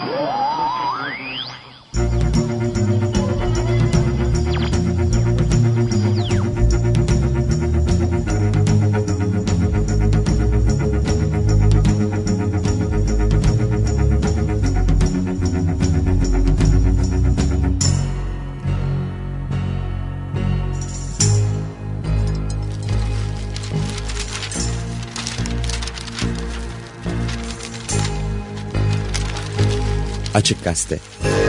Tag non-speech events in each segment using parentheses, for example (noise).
Açık Gazete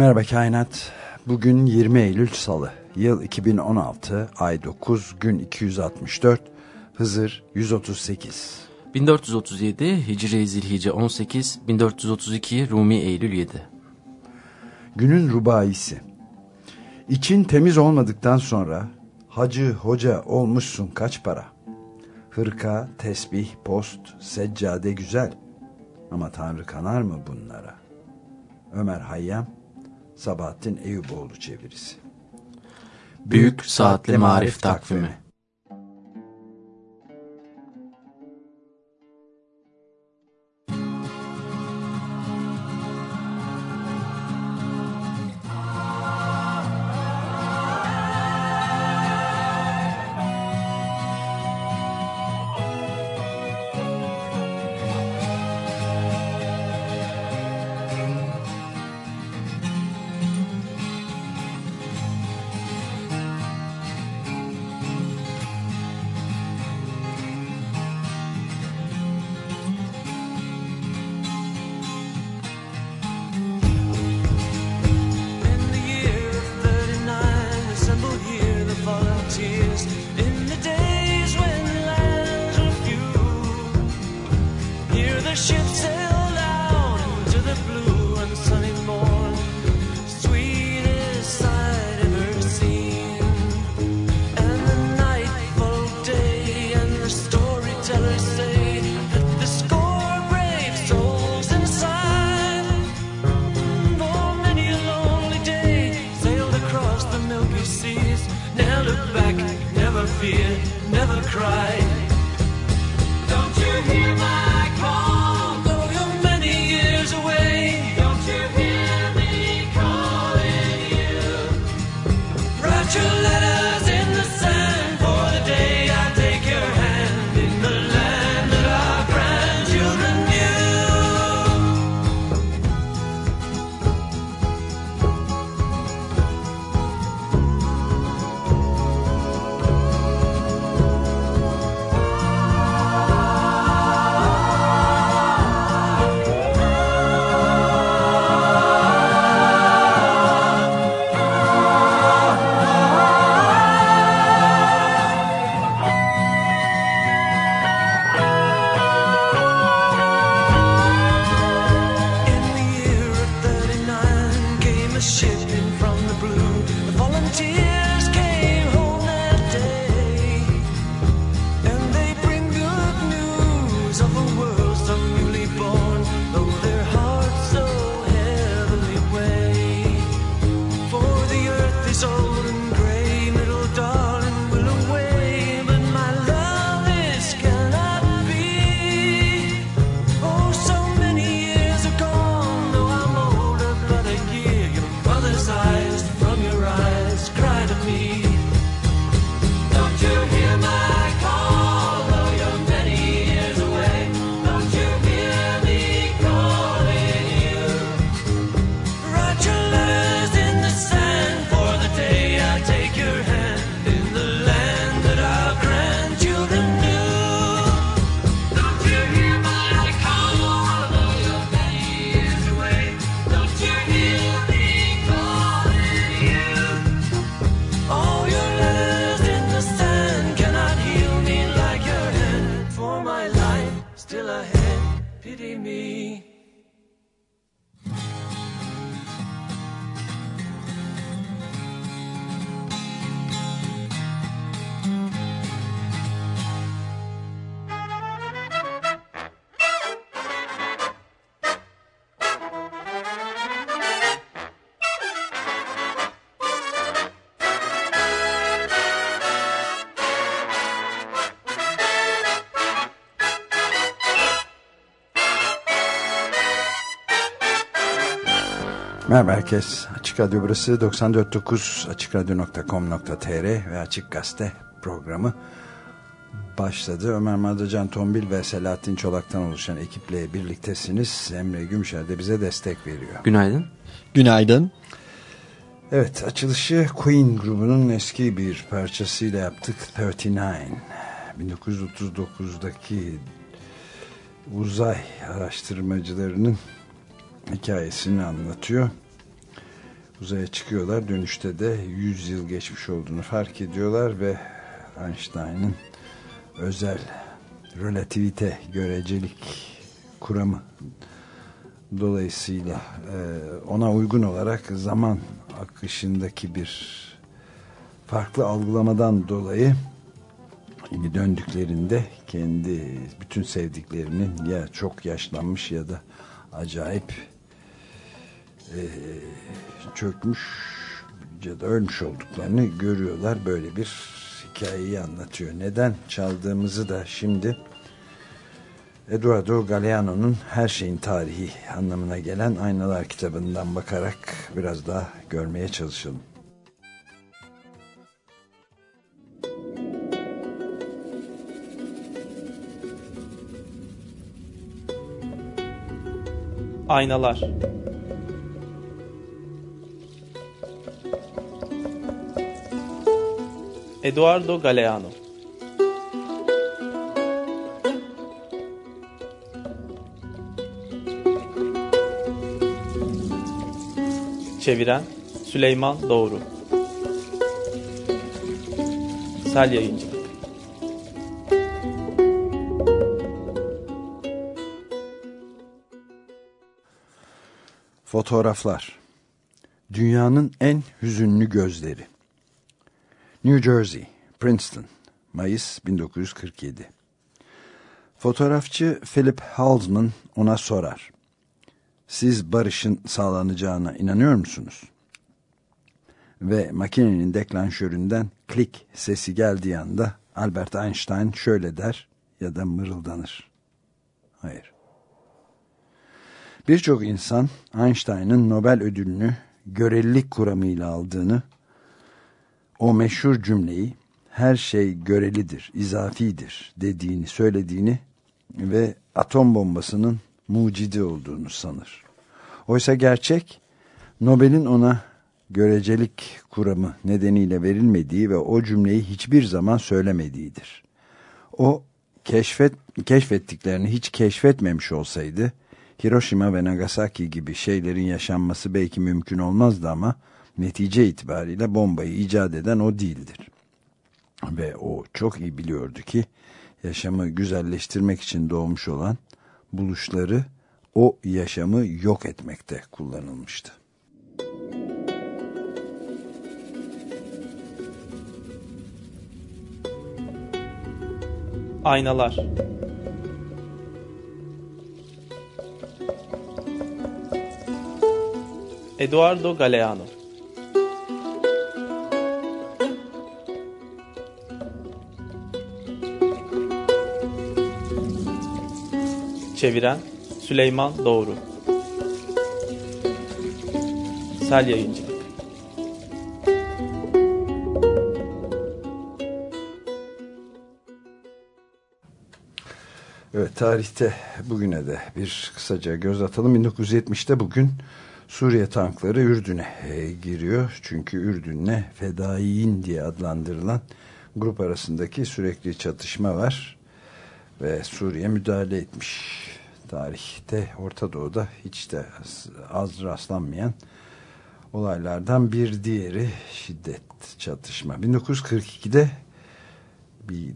Merhaba Kainat. Bugün 20 Eylül Salı. Yıl 2016, ay 9, gün 264, Hızır 138. 1437 Hicri Zilhice 18, 1432 Rumi Eylül 7. Günün rubaisi. İçin temiz olmadıktan sonra hacı hoca olmuşsun kaç para? Hırka, tesbih, post, seccade güzel. Ama Tanrı kanar mı bunlara? Ömer Hayyam Sabahattin Eyüboğlu çevirisi. Büyük Saatli Marif Takvimi Merhaba herkes. Açık Radyo burası 94.9 AçıkRadyo.com.tr ve Açık Gazete programı başladı. Ömer Madраcan Tombil ve Selahattin Çolak'tan oluşan ekiple birliktesiniz. Emre Gümüşer de bize destek veriyor. Günaydın. Günaydın. Evet açılışı Queen grubunun eski bir parçasıyla yaptık. 39. 1939'daki uzay araştırmacılarının hikayesini anlatıyor. Uzaya çıkıyorlar. Dönüşte de 100 yıl geçmiş olduğunu fark ediyorlar ve Einstein'ın özel relativite, görecelik kuramı dolayısıyla e, ona uygun olarak zaman akışındaki bir farklı algılamadan dolayı döndüklerinde kendi bütün sevdiklerinin ya çok yaşlanmış ya da acayip e, çökmüş ya da ölmüş olduklarını görüyorlar. Böyle bir hikayeyi anlatıyor. Neden çaldığımızı da şimdi Eduardo Galeano'nun Her Şeyin Tarihi anlamına gelen Aynalar kitabından bakarak biraz daha görmeye çalışalım. Aynalar Eduardo Galeano. Çeviren Süleyman Doğru. Sel Yayıncı. Fotoğraflar. Dünyanın en hüzünlü gözleri New Jersey, Princeton, Mayıs 1947 Fotoğrafçı Philip Halsman ona sorar. Siz barışın sağlanacağına inanıyor musunuz? Ve makinenin deklanşöründen klik sesi geldiği anda Albert Einstein şöyle der ya da mırıldanır. Hayır. Birçok insan Einstein'ın Nobel ödülünü görelilik kuramıyla aldığını, o meşhur cümleyi her şey görelidir, izafidir dediğini söylediğini ve atom bombasının mucidi olduğunu sanır. Oysa gerçek Nobel'in ona görecelik kuramı nedeniyle verilmediği ve o cümleyi hiçbir zaman söylemediğidir. O keşfet, keşfettiklerini hiç keşfetmemiş olsaydı Hiroşima ve Nagasaki gibi şeylerin yaşanması belki mümkün olmazdı ama netice itibariyle bombayı icat eden o değildir. Ve o çok iyi biliyordu ki yaşamı güzelleştirmek için doğmuş olan buluşları o yaşamı yok etmekte kullanılmıştı. Aynalar Eduardo Galeano Çeviren Süleyman Doğru Sel Yayıncı Evet tarihte bugüne de bir kısaca göz atalım. 1970'te bugün Suriye tankları Ürdün'e e, giriyor. Çünkü Ürdün'le Fedaiyin diye adlandırılan grup arasındaki sürekli çatışma var. Ve Suriye müdahale etmiş. Tarihte Orta Doğu'da hiç de az rastlanmayan olaylardan bir diğeri şiddet çatışma. 1942'de bir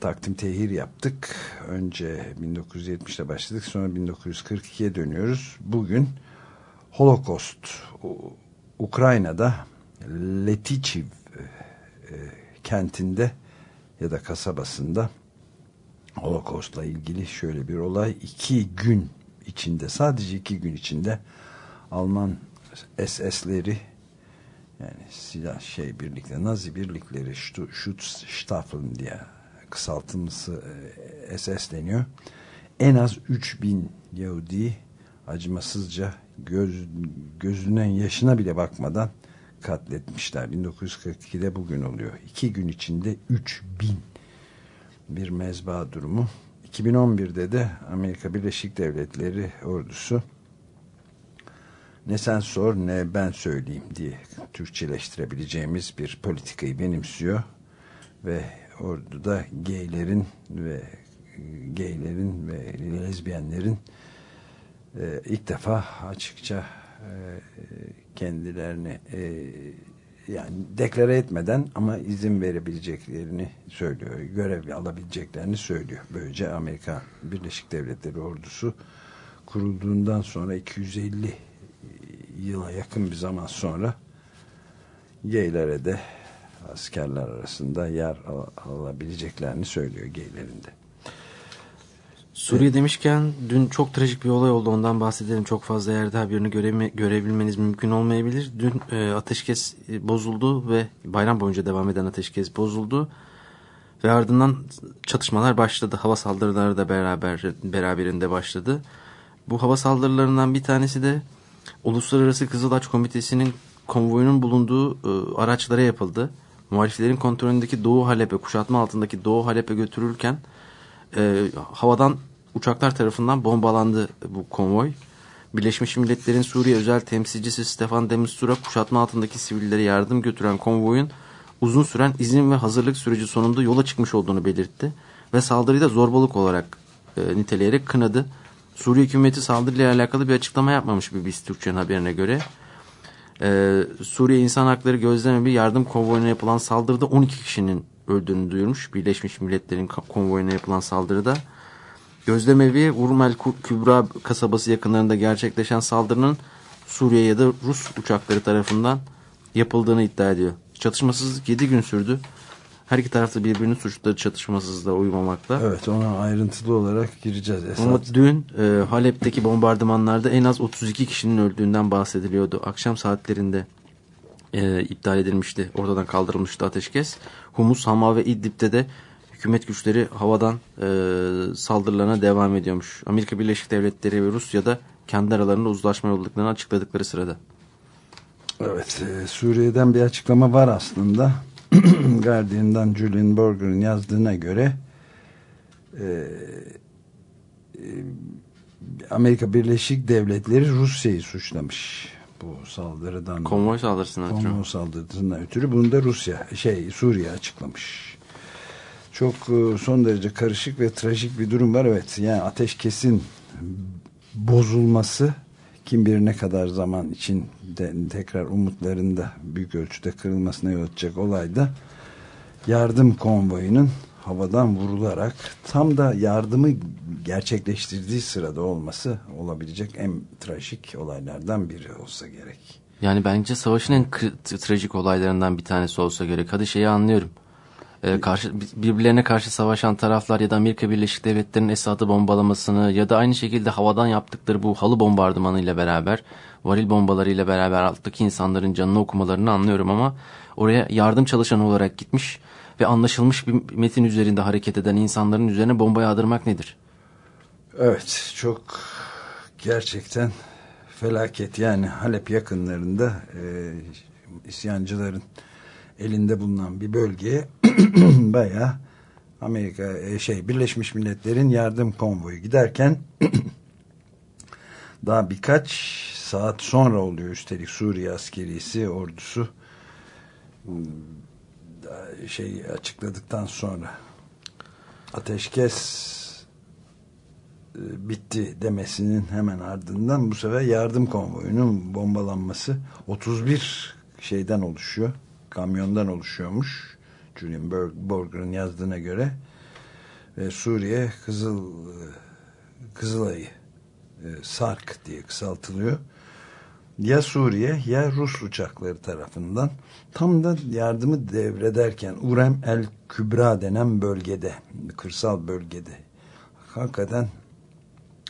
takdim tehir yaptık. Önce 1970'te başladık sonra 1942'ye dönüyoruz. Bugün Holocaust Ukrayna'da Letiçiv e, kentinde ya da kasabasında Holocaust'la ilgili şöyle bir olay. iki gün içinde sadece iki gün içinde Alman SS'leri yani silah şey birlikleri Nazi birlikleri Schutzstaffeln diye kısaltılması SS deniyor. En az 3000 Yahudi acımasızca göz, gözünün yaşına bile bakmadan katletmişler. 1942'de bugün oluyor. İki gün içinde 3000 bir mezba durumu. 2011'de de Amerika Birleşik Devletleri ordusu ne sen sor ne ben söyleyeyim diye Türkçeleştirebileceğimiz bir politikayı benimsiyor ve orduda gaylerin ve gaylerin ve lezbiyenlerin e, ilk defa açıkça e, kendilerini e, yani deklare etmeden ama izin verebileceklerini söylüyor. Görev alabileceklerini söylüyor. Böylece Amerika Birleşik Devletleri ordusu kurulduğundan sonra 250 yıla yakın bir zaman sonra geylere de askerler arasında yer al alabileceklerini söylüyor geylerinde. Suriye demişken dün çok trajik bir olay oldu ondan bahsedelim. Çok fazla yerde haberini göreme, görebilmeniz mümkün olmayabilir. Dün e, ateşkes e, bozuldu ve bayram boyunca devam eden ateşkes bozuldu. Ve ardından çatışmalar başladı. Hava saldırıları da beraber beraberinde başladı. Bu hava saldırılarından bir tanesi de Uluslararası Kızılaç Komitesi'nin konvoyunun bulunduğu e, araçlara yapıldı. Muhaliflerin kontrolündeki Doğu Halep'e, kuşatma altındaki Doğu Halep'e götürülürken e, havadan uçaklar tarafından bombalandı bu konvoy. Birleşmiş Milletler'in Suriye özel temsilcisi Stefan de Mistura kuşatma altındaki sivillere yardım götüren konvoyun uzun süren izin ve hazırlık süreci sonunda yola çıkmış olduğunu belirtti ve saldırıyı da zorbalık olarak e, niteleyerek kınadı. Suriye hükümeti saldırıyla alakalı bir açıklama yapmamış bir biz Türkçe'nin haberine göre. Ee, Suriye İnsan Hakları Gözlemevi yardım konvoyuna yapılan saldırıda 12 kişinin öldüğünü duyurmuş. Birleşmiş Milletler'in konvoyuna yapılan saldırıda. Gözlemevi Urmel Kübra kasabası yakınlarında gerçekleşen saldırının Suriye ya da Rus uçakları tarafından yapıldığını iddia ediyor. Çatışmasızlık 7 gün sürdü. Her iki tarafta birbirini suçladığı çatışmasızlığa uymamakla. Evet ona ayrıntılı olarak gireceğiz. Esat. Ama dün e, Halep'teki bombardımanlarda en az 32 kişinin öldüğünden bahsediliyordu. Akşam saatlerinde e, iptal edilmişti. Ortadan kaldırılmıştı ateşkes. Humus, Hama ve İdlib'de de hükümet güçleri havadan e, saldırılarına devam ediyormuş. Amerika Birleşik Devletleri ve Rusya'da kendi aralarında uzlaşma yolladıklarını açıkladıkları sırada. Evet, e, Suriye'den bir açıklama var aslında. (clears throat) Guardian'dan Julian Berger'ın yazdığına göre e, e, Amerika Birleşik Devletleri Rusya'yı suçlamış bu saldırıdan. Konvoy saldırısından ötürü. Konvoy saldırısından ötürü. Bunu da Rusya, şey Suriye açıklamış. Çok e, son derece karışık ve trajik bir durum var. Evet yani ateşkesin bozulması kim bilir ne kadar zaman için de, tekrar umutlarında büyük ölçüde kırılmasına yol açacak olayda yardım konvoyunun havadan vurularak tam da yardımı gerçekleştirdiği sırada olması olabilecek en trajik olaylardan biri olsa gerek. Yani bence savaşın en trajik olaylarından bir tanesi olsa gerek. Hadi şeyi anlıyorum e, karşı birbirlerine karşı savaşan taraflar ya da Amerika Birleşik Devletleri'nin Esad'ı bombalamasını ya da aynı şekilde havadan yaptıkları bu halı bombardımanı ile beraber varil bombaları ile beraber alttaki insanların canını okumalarını anlıyorum ama oraya yardım çalışanı olarak gitmiş ve anlaşılmış bir metin üzerinde hareket eden insanların üzerine bomba yağdırmak nedir? Evet çok gerçekten felaket yani Halep yakınlarında e, isyancıların elinde bulunan bir bölgeye (clears throat) baya Amerika e, şey Birleşmiş Milletler'in yardım konvoyu giderken (clears throat) daha birkaç saat sonra oluyor üstelik Suriye askerisi ordusu. Şey açıkladıktan sonra ateşkes e, bitti demesinin hemen ardından bu sefer yardım konvoyunun bombalanması 31 şeyden oluşuyor kamyondan oluşuyormuş. Julian Borger'ın yazdığına göre ve Suriye Kızıl Kızılay'ı e, SARK diye kısaltılıyor. Ya Suriye ya Rus uçakları tarafından tam da yardımı devrederken Urem El Kübra denen bölgede, kırsal bölgede hakikaten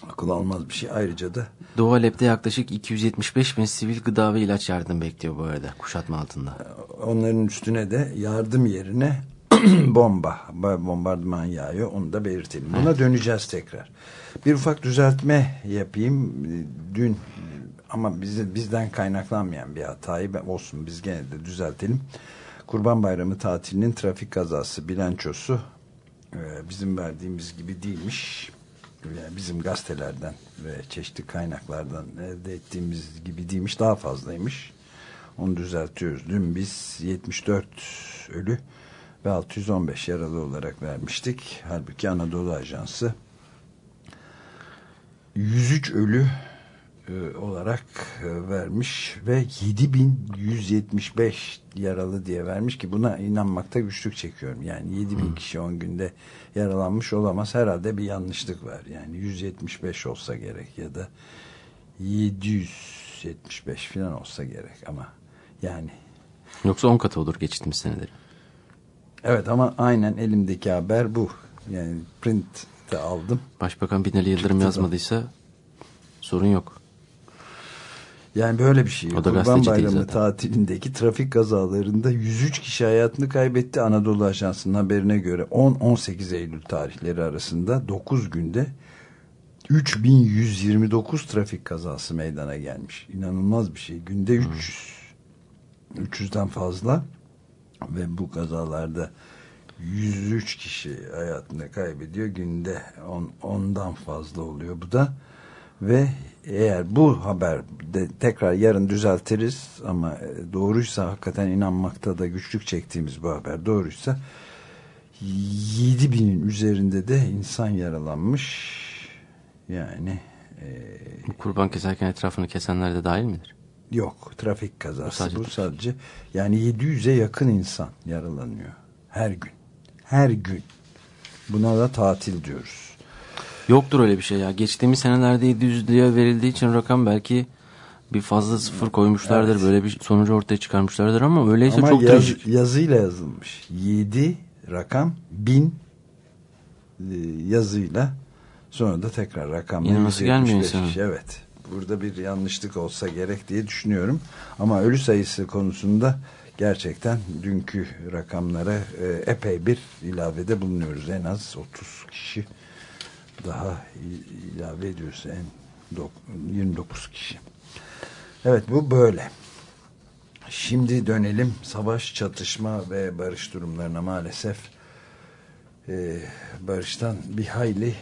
akıl almaz bir şey. Ayrıca da Doğu Halep'te yaklaşık 275 bin sivil gıda ve ilaç yardım bekliyor bu arada kuşatma altında. Onların üstüne de yardım yerine (clears throat) bomba, bombardıman yağıyor. Onu da belirtelim. Buna evet. döneceğiz tekrar. Bir ufak düzeltme yapayım. Dün ama bizi, bizden kaynaklanmayan bir hatayı olsun biz gene de düzeltelim. Kurban Bayramı tatilinin trafik kazası bilançosu e, bizim verdiğimiz gibi değilmiş. Yani bizim gazetelerden ve çeşitli kaynaklardan elde ettiğimiz gibi değilmiş. Daha fazlaymış. Onu düzeltiyoruz. Dün biz 74 ölü ve 615 yaralı olarak vermiştik. Halbuki Anadolu Ajansı 103 ölü olarak e, vermiş ve 7175 yaralı diye vermiş ki buna inanmakta güçlük çekiyorum. Yani 7000 hmm. kişi 10 günde yaralanmış olamaz. Herhalde bir yanlışlık var. Yani 175 olsa gerek ya da 775 falan olsa gerek ama yani Yoksa 10 katı olur geçtiğimiz seneleri. Evet ama aynen elimdeki haber bu. Yani print de aldım. Başbakan Binali Yıldırım Çıktı yazmadıysa da. sorun yok. Yani böyle bir şey. O da Kurban Bayramı tatilindeki trafik kazalarında 103 kişi hayatını kaybetti. Anadolu Ajansı'nın haberine göre 10-18 Eylül tarihleri arasında 9 günde 3129 trafik kazası meydana gelmiş. İnanılmaz bir şey. Günde 300 hmm. 300'den fazla ve bu kazalarda 103 kişi hayatını kaybediyor. Günde 10'dan on, fazla oluyor bu da. Ve eğer bu haber de tekrar yarın düzeltiriz ama doğruysa hakikaten inanmakta da güçlük çektiğimiz bu haber doğruysa 7 binin üzerinde de insan yaralanmış. Yani e, kurban keserken etrafını kesenler de dahil midir? Yok trafik kazası sadece, bu sadece yani 700'e yakın insan yaralanıyor her gün her gün buna da tatil diyoruz yoktur öyle bir şey ya geçtiğimiz senelerde 700 diye verildiği için rakam belki bir fazla sıfır koymuşlardır evet. böyle bir sonucu ortaya çıkarmışlardır ama öyleyse ama çok yaz, trajik. yazıyla yazılmış 7 rakam 1000 e, yazıyla sonra da tekrar rakamla Yine nasıl gelmiyor insanın? Evet burada bir yanlışlık olsa gerek diye düşünüyorum. Ama ölü sayısı konusunda gerçekten dünkü rakamlara e, epey bir ilavede bulunuyoruz. En az 30 kişi daha ilave ediyoruz. En 29 kişi. Evet bu böyle. Şimdi dönelim savaş, çatışma ve barış durumlarına maalesef e, barıştan bir hayli e,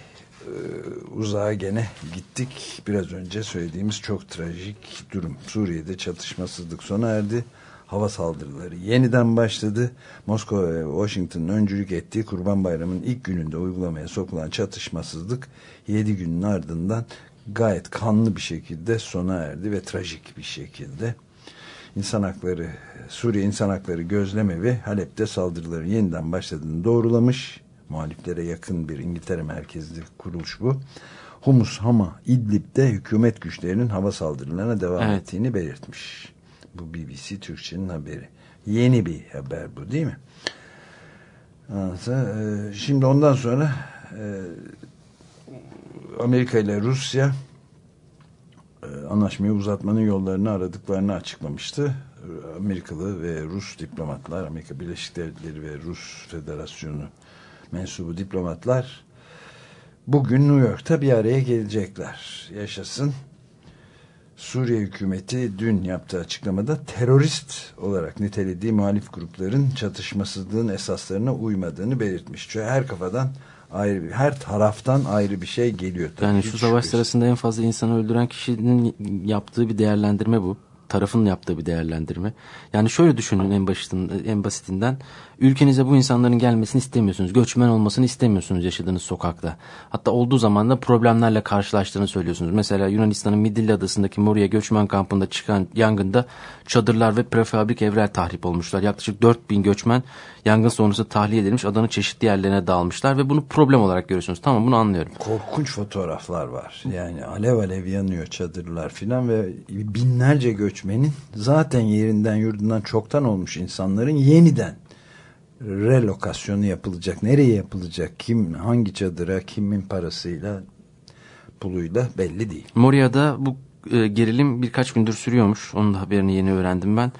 uzağa gene gittik. Biraz önce söylediğimiz çok trajik durum. Suriye'de çatışmasızlık sona erdi. Hava saldırıları yeniden başladı. Moskova ve Washington'ın öncülük ettiği Kurban Bayramı'nın ilk gününde uygulamaya sokulan çatışmasızlık 7 günün ardından gayet kanlı bir şekilde sona erdi ve trajik bir şekilde. İnsan hakları, Suriye İnsan Hakları Gözlemevi Halep'te saldırıların yeniden başladığını doğrulamış muhaliflere yakın bir İngiltere merkezli kuruluş bu. Humus, Hama, İdlib'de hükümet güçlerinin hava saldırılarına devam evet. ettiğini belirtmiş. Bu BBC Türkçe'nin haberi. Yeni bir haber bu değil mi? E, şimdi ondan sonra e, Amerika ile Rusya e, anlaşmayı uzatmanın yollarını aradıklarını açıklamıştı. Amerikalı ve Rus diplomatlar, Amerika Birleşik Devletleri ve Rus Federasyonu mensubu diplomatlar bugün New York'ta bir araya gelecekler. Yaşasın. Suriye hükümeti dün yaptığı açıklamada terörist olarak nitelediği muhalif grupların çatışmasızlığın esaslarına uymadığını belirtmiş. Çünkü her kafadan ayrı her taraftan ayrı bir şey geliyor. Tabii. Yani şu savaş sırasında en fazla insanı öldüren kişinin yaptığı bir değerlendirme bu tarafın yaptığı bir değerlendirme. Yani şöyle düşünün en başından, en basitinden. Ülkenize bu insanların gelmesini istemiyorsunuz. Göçmen olmasını istemiyorsunuz yaşadığınız sokakta. Hatta olduğu zaman da problemlerle karşılaştığını söylüyorsunuz. Mesela Yunanistan'ın Midilli Adası'ndaki Moria göçmen kampında çıkan yangında çadırlar ve prefabrik evler tahrip olmuşlar. Yaklaşık 4000 göçmen yangın sonrası tahliye edilmiş adanın çeşitli yerlerine dağılmışlar ve bunu problem olarak görüyorsunuz. Tamam bunu anlıyorum. Korkunç fotoğraflar var. Yani alev alev yanıyor çadırlar filan ve binlerce göçmenin zaten yerinden yurdundan çoktan olmuş insanların yeniden relokasyonu yapılacak. Nereye yapılacak? Kim hangi çadıra kimin parasıyla puluyla belli değil. Moria'da bu e, gerilim birkaç gündür sürüyormuş. Onun da haberini yeni öğrendim ben.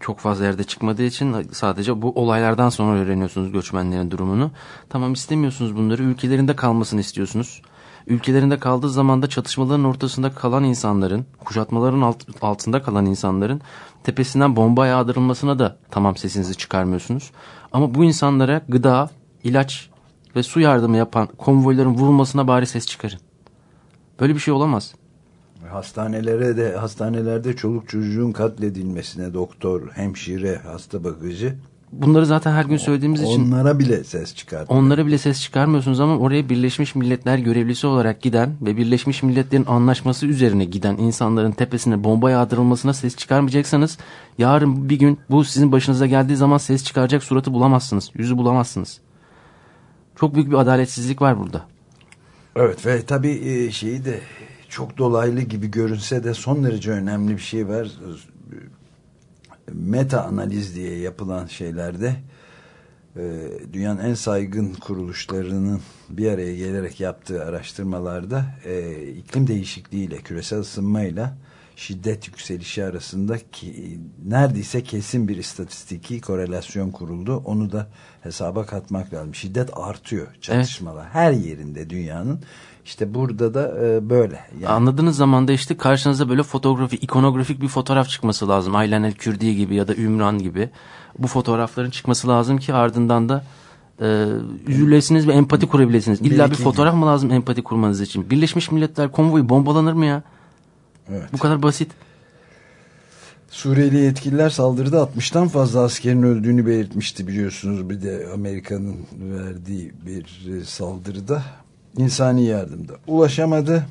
Çok fazla yerde çıkmadığı için sadece bu olaylardan sonra öğreniyorsunuz göçmenlerin durumunu. Tamam istemiyorsunuz bunları. Ülkelerinde kalmasını istiyorsunuz. ülkelerinde kaldığı zamanda çatışmaların ortasında kalan insanların, kuşatmaların alt, altında kalan insanların tepesinden bomba yağdırılmasına da tamam sesinizi çıkarmıyorsunuz. Ama bu insanlara gıda, ilaç ve su yardımı yapan konvoyların vurulmasına bari ses çıkarın. Böyle bir şey olamaz. Hastanelere de hastanelerde çoluk çocuğun katledilmesine doktor, hemşire, hasta bakıcı Bunları zaten her gün söylediğimiz için onlara bile ses çıkartmıyor. onlara bile ses çıkarmıyorsunuz ama oraya Birleşmiş Milletler görevlisi olarak giden ve Birleşmiş Milletler'in anlaşması üzerine giden insanların tepesine bomba yağdırılmasına ses çıkarmayacaksanız yarın bir gün bu sizin başınıza geldiği zaman ses çıkaracak suratı bulamazsınız. Yüzü bulamazsınız. Çok büyük bir adaletsizlik var burada. Evet ve tabii e, şeyi de çok dolaylı gibi görünse de son derece önemli bir şey var. Meta analiz diye yapılan şeylerde e, dünyanın en saygın kuruluşlarının bir araya gelerek yaptığı araştırmalarda e, iklim değişikliğiyle, küresel ısınmayla şiddet yükselişi arasında ki, neredeyse kesin bir istatistiki korelasyon kuruldu. Onu da hesaba katmak lazım. Şiddet artıyor çatışmalar. Evet. Her yerinde dünyanın. İşte burada da e, böyle. Yani. Anladığınız zaman da işte karşınıza böyle fotoğrafik, ikonografik bir fotoğraf çıkması lazım. Aylan El Kürdi gibi ya da Ümran gibi. Bu fotoğrafların çıkması lazım ki ardından da e, üzülesiniz ve empati kurabilirsiniz. İlla bir fotoğraf mı lazım empati kurmanız için? Birleşmiş Milletler konvoyu bombalanır mı ya? Evet. Bu kadar basit. Suriyeli yetkililer saldırıda 60'tan fazla askerin öldüğünü belirtmişti biliyorsunuz. Bir de Amerika'nın verdiği bir e, saldırıda insani yardımda ulaşamadı.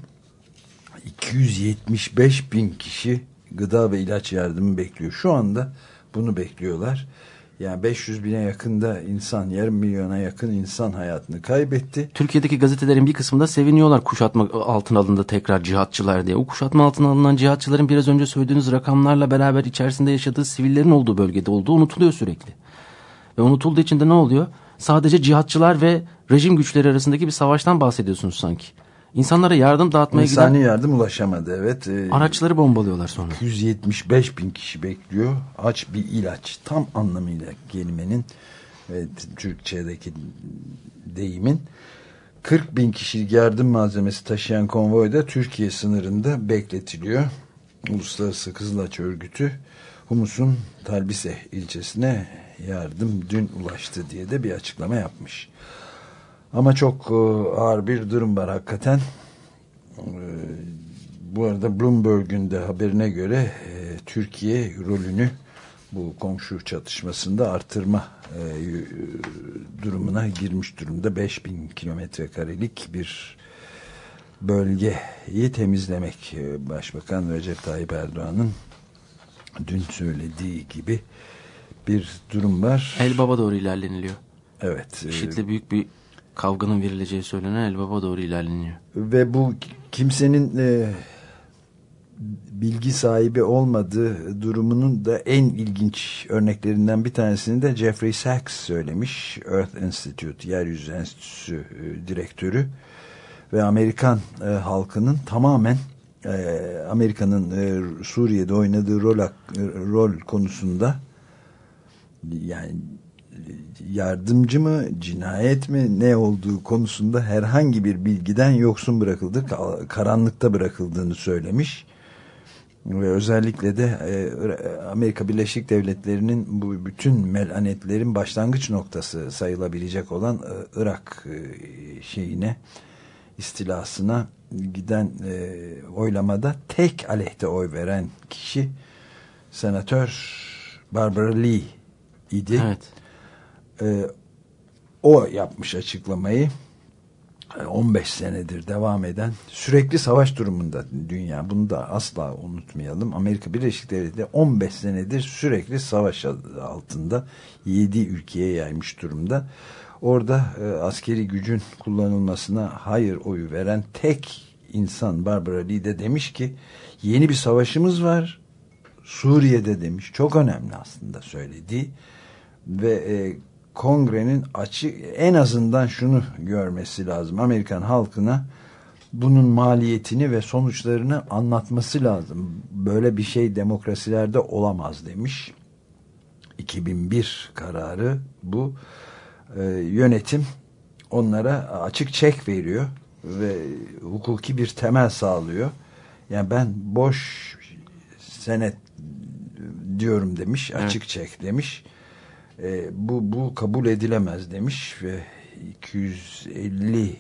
275 bin kişi gıda ve ilaç yardımı bekliyor. Şu anda bunu bekliyorlar. Yani 500 bine yakında insan, yarım milyona yakın insan hayatını kaybetti. Türkiye'deki gazetelerin bir kısmında seviniyorlar kuşatma altına alındı tekrar cihatçılar diye. O kuşatma altına alınan cihatçıların biraz önce söylediğiniz rakamlarla beraber içerisinde yaşadığı sivillerin olduğu bölgede olduğu unutuluyor sürekli. Ve unutulduğu için de ne oluyor? Sadece cihatçılar ve rejim güçleri arasındaki bir savaştan bahsediyorsunuz sanki. İnsanlara yardım dağıtmaya İnsani giden... yardım ulaşamadı evet. Ee, araçları bombalıyorlar sonra. 275 bin kişi bekliyor. Aç bir ilaç. Tam anlamıyla kelimenin ve Türkçedeki deyimin. 40 bin kişilik yardım malzemesi taşıyan konvoy da Türkiye sınırında bekletiliyor. Uluslararası Kızılaç Örgütü Humus'un Talbise ilçesine yardım dün ulaştı diye de bir açıklama yapmış. Ama çok e, ağır bir durum var hakikaten. E, bu arada Bloomberg'un de haberine göre e, Türkiye rolünü bu komşu çatışmasında artırma durumuna girmiş durumda. 5000 kilometre karelik bir bölgeyi temizlemek Başbakan Recep Tayyip Erdoğan'ın dün söylediği gibi bir durum var. El Baba doğru ilerleniliyor. Evet. IŞİD'le büyük bir kavganın verileceği söylenen Elbaba doğru ilerleniyor. Ve bu kimsenin e, bilgi sahibi olmadığı durumunun da en ilginç örneklerinden bir tanesini de Jeffrey Sachs söylemiş. Earth Institute, Yeryüzü Enstitüsü e, direktörü ve Amerikan e, halkının tamamen e, Amerika'nın e, Suriye'de oynadığı rol, rol konusunda yani yardımcı mı, cinayet mi, ne olduğu konusunda herhangi bir bilgiden yoksun bırakıldı, karanlıkta bırakıldığını söylemiş. Ve özellikle de e, Amerika Birleşik Devletleri'nin bu bütün melanetlerin başlangıç noktası sayılabilecek olan e, Irak e, şeyine, istilasına giden oylamada tek aleyhte oy veren kişi senatör Barbara Lee idi. Evet e, o yapmış açıklamayı. 15 e, senedir devam eden sürekli savaş durumunda dünya. Bunu da asla unutmayalım. Amerika Birleşik Devletleri 15 senedir sürekli savaş altında 7 ülkeye yaymış durumda. Orada e, askeri gücün kullanılmasına hayır oyu veren tek insan Barbara Lee de demiş ki yeni bir savaşımız var. Suriye'de demiş. Çok önemli aslında söylediği. Ve e, kongrenin açık en azından şunu görmesi lazım. Amerikan halkına bunun maliyetini ve sonuçlarını anlatması lazım. Böyle bir şey demokrasilerde olamaz demiş. 2001 kararı bu. Ee, yönetim onlara açık çek veriyor. ve hukuki bir temel sağlıyor. Yani ben boş senet diyorum demiş, açık evet. çek demiş. E, bu, bu kabul edilemez demiş ve 250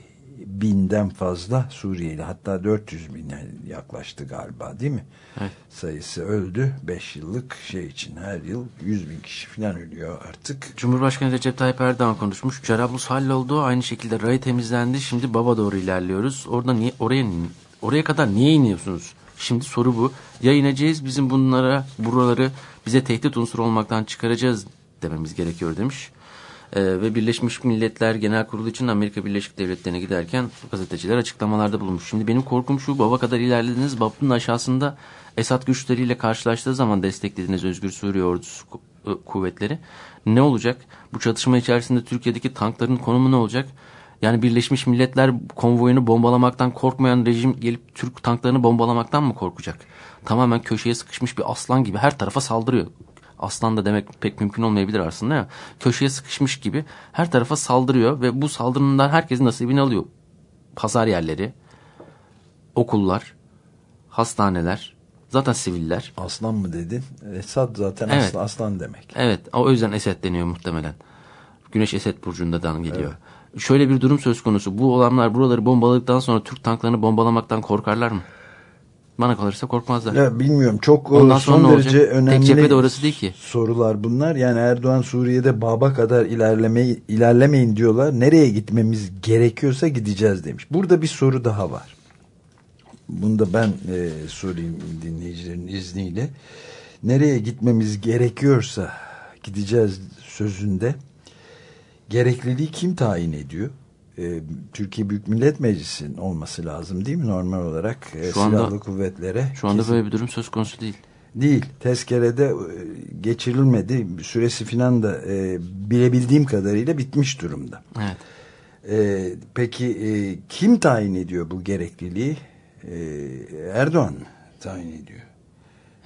binden fazla Suriyeli hatta 400 bine yaklaştı galiba değil mi? Evet. Sayısı öldü. 5 yıllık şey için her yıl 100 bin kişi falan ölüyor artık. Cumhurbaşkanı Recep Tayyip Erdoğan konuşmuş. Cerablus halloldu. Aynı şekilde rayı temizlendi. Şimdi baba doğru ilerliyoruz. Orada niye oraya oraya kadar niye iniyorsunuz? Şimdi soru bu. Ya ineceğiz bizim bunlara buraları bize tehdit unsuru olmaktan çıkaracağız dememiz gerekiyor demiş. Ee, ve Birleşmiş Milletler Genel Kurulu için Amerika Birleşik Devletleri'ne giderken gazeteciler açıklamalarda bulunmuş. Şimdi benim korkum şu baba kadar ilerlediniz babın aşağısında Esad güçleriyle karşılaştığı zaman desteklediğiniz Özgür Suriye ordusu e, kuvvetleri ne olacak? Bu çatışma içerisinde Türkiye'deki tankların konumu ne olacak? Yani Birleşmiş Milletler konvoyunu bombalamaktan korkmayan rejim gelip Türk tanklarını bombalamaktan mı korkacak? Tamamen köşeye sıkışmış bir aslan gibi her tarafa saldırıyor aslan da demek pek mümkün olmayabilir aslında ya. Köşeye sıkışmış gibi her tarafa saldırıyor ve bu saldırından herkesin nasibini alıyor. Pazar yerleri, okullar, hastaneler, zaten siviller. Aslan mı dedin? Esad zaten evet. aslan, aslan demek. Evet o yüzden Esed deniyor muhtemelen. Güneş Esed burcundan geliyor. Evet. Şöyle bir durum söz konusu. Bu olanlar buraları bombaladıktan sonra Türk tanklarını bombalamaktan korkarlar mı? Bana kalırsa korkmazlar. Ya bilmiyorum. Çok Ondan son derece önemli Tek de orası değil ki. sorular bunlar. Yani Erdoğan Suriye'de baba kadar ilerlemeyi, ilerlemeyin diyorlar. Nereye gitmemiz gerekiyorsa gideceğiz demiş. Burada bir soru daha var. Bunu da ben e, sorayım dinleyicilerin izniyle. Nereye gitmemiz gerekiyorsa gideceğiz sözünde gerekliliği kim tayin ediyor? E, Türkiye Büyük Millet Meclisi'nin olması lazım değil mi normal olarak e, şu anda, silahlı kuvvetlere? Şu anda kesin, böyle bir durum söz konusu değil. Değil. Tezkerede e, geçirilmedi. Süresi filan da e, bilebildiğim kadarıyla bitmiş durumda. Evet. E, peki e, kim tayin ediyor bu gerekliliği? E, Erdoğan tayin ediyor.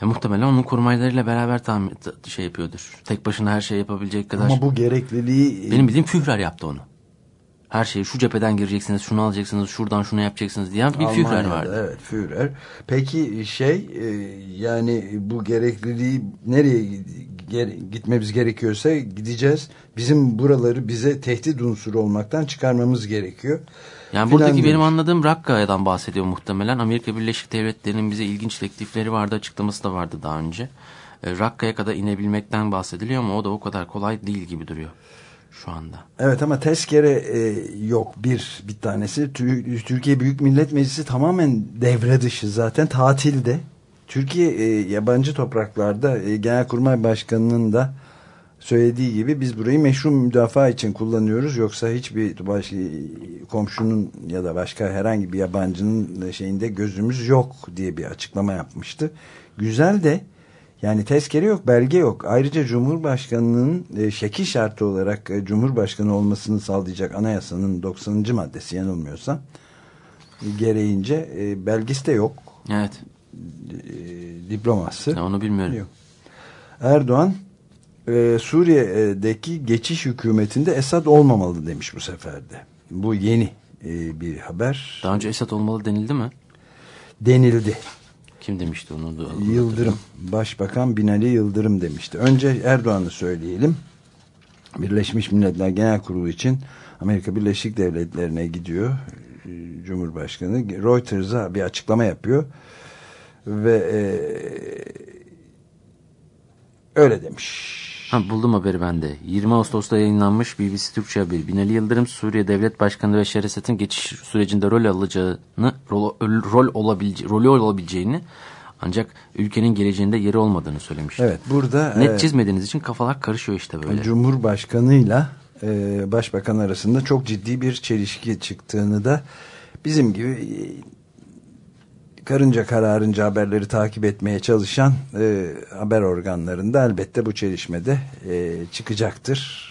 E, muhtemelen onun kurmaylarıyla beraber tahmin, şey yapıyordur. Tek başına her şey yapabilecek kadar. Ama bu gerekliliği... Benim bildiğim Führer yaptı onu her şeyi şu cepheden gireceksiniz, şunu alacaksınız, şuradan şunu yapacaksınız diyen bir Almanya'da, Führer vardı. Evet Führer. Peki şey e, yani bu gerekliliği nereye gitmemiz gerekiyorsa gideceğiz. Bizim buraları bize tehdit unsuru olmaktan çıkarmamız gerekiyor. Yani buradaki demiş. benim anladığım Rakka'dan bahsediyor muhtemelen. Amerika Birleşik Devletleri'nin bize ilginç teklifleri vardı, açıklaması da vardı daha önce. E, Rakka'ya kadar inebilmekten bahsediliyor ama o da o kadar kolay değil gibi duruyor şu anda. Evet ama tezkere e, yok bir bir tanesi. Türkiye Büyük Millet Meclisi tamamen devre dışı zaten tatilde. Türkiye e, yabancı topraklarda e, Genelkurmay Başkanı'nın da söylediği gibi biz burayı meşru müdafaa için kullanıyoruz. Yoksa hiçbir baş, komşunun ya da başka herhangi bir yabancının şeyinde gözümüz yok diye bir açıklama yapmıştı. Güzel de yani tezkere yok, belge yok. Ayrıca Cumhurbaşkanı'nın e, şekil şartı olarak e, Cumhurbaşkanı olmasını sağlayacak anayasanın 90. maddesi yanılmıyorsam gereğince e, belgesi de yok. Evet. E, diploması. Ya onu bilmiyorum. Yok. Erdoğan e, Suriye'deki geçiş hükümetinde Esad olmamalı demiş bu seferde. Bu yeni e, bir haber. Daha önce Esad olmalı denildi mi? Denildi. Kim demişti onu? Yıldırım. Başbakan Binali Yıldırım demişti. Önce Erdoğan'ı söyleyelim. Birleşmiş Milletler Genel Kurulu için Amerika Birleşik Devletleri'ne gidiyor. Cumhurbaşkanı Reuters'a bir açıklama yapıyor. Ve e, öyle demiş. Ha, buldum haberi bende. 20 Ağustos'ta yayınlanmış BBC Türkçe haberi. Binali Yıldırım Suriye Devlet Başkanı ve Şereset'in geçiş sürecinde rol alacağını, rol, rol olabilece, rolü olabileceğini ancak ülkenin geleceğinde yeri olmadığını söylemiş. Evet burada net e, çizmediğiniz için kafalar karışıyor işte böyle. Cumhurbaşkanıyla e, başbakan arasında çok ciddi bir çelişki çıktığını da bizim gibi karınca kararınca haberleri takip etmeye çalışan e, haber organlarında elbette bu çelişmede e, çıkacaktır.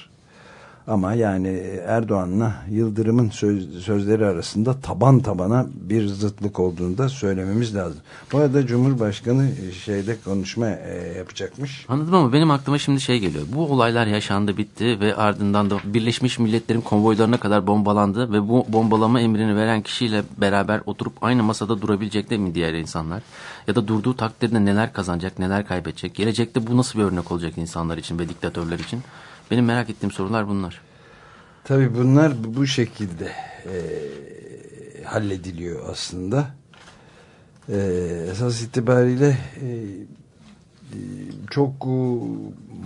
Ama yani Erdoğan'la Yıldırım'ın söz, sözleri arasında taban tabana bir zıtlık olduğunu da söylememiz lazım. Bu arada Cumhurbaşkanı şeyde konuşma e, yapacakmış. Anladım ama benim aklıma şimdi şey geliyor. Bu olaylar yaşandı bitti ve ardından da Birleşmiş Milletler'in konvoylarına kadar bombalandı ve bu bombalama emrini veren kişiyle beraber oturup aynı masada durabilecek de mi diğer insanlar? Ya da durduğu takdirde neler kazanacak, neler kaybedecek? Gelecekte bu nasıl bir örnek olacak insanlar için ve diktatörler için? Benim merak ettiğim sorular bunlar. Tabii bunlar bu şekilde e, hallediliyor aslında. E, esas itibariyle e, çok e,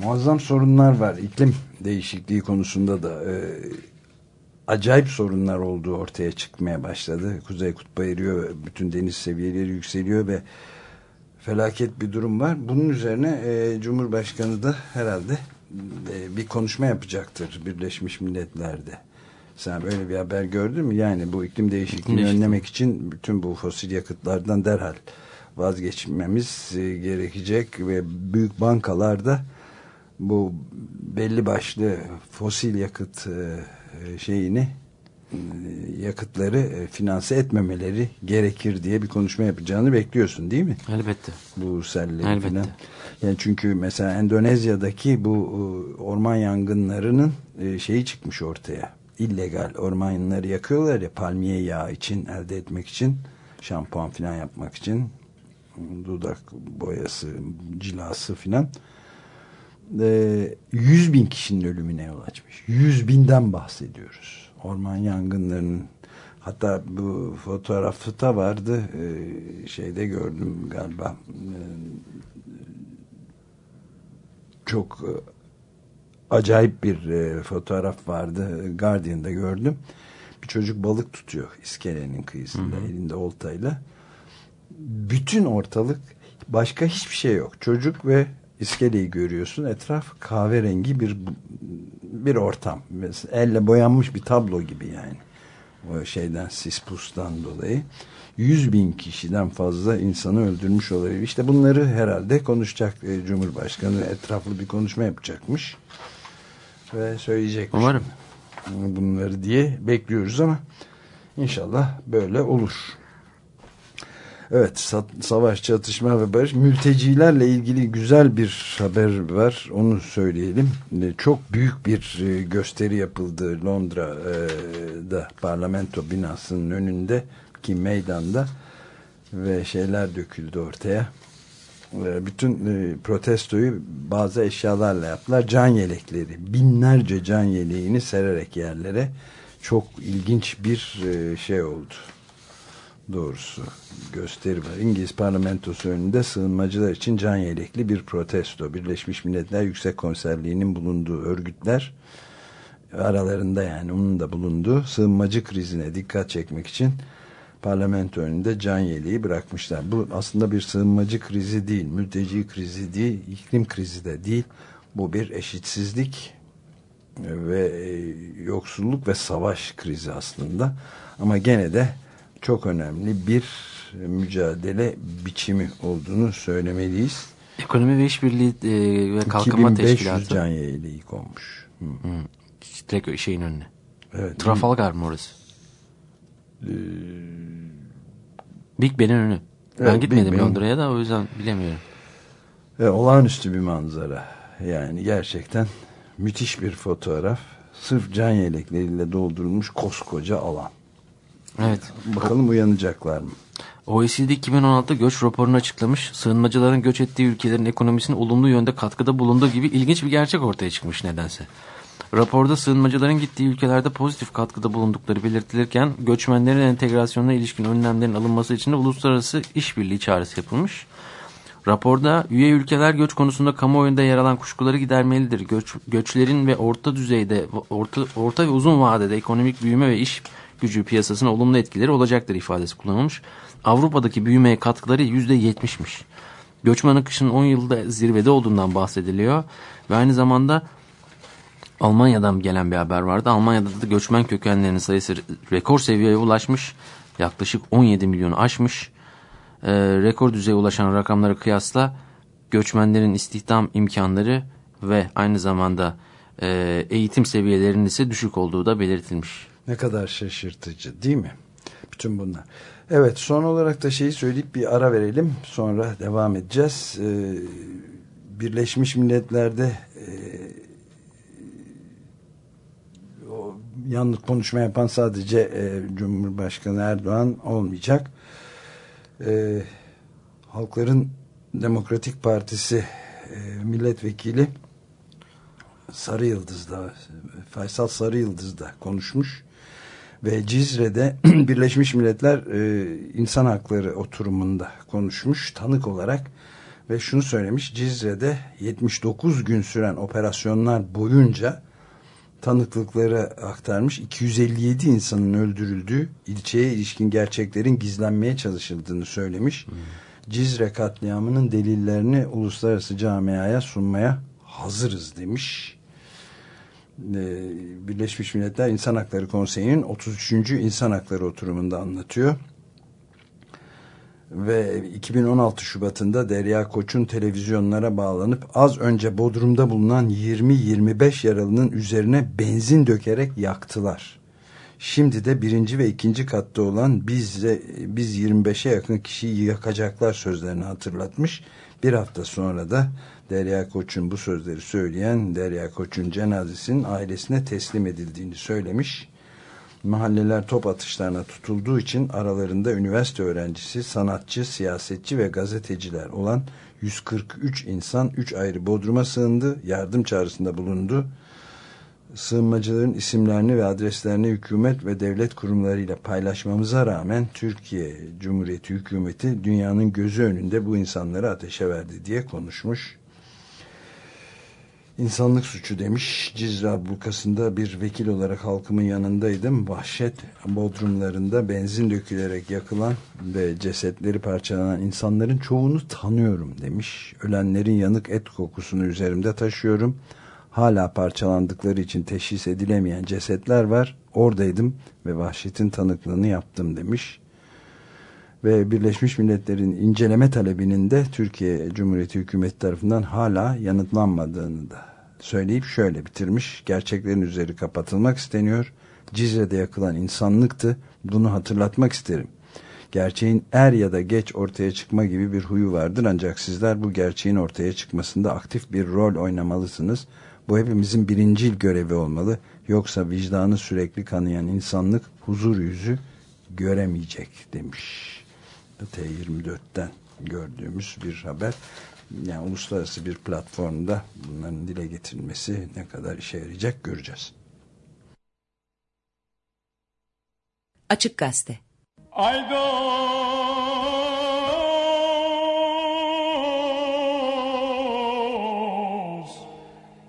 muazzam sorunlar var. İklim değişikliği konusunda da e, acayip sorunlar olduğu ortaya çıkmaya başladı. Kuzey kutbu eriyor, bütün deniz seviyeleri yükseliyor ve felaket bir durum var. Bunun üzerine e, Cumhurbaşkanı da herhalde e, bir konuşma yapacaktır Birleşmiş Milletler'de. Sen böyle bir haber gördün mü? Yani bu iklim değişikliğini önlemek için bütün bu fosil yakıtlardan derhal vazgeçmemiz e, gerekecek ve büyük bankalarda bu belli başlı fosil yakıt e, şeyini yakıtları finanse etmemeleri gerekir diye bir konuşma yapacağını bekliyorsun değil mi? Elbette. Bu selleri Elbette. Falan. Yani çünkü mesela Endonezya'daki bu e, orman yangınlarının e, şeyi çıkmış ortaya. İllegal ormanları yakıyorlar ya palmiye yağı için elde etmek için şampuan falan yapmak için dudak boyası cilası filan. 100 e, bin kişinin ölümüne yol açmış. 100 binden bahsediyoruz. Orman yangınlarının hatta bu fotoğrafı da vardı şeyde gördüm galiba çok e, acayip bir e, fotoğraf vardı. Guardian'da gördüm. Bir çocuk balık tutuyor iskelenin kıyısında hı hı. elinde oltayla. Bütün ortalık başka hiçbir şey yok. Çocuk ve iskeleyi görüyorsun. Etraf kahverengi bir bir ortam. Mesela elle boyanmış bir tablo gibi yani. O şeyden sispustan dolayı. 100 bin kişiden fazla insanı öldürmüş olabilir. İşte bunları herhalde konuşacak e, Cumhurbaşkanı etraflı bir konuşma yapacakmış ve söyleyecekmiş. Umarım. Bunları diye bekliyoruz ama inşallah böyle olur. Evet savaş, çatışma ve barış mültecilerle ilgili güzel bir haber var onu söyleyelim. E, çok büyük bir e, gösteri yapıldı Londra'da parlamento binasının önünde ki meydanda ve şeyler döküldü ortaya. Bütün e, protestoyu bazı eşyalarla yaptılar. Can yelekleri, binlerce can yeleğini sererek yerlere çok ilginç bir e, şey oldu. Doğrusu gösteri var. İngiliz parlamentosu önünde sığınmacılar için can yelekli bir protesto. Birleşmiş Milletler Yüksek Konserliği'nin bulunduğu örgütler aralarında yani onun da bulunduğu sığınmacı krizine dikkat çekmek için parlamento önünde can yeleği bırakmışlar. Bu aslında bir sığınmacı krizi değil, mülteci krizi değil, iklim krizi de değil. Bu bir eşitsizlik ve e, yoksulluk ve savaş krizi aslında. Ama gene de çok önemli bir mücadele biçimi olduğunu söylemeliyiz. Ekonomi ve İşbirliği e, ve Kalkınma Teşkilatı. 2500 can yeleği konmuş. Hı. Hı. Direkt şeyin önüne. Evet. Trafalgar mı orası? Ee, Big Ben'in önü. Evet, ben gitmedim Londra'ya da o yüzden bilemiyorum. E, olağanüstü bir manzara. Yani gerçekten müthiş bir fotoğraf. Sırf can yelekleriyle doldurulmuş koskoca alan. Evet. Bakalım uyanacaklar mı? OECD 2016 göç raporunu açıklamış. Sığınmacıların göç ettiği ülkelerin ekonomisinin olumlu yönde katkıda bulunduğu gibi ilginç bir gerçek ortaya çıkmış nedense. Raporda sığınmacıların gittiği ülkelerde pozitif katkıda bulundukları belirtilirken göçmenlerin entegrasyonuna ilişkin önlemlerin alınması için de uluslararası işbirliği çağrısı yapılmış. Raporda üye ülkeler göç konusunda kamuoyunda yer alan kuşkuları gidermelidir. Göç, göçlerin ve orta düzeyde, orta, orta ve uzun vadede ekonomik büyüme ve iş gücü piyasasına olumlu etkileri olacaktır ifadesi kullanılmış. Avrupa'daki büyümeye katkıları %70'miş. Göçmen akışının 10 yılda zirvede olduğundan bahsediliyor ve aynı zamanda Almanya'dan gelen bir haber vardı. Almanya'da da göçmen kökenlerinin sayısı rekor seviyeye ulaşmış. Yaklaşık 17 milyonu aşmış. E, rekor düzeye ulaşan rakamlara kıyasla göçmenlerin istihdam imkanları ve aynı zamanda e, eğitim seviyelerinin ise düşük olduğu da belirtilmiş. Ne kadar şaşırtıcı değil mi? Bütün bunlar. Evet son olarak da şeyi söyleyip bir ara verelim. Sonra devam edeceğiz. Ee, Birleşmiş Milletler'de e, o yalnız konuşma yapan sadece e, Cumhurbaşkanı Erdoğan olmayacak. E, Halkların Demokratik Partisi e, milletvekili Sarı Yıldız'da Faysal Sarı Yıldız'da konuşmuş ve Cizre'de (clears throat) Birleşmiş Milletler e, İnsan Hakları oturumunda konuşmuş tanık olarak ve şunu söylemiş Cizre'de 79 gün süren operasyonlar boyunca tanıklıkları aktarmış 257 insanın öldürüldüğü ilçeye ilişkin gerçeklerin gizlenmeye çalışıldığını söylemiş. Hmm. Cizre katliamının delillerini uluslararası camiaya sunmaya hazırız demiş. Ee, Birleşmiş Milletler İnsan Hakları Konseyi'nin 33. İnsan Hakları oturumunda anlatıyor. Ve 2016 Şubat'ında Derya Koç'un televizyonlara bağlanıp az önce Bodrum'da bulunan 20-25 yaralının üzerine benzin dökerek yaktılar. Şimdi de birinci ve ikinci katta olan biz, biz 25'e yakın kişiyi yakacaklar sözlerini hatırlatmış. Bir hafta sonra da Derya Koç'un bu sözleri söyleyen Derya Koç'un cenazesinin ailesine teslim edildiğini söylemiş. Mahalleler top atışlarına tutulduğu için aralarında üniversite öğrencisi, sanatçı, siyasetçi ve gazeteciler olan 143 insan 3 ayrı bodruma sığındı, yardım çağrısında bulundu sığınmacıların isimlerini ve adreslerini hükümet ve devlet kurumlarıyla paylaşmamıza rağmen Türkiye Cumhuriyeti hükümeti dünyanın gözü önünde bu insanları ateşe verdi diye konuşmuş. İnsanlık suçu demiş. Cizre ablukasında bir vekil olarak halkımın yanındaydım. Vahşet bodrumlarında benzin dökülerek yakılan ve cesetleri parçalanan insanların çoğunu tanıyorum demiş. Ölenlerin yanık et kokusunu üzerimde taşıyorum hala parçalandıkları için teşhis edilemeyen cesetler var. Oradaydım ve vahşetin tanıklığını yaptım demiş. Ve Birleşmiş Milletler'in inceleme talebinin de Türkiye Cumhuriyeti Hükümeti tarafından hala yanıtlanmadığını da söyleyip şöyle bitirmiş. Gerçeklerin üzeri kapatılmak isteniyor. Cizre'de yakılan insanlıktı. Bunu hatırlatmak isterim. Gerçeğin er ya da geç ortaya çıkma gibi bir huyu vardır ancak sizler bu gerçeğin ortaya çıkmasında aktif bir rol oynamalısınız. Bu hepimizin birincil görevi olmalı. Yoksa vicdanı sürekli kanayan insanlık huzur yüzü göremeyecek demiş. T24'ten gördüğümüz bir haber. Yani uluslararası bir platformda bunların dile getirilmesi ne kadar işe yarayacak göreceğiz. Açık Gazete Aydo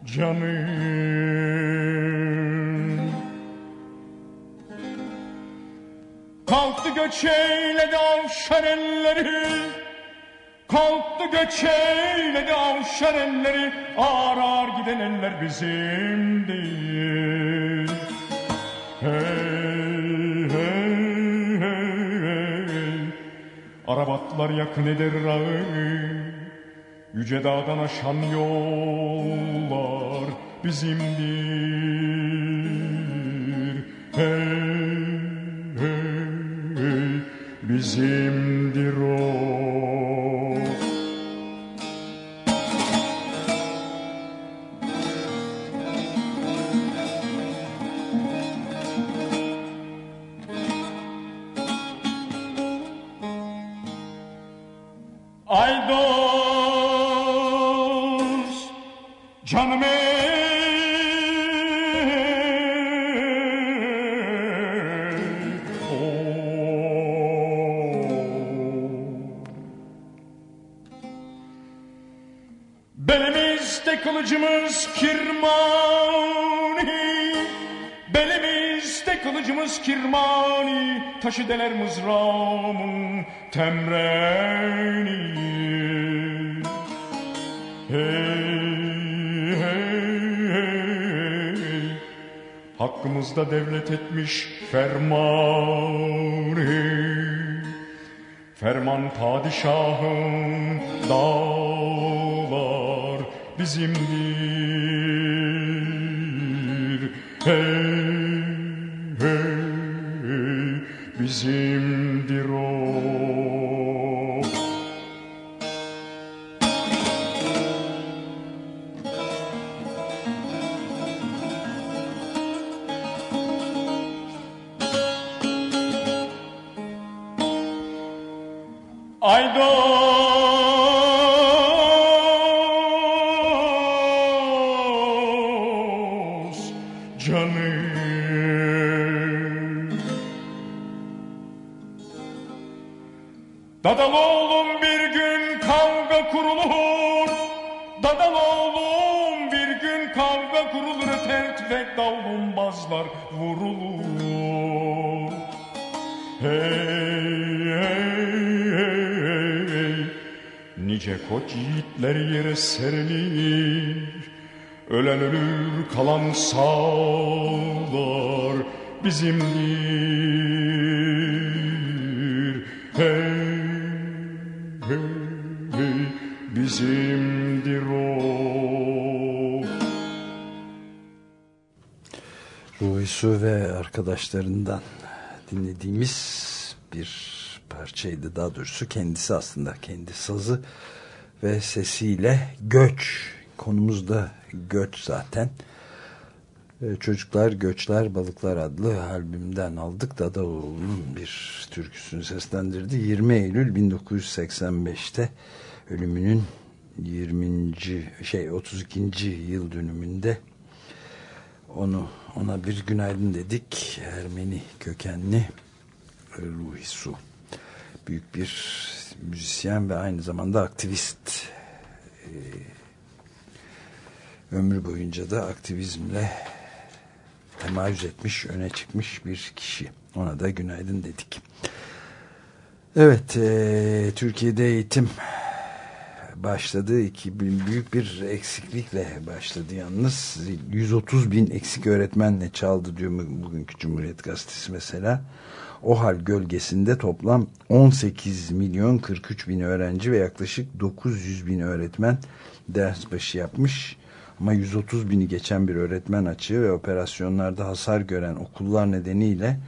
canım Kalktı göç eyledi avşar elleri. Kalktı göç eyledi avşar elleri. Ağır ağır giden eller bizim değil. Hey hey hey hey. Arabatlar yakın eder ağı. Yüce dağdan aşan yollar bizimdir. Hey, bizimdir o. kılıcımız kirmani. Belimizde kılıcımız kirmani. Taşı deler mızrağımın temreni. Hey, hey, hey, Hakkımızda devlet etmiş fermanı. Ferman padişahın dağlar bizimdir. Hey, hey, bizim. Serilir. Ölen ölür kalan sağlar. Bizimdir Hey hey hey bizimdir o. Ruhi Su ve arkadaşlarından dinlediğimiz bir parçaydı. Daha doğrusu kendisi aslında. Kendi sazı ve sesiyle göç. Konumuz da göç zaten. Ee, Çocuklar Göçler Balıklar adlı albümden aldık. Dadaoğlu'nun bir türküsünü seslendirdi. 20 Eylül 1985'te ölümünün 20. şey 32. yıl dönümünde onu ona bir günaydın dedik. Ermeni kökenli Ruhi Su. Büyük bir müzisyen ve aynı zamanda aktivist. Ee, ömrü boyunca da aktivizmle temayüz etmiş, öne çıkmış bir kişi. Ona da günaydın dedik. Evet, e, Türkiye'de eğitim başladı. 2000 büyük bir eksiklikle başladı yalnız. 130 bin eksik öğretmenle çaldı diyor bugünkü Cumhuriyet Gazetesi mesela. O hal gölgesinde toplam 18 milyon 43 bin öğrenci ve yaklaşık 900 bin öğretmen ders başı yapmış. Ama 130 bini geçen bir öğretmen açığı ve operasyonlarda hasar gören okullar nedeniyle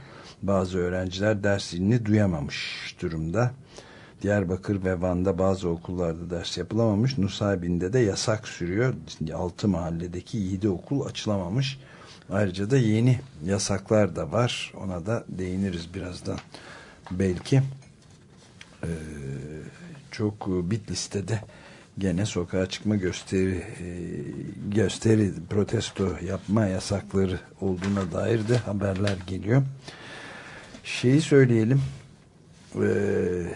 bazı öğrenciler ders zilini duyamamış durumda. Diyarbakır ve Van'da bazı okullarda ders yapılamamış. Nusaybin'de de yasak sürüyor. 6 mahalledeki 7 okul açılamamış. Ayrıca da yeni yasaklar da var. Ona da değiniriz birazdan. Belki ee, çok Bitlis'te gene sokağa çıkma gösteri e, gösteri protesto yapma yasakları olduğuna dair de haberler geliyor. Şeyi söyleyelim. Eee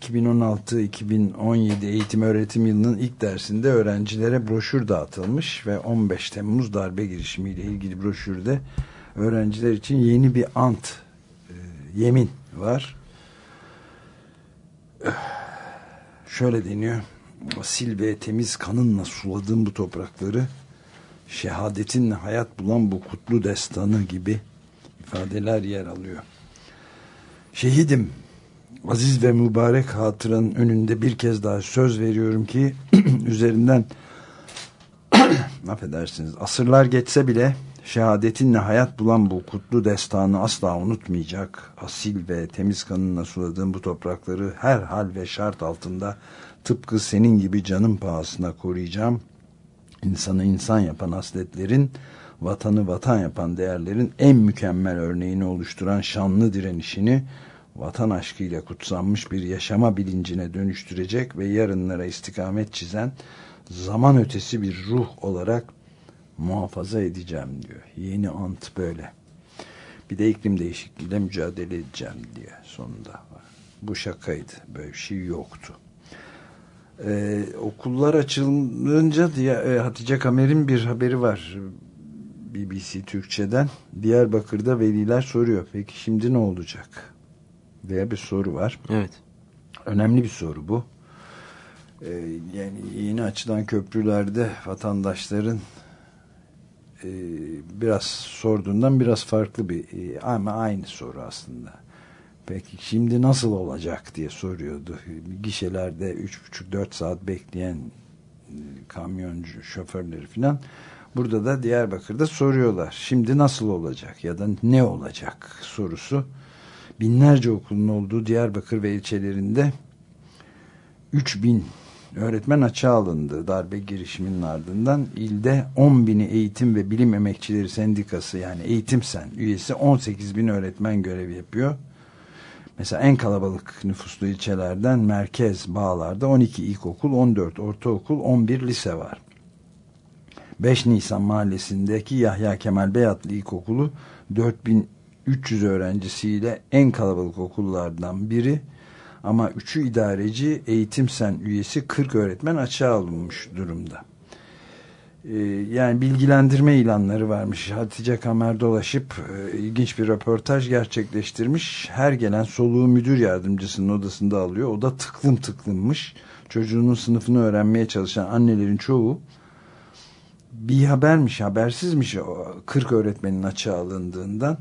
2016-2017 eğitim öğretim yılının ilk dersinde öğrencilere broşür dağıtılmış ve 15 Temmuz darbe girişimiyle ilgili broşürde öğrenciler için yeni bir ant, e, yemin var. Şöyle deniyor. Asil ve temiz kanınla suladığım bu toprakları şehadetinle hayat bulan bu kutlu destanı gibi ifadeler yer alıyor. Şehidim aziz ve mübarek hatıranın önünde bir kez daha söz veriyorum ki (clears throat) üzerinden (clears throat) affedersiniz asırlar geçse bile şehadetinle hayat bulan bu kutlu destanı asla unutmayacak. Asil ve temiz kanınla suladığım bu toprakları her hal ve şart altında tıpkı senin gibi canım pahasına koruyacağım. İnsanı insan yapan hasletlerin, vatanı vatan yapan değerlerin en mükemmel örneğini oluşturan şanlı direnişini vatan aşkıyla kutsanmış bir yaşama bilincine dönüştürecek ve yarınlara istikamet çizen zaman ötesi bir ruh olarak muhafaza edeceğim diyor. Yeni ant böyle. Bir de iklim değişikliğiyle mücadele edeceğim diye sonunda. Bu şakaydı. Böyle bir şey yoktu. Ee, okullar açılınca diye e, Hatice Kamer'in bir haberi var. BBC Türkçe'den. Diyarbakır'da veliler soruyor. Peki şimdi ne olacak? Diye bir soru var. Evet. Önemli bir soru bu. Ee, yani yeni açılan köprülerde vatandaşların e, biraz sorduğundan biraz farklı bir e, ama aynı soru aslında. Peki şimdi nasıl olacak diye soruyordu. Gişelerde 3,5-4 saat bekleyen e, kamyoncu şoförleri filan Burada da Diyarbakır'da soruyorlar. Şimdi nasıl olacak ya da ne olacak sorusu. Binlerce okulun olduğu Diyarbakır ve ilçelerinde 3000 öğretmen açığa alındı darbe girişiminin ardından. ilde 10 bini eğitim ve bilim emekçileri sendikası yani eğitim sen üyesi 18 bin öğretmen görev yapıyor. Mesela en kalabalık nüfuslu ilçelerden merkez bağlarda 12 ilkokul, 14 ortaokul, 11 lise var. 5 Nisan mahallesindeki Yahya Kemal Beyatlı İlkokulu 4300 öğrencisiyle en kalabalık okullardan biri ama 3'ü idareci eğitim sen üyesi 40 öğretmen açığa alınmış durumda. Ee, yani bilgilendirme ilanları varmış. Hatice Kamer dolaşıp e, ilginç bir röportaj gerçekleştirmiş. Her gelen soluğu müdür yardımcısının odasında alıyor. O da tıklım tıklımmış. Çocuğunun sınıfını öğrenmeye çalışan annelerin çoğu bir habermiş, habersizmiş o 40 öğretmenin açığa alındığından.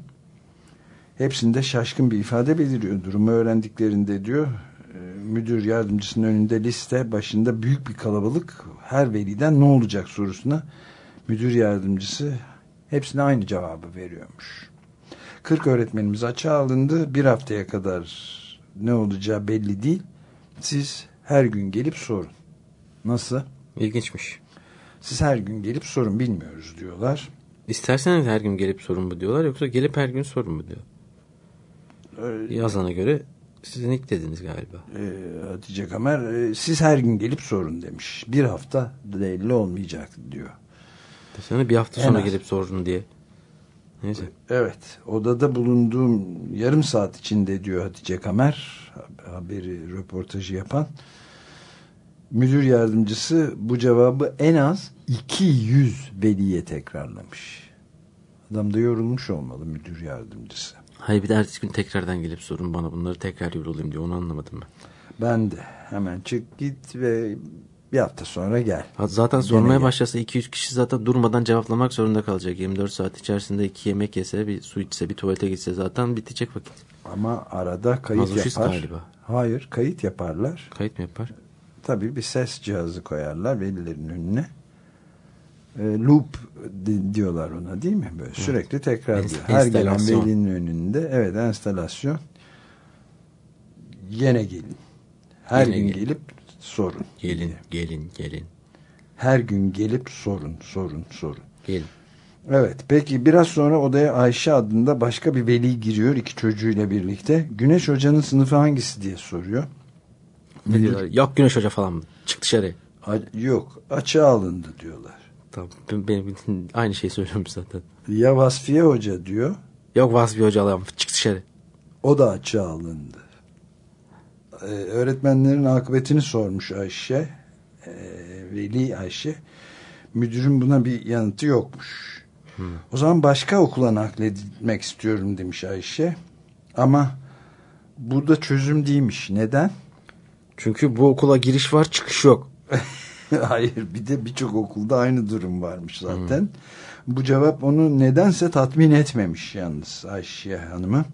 Hepsinde şaşkın bir ifade beliriyor. Durumu öğrendiklerinde diyor e, müdür yardımcısının önünde liste başında büyük bir kalabalık her veliden ne olacak sorusuna müdür yardımcısı hepsine aynı cevabı veriyormuş. 40 öğretmenimiz açığa alındı. Bir haftaya kadar ne olacağı belli değil. Siz her gün gelip sorun. Nasıl? İlginçmiş. Siz her gün gelip sorun bilmiyoruz diyorlar. İsterseniz her gün gelip sorun mu diyorlar yoksa gelip her gün sorun mu diyor. Yazana göre sizin ilk dediniz galiba. Ee, Hatice Kamer e, siz her gün gelip sorun demiş. Bir hafta belli olmayacak diyor. Desene bir hafta En sonra az. gelip sorun diye. Neyse. Evet odada bulunduğum yarım saat içinde diyor Hatice Kamer haberi röportajı yapan müdür yardımcısı bu cevabı en az 200 veliye tekrarlamış. Adam da yorulmuş olmalı müdür yardımcısı. Hayır bir de ertesi gün tekrardan gelip sorun bana bunları tekrar yorulayım diye onu anlamadım ben. Ben de hemen çık git ve bir hafta sonra gel. Ha, Zaten sormaya gel. başlasa 200 kişi zaten durmadan cevaplamak zorunda kalacak. 24 saat içerisinde iki yemek yese, bir su içse, bir tuvalete gitse zaten bitecek vakit. Ama arada kayıt Mazoşist yapar. galiba. Hayır kayıt yaparlar. Kayıt mı yapar? Tabii bir ses cihazı koyarlar velilerin önüne. E, loop diyorlar ona değil mi? Böyle sürekli tekrar diyor. Her gelen velinin önünde evet enstalasyon yine gelin. Her Yine gün gelin. gelip sorun. Gelin, gelin, gelin, Her gün gelip sorun, sorun, sorun. gelin. Evet peki biraz sonra odaya Ayşe adında başka bir veli giriyor iki çocuğuyla birlikte. Güneş hocanın sınıfı hangisi diye soruyor. Ne diyorlar? Yok Güneş Hoca falan mı? Çık dışarı. A- Yok açığa alındı diyorlar. Tamam. Ben, benim aynı şeyi söylüyorum zaten. Ya Vasfiye Hoca diyor Yok Vasfi Hoca alalım. Çık dışarı. o da açığa alındı. Ee, öğretmenlerin akıbetini sormuş Ayşe. Ee, Veli Ayşe. Müdürün buna bir yanıtı yokmuş. O zaman başka okula nakledilmek istiyorum demiş Ayşe. Ama burada çözüm değilmiş. Neden? Çünkü bu okula giriş var çıkış yok. (laughs) (laughs) Hayır bir de birçok okulda aynı durum varmış zaten. Bu cevap onu nedense tatmin etmemiş yalnız Ayşe Hanım'ı.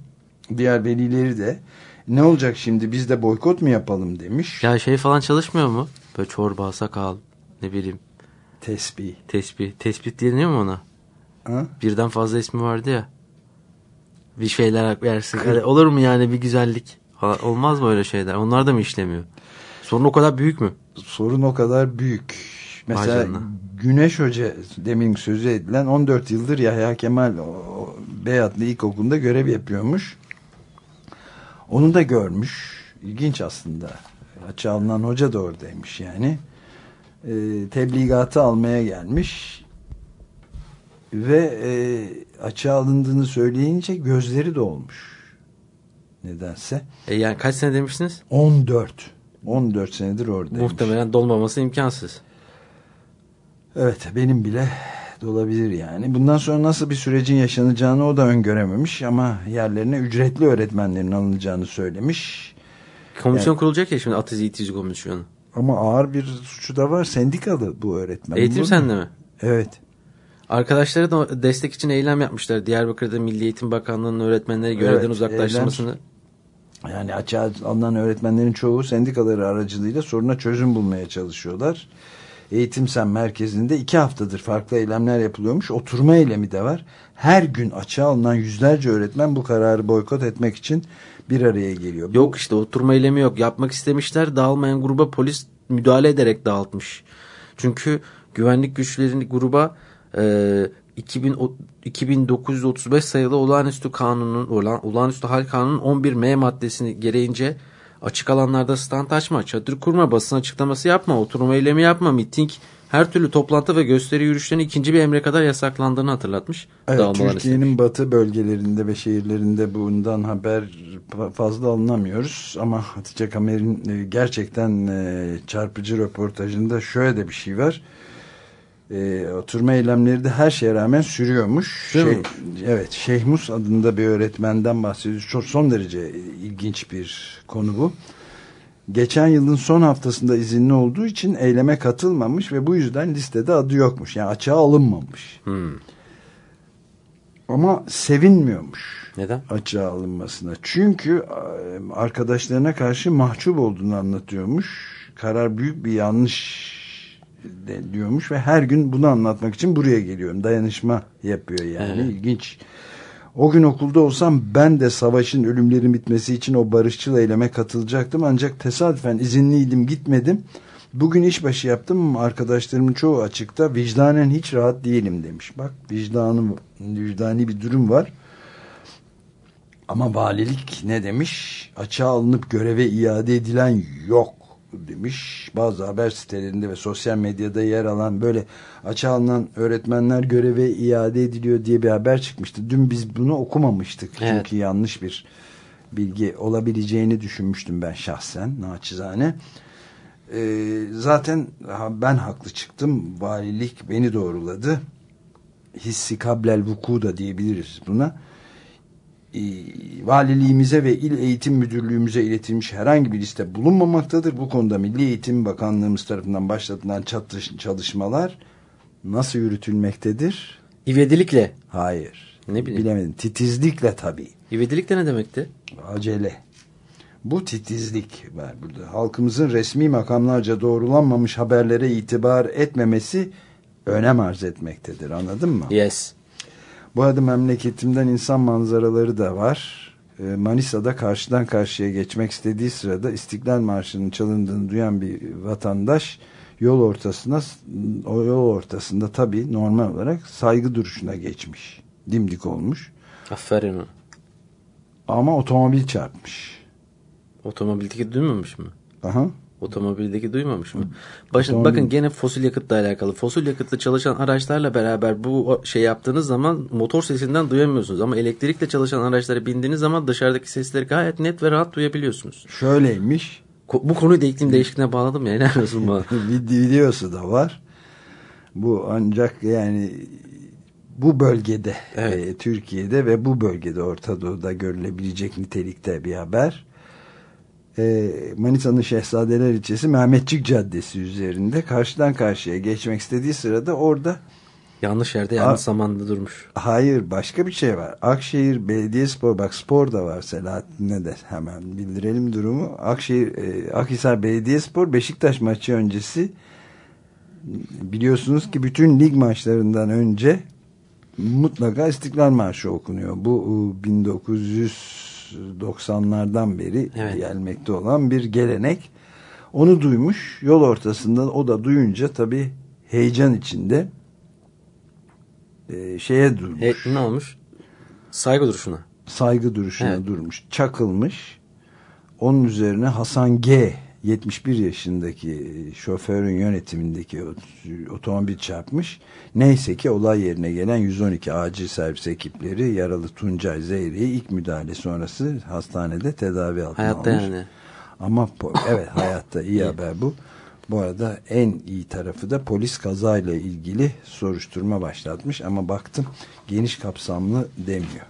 Diğer velileri de ne olacak şimdi biz de boykot mu yapalım demiş. Ya şey falan çalışmıyor mu? Böyle çorba, sakal, ne bileyim Tesbih. tesbih. Tespih deniyor mu ona? Ha? Birden fazla ismi vardı ya. Bir şeyler versin. Olur mu yani bir güzellik? Olmaz mı öyle şeyler? Onlar da mı işlemiyor? Sorun o kadar büyük mü? Sorun o kadar büyük. Mesela. Güneş Hoca demin sözü edilen 14 yıldır Yahya Kemal Beyatlı İlkokulu'nda görev yapıyormuş. Onu da görmüş. İlginç aslında. Açığa alınan hoca da oradaymış yani. E, tebligatı almaya gelmiş. Ve e, açığa alındığını söyleyince gözleri dolmuş. Nedense. E yani kaç sene demiştiniz? 14. 14 senedir oradaymış. Muhtemelen dolmaması imkansız. Evet benim bile dolabilir yani. Bundan sonra nasıl bir sürecin yaşanacağını o da öngörememiş ama yerlerine ücretli öğretmenlerin alınacağını söylemiş. Komisyon kurulacak ya şimdi Atezi İtici Komisyonu. Ama ağır bir suçu da var. Sendikalı bu öğretmen. Eğitim sende mi? Evet. Arkadaşları da destek için eylem yapmışlar. Diyarbakır'da Milli Eğitim Bakanlığı'nın öğretmenleri görevden Evet, uzaklaştırmasını. Yani açığa alınan öğretmenlerin çoğu sendikaları aracılığıyla soruna çözüm bulmaya çalışıyorlar. Eğitim Sen Merkezi'nde iki haftadır farklı eylemler yapılıyormuş. Oturma eylemi de var. Her gün açığa alınan yüzlerce öğretmen bu kararı boykot etmek için bir araya geliyor. Yok işte oturma eylemi yok. Yapmak istemişler. Dağılmayan gruba polis müdahale ederek dağıtmış. Çünkü güvenlik güçlerini gruba e, 2000, o- 2935 sayılı olağanüstü kanunun olağanüstü hal kanunun 11M maddesini gereğince açık alanlarda stand açma, çadır kurma, basın açıklaması yapma, oturma eylemi yapma, miting, her türlü toplantı ve gösteri yürüyüşlerinin ikinci bir emre kadar yasaklandığını hatırlatmış. Evet, Türkiye'nin batı bölgelerinde ve şehirlerinde bundan haber fa- fazla alınamıyoruz. Ama Hatice Kamer'in e, gerçekten e, çarpıcı röportajında şöyle de bir şey var. E, oturma eylemleri de her şeye rağmen sürüyormuş. Şey, evet, Şeyhmus adında bir öğretmenden bahsediyoruz. Çok son derece ilginç bir konu bu. Geçen yılın son haftasında izinli olduğu için eyleme katılmamış ve bu yüzden listede adı yokmuş. Yani açığa alınmamış. Hmm. Ama sevinmiyormuş Neden? açığa alınmasına. Çünkü e, arkadaşlarına karşı mahcup olduğunu anlatıyormuş. Karar büyük bir yanlış de diyormuş ve her gün bunu anlatmak için buraya geliyorum. Dayanışma yapıyor yani. Evet. İlginç. O gün okulda olsam ben de savaşın ölümlerin bitmesi için o barışçıl eyleme katılacaktım. Ancak tesadüfen izinliydim gitmedim. Bugün işbaşı yaptım arkadaşlarımın çoğu açıkta vicdanen hiç rahat değilim demiş. Bak vicdanım, vicdani bir durum var. Ama valilik ne demiş? Açığa alınıp göreve iade edilen yok demiş. Bazı haber sitelerinde ve sosyal medyada yer alan böyle açığa alınan öğretmenler göreve iade ediliyor diye bir haber çıkmıştı. Dün biz bunu okumamıştık. Evet. Çünkü yanlış bir bilgi olabileceğini düşünmüştüm ben şahsen naçizane. Ee, zaten ben haklı çıktım. Valilik beni doğruladı. Hissi kablel vuku da diyebiliriz buna valiliğimize ve il eğitim müdürlüğümüze iletilmiş herhangi bir liste bulunmamaktadır. Bu konuda Milli Eğitim Bakanlığımız tarafından başlatılan çatış, çalışmalar nasıl yürütülmektedir? İvedilikle. Hayır. Ne bileyim. Bilemedim. Titizlikle tabii. İvedilik de ne demekti? Acele. Bu titizlik var burada. Halkımızın resmi makamlarca doğrulanmamış haberlere itibar etmemesi önem arz etmektedir. Anladın mı? Yes. Bu arada memleketimden insan manzaraları da var. Ee, Manisa'da karşıdan karşıya geçmek istediği sırada İstiklal Marşı'nın çalındığını duyan bir vatandaş yol ortasına o yol ortasında tabii normal olarak saygı duruşuna geçmiş. Dimdik olmuş. Aferin. Ama otomobil çarpmış. Otomobildeki duymamış mı? Aha. Otomobildeki duymamış mı? Başın, Otomobil- bakın gene fosil yakıtla alakalı. Fosil yakıtla çalışan araçlarla beraber bu şey yaptığınız zaman motor sesinden duyamıyorsunuz. Ama elektrikle çalışan araçlara bindiğiniz zaman dışarıdaki sesleri gayet net ve rahat duyabiliyorsunuz. Şöyleymiş. Ko- bu konuyu da iklim değişikliğine bağladım ya. Olsun bana? (laughs) Vid- videosu da var. Bu ancak yani bu bölgede Evet. e, Türkiye'de ve bu bölgede Orta Doğu'da görülebilecek nitelikte bir haber. E, Manisa'nın Şehzadeler ilçesi Mehmetçik Caddesi üzerinde karşıdan karşıya geçmek istediği sırada orada Yanlış yerde yanlış A zamanda durmuş. Hayır başka bir şey var. Akşehir Belediye Spor bak spor da var Selahattin'e de hemen bildirelim durumu. Akşehir e, Akhisar Belediye Spor Beşiktaş maçı öncesi biliyorsunuz ki bütün lig maçlarından önce mutlaka İstiklal Marşı okunuyor. Bu e, 1900 90'lardan beri evet. gelmekte olan bir gelenek. Onu duymuş. Yol ortasından o da duyunca tabii heyecan içinde e, şeye durmuş. E, ne olmuş? Saygı duruşuna. Saygı duruşuna evet. durmuş. Çakılmış. Onun üzerine Hasan G 71 yaşındaki şoförün yönetimindeki otomobil çarpmış. Neyse ki olay yerine gelen 112 acil servis ekipleri yaralı Tuncay Zeyre'yi ilk müdahale sonrası hastanede tedavi altına Hayatta almış. yani. Ama evet hayatta iyi haber bu. Bu arada en iyi tarafı da polis kazayla ilgili soruşturma başlatmış ama baktım geniş kapsamlı demiyor.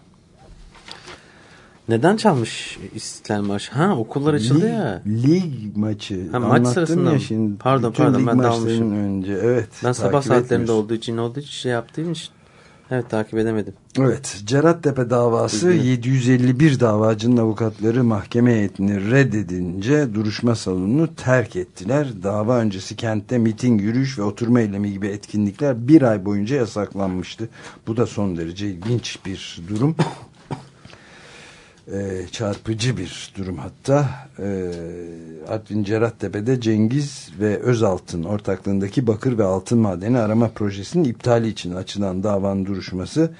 Neden çalmış İstiklal Marşı? Ha okullar açıldı lig, ya. Lig maçı. Ha, maç sırasında ya şimdi. Pardon, bütün pardon, ben dalmışım. önce. Evet. Ben sabah saatlerinde etmiyorsun. olduğu için olduğu için şey yaptığım için. Evet takip edemedim. Evet, Cerattepe davası 751 davacının avukatları mahkeme heyetini reddedince duruşma salonunu terk ettiler. Dava öncesi kentte miting, yürüyüş ve oturma eylemi gibi etkinlikler bir ay boyunca yasaklanmıştı. Bu da son derece ilginç bir durum. Ee, çarpıcı bir durum hatta. Ee, Artvin Cerattepe'de Cengiz ve Özaltın ortaklığındaki bakır ve altın madeni arama projesinin iptali için açılan davanın duruşması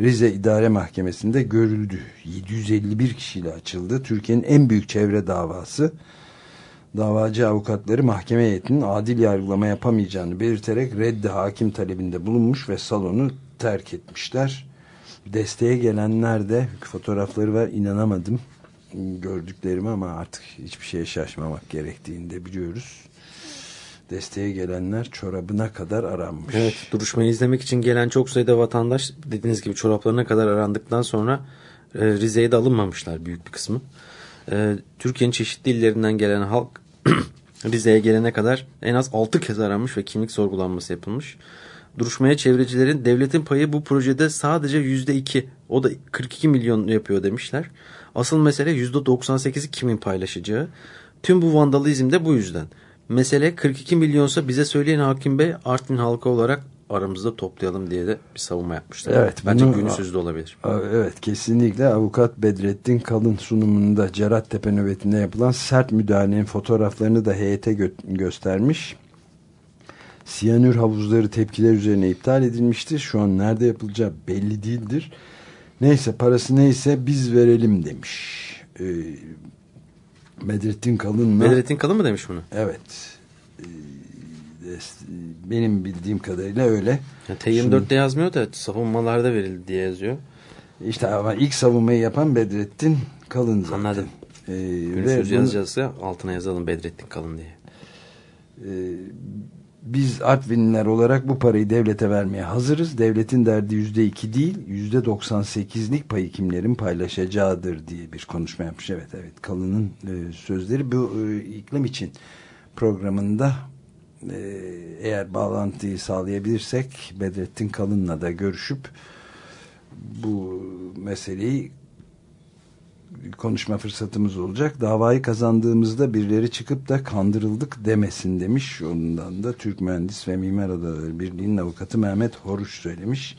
Rize İdare Mahkemesi'nde görüldü. 751 kişiyle açıldı. Türkiye'nin en büyük çevre davası. Davacı avukatları mahkeme heyetinin adil yargılama yapamayacağını belirterek reddi hakim talebinde bulunmuş ve salonu terk etmişler. Desteğe gelenler de fotoğrafları var inanamadım gördüklerimi ama artık hiçbir şeye şaşmamak gerektiğini de biliyoruz. Desteğe gelenler çorabına kadar aranmış. Evet duruşmayı izlemek için gelen çok sayıda vatandaş dediğiniz gibi çoraplarına kadar arandıktan sonra e, Rize'ye de alınmamışlar büyük bir kısmı. E, Türkiye'nin çeşitli illerinden gelen halk (clears throat) Rize'ye gelene kadar en az 6 kez aranmış ve kimlik sorgulanması yapılmış. Duruşmaya çevrecilerin devletin payı bu projede sadece %2 o da 42 milyon yapıyor demişler. Asıl mesele %98'i kimin paylaşacağı. Tüm bu vandalizm de bu yüzden. Mesele 42 milyonsa bize söyleyen hakim bey Artvin halkı olarak aramızda toplayalım diye de bir savunma yapmışlar. Evet, Bence bunu- günü sözlü olabilir. Evet kesinlikle avukat Bedrettin Kalın sunumunda Cerattepe nöbetinde yapılan sert müdahalenin fotoğraflarını da heyete gö- göstermiş. Siyanür havuzları tepkiler üzerine iptal edilmiştir. Şu an nerede yapılacağı belli değildir. Neyse parası neyse biz verelim demiş. Ee, Bedrettin Kalın'la Bedrettin Kalın mı demiş bunu? evet Ee, benim bildiğim kadarıyla öyle. Ya T24'te yazmıyor da savunmalarda verildi diye yazıyor. İşte ama ilk savunmayı yapan Bedrettin Kalın zaten. Anladım. Ee, Günü ve sözlü bunu- yazacağız ya altına yazalım Bedrettin Kalın diye. e, biz Artvinliler olarak bu parayı devlete vermeye hazırız. Devletin derdi yüzde iki değil, yüzde doksan sekizlik payı kimlerin paylaşacağıdır diye bir konuşma yapmış. Evet, evet. Kalın'ın e, sözleri bu e, iklim için programında e, eğer bağlantıyı sağlayabilirsek Bedrettin Kalın'la da görüşüp bu meseleyi konuşma fırsatımız olacak. Davayı kazandığımızda birileri çıkıp da kandırıldık demesin demiş. Ondan da Türk Mühendis ve Mimar Odaları Birliği'nin avukatı Mehmet Horuç söylemiş.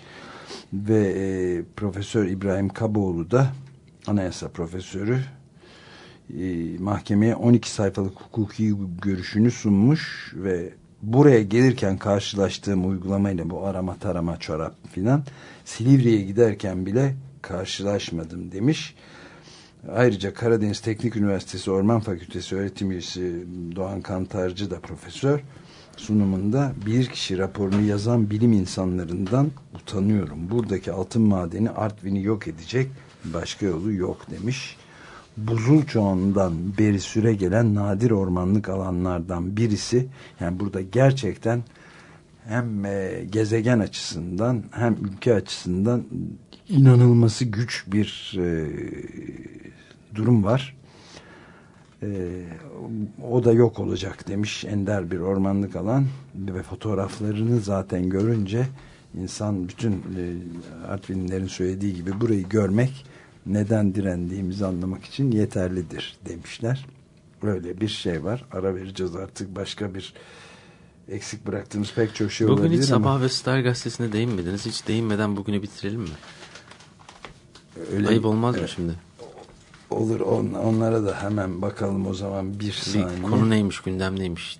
Ve e, Profesör İbrahim Kaboğlu da anayasa profesörü e, mahkemeye 12 sayfalık hukuki görüşünü sunmuş ve buraya gelirken karşılaştığım uygulamayla bu arama tarama çorap filan Silivri'ye giderken bile karşılaşmadım demiş. Ayrıca Karadeniz Teknik Üniversitesi Orman Fakültesi öğretim üyesi Doğan Kantarcı da profesör sunumunda bir kişi raporunu yazan bilim insanlarından utanıyorum. Buradaki altın madeni Artvin'i yok edecek başka yolu yok demiş. Buzul çoğundan beri süre gelen nadir ormanlık alanlardan birisi yani burada gerçekten hem e, gezegen açısından hem ülke açısından inanılması güç bir e, durum var. E, o da yok olacak demiş ender bir ormanlık alan ve fotoğraflarını zaten görünce insan bütün e, Artvinlilerin söylediği gibi burayı görmek neden direndiğimizi anlamak için yeterlidir demişler. Böyle bir şey var. Ara vereceğiz artık başka bir eksik bıraktığımız pek çok şey Bugün olabilir hiç ama Sabah ve Star gazetesine değinmediniz. Hiç değinmeden bugünü bitirelim mi? öyle Ayıp olmaz mı Evet. şimdi? Olur on, onlara da hemen bakalım o zaman bir Bir saniye. konu neymiş, gündem neymiş?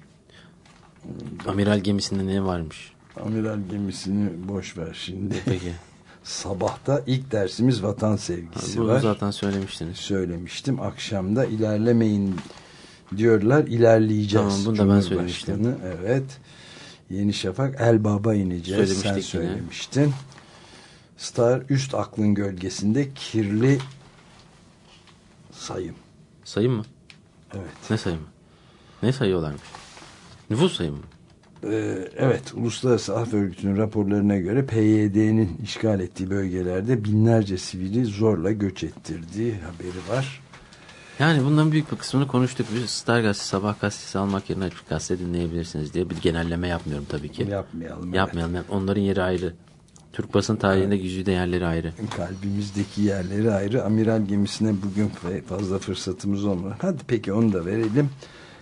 Amiral gemisinde ne varmış? Amiral gemisini boş ver şimdi. Peki. (laughs) Sabahta ilk dersimiz vatan sevgisi Bunu var. zaten söylemiştiniz. Söylemiştim. Akşamda ilerlemeyin diyorlar. ilerleyeceğiz. Tamam, bunu da ben Cumhurbaşkanı, Evet. Yeni Şafak El Baba ineceğiz. Sen Söylemiştik yine. söylemiştin. Star üst aklın gölgesinde kirli sayım. Sayım mı? Evet. Ne sayımı? Ne sayıyorlarmış? Nüfus sayımı mı? Ee, evet, Uluslararası Af Örgütü'nün raporlarına göre PYD'nin işgal ettiği bölgelerde binlerce sivili zorla göç ettirdiği haberi var. Yani bunların büyük bir kısmını konuştuk. Biz Star Gazetesi, Sabah Gazetesi almak yerine Açık Gazete dinleyebilirsiniz diye bir genelleme yapmıyorum tabii ki. Yapmayalım. evet. Yapmayalım. Yani Onların yeri ayrı. Türk basın tarihinde güzide yerleri ayrı. Kalbimizdeki yerleri ayrı. Amiral gemisine bugün fazla fırsatımız olmadı. Hadi peki onu da verelim.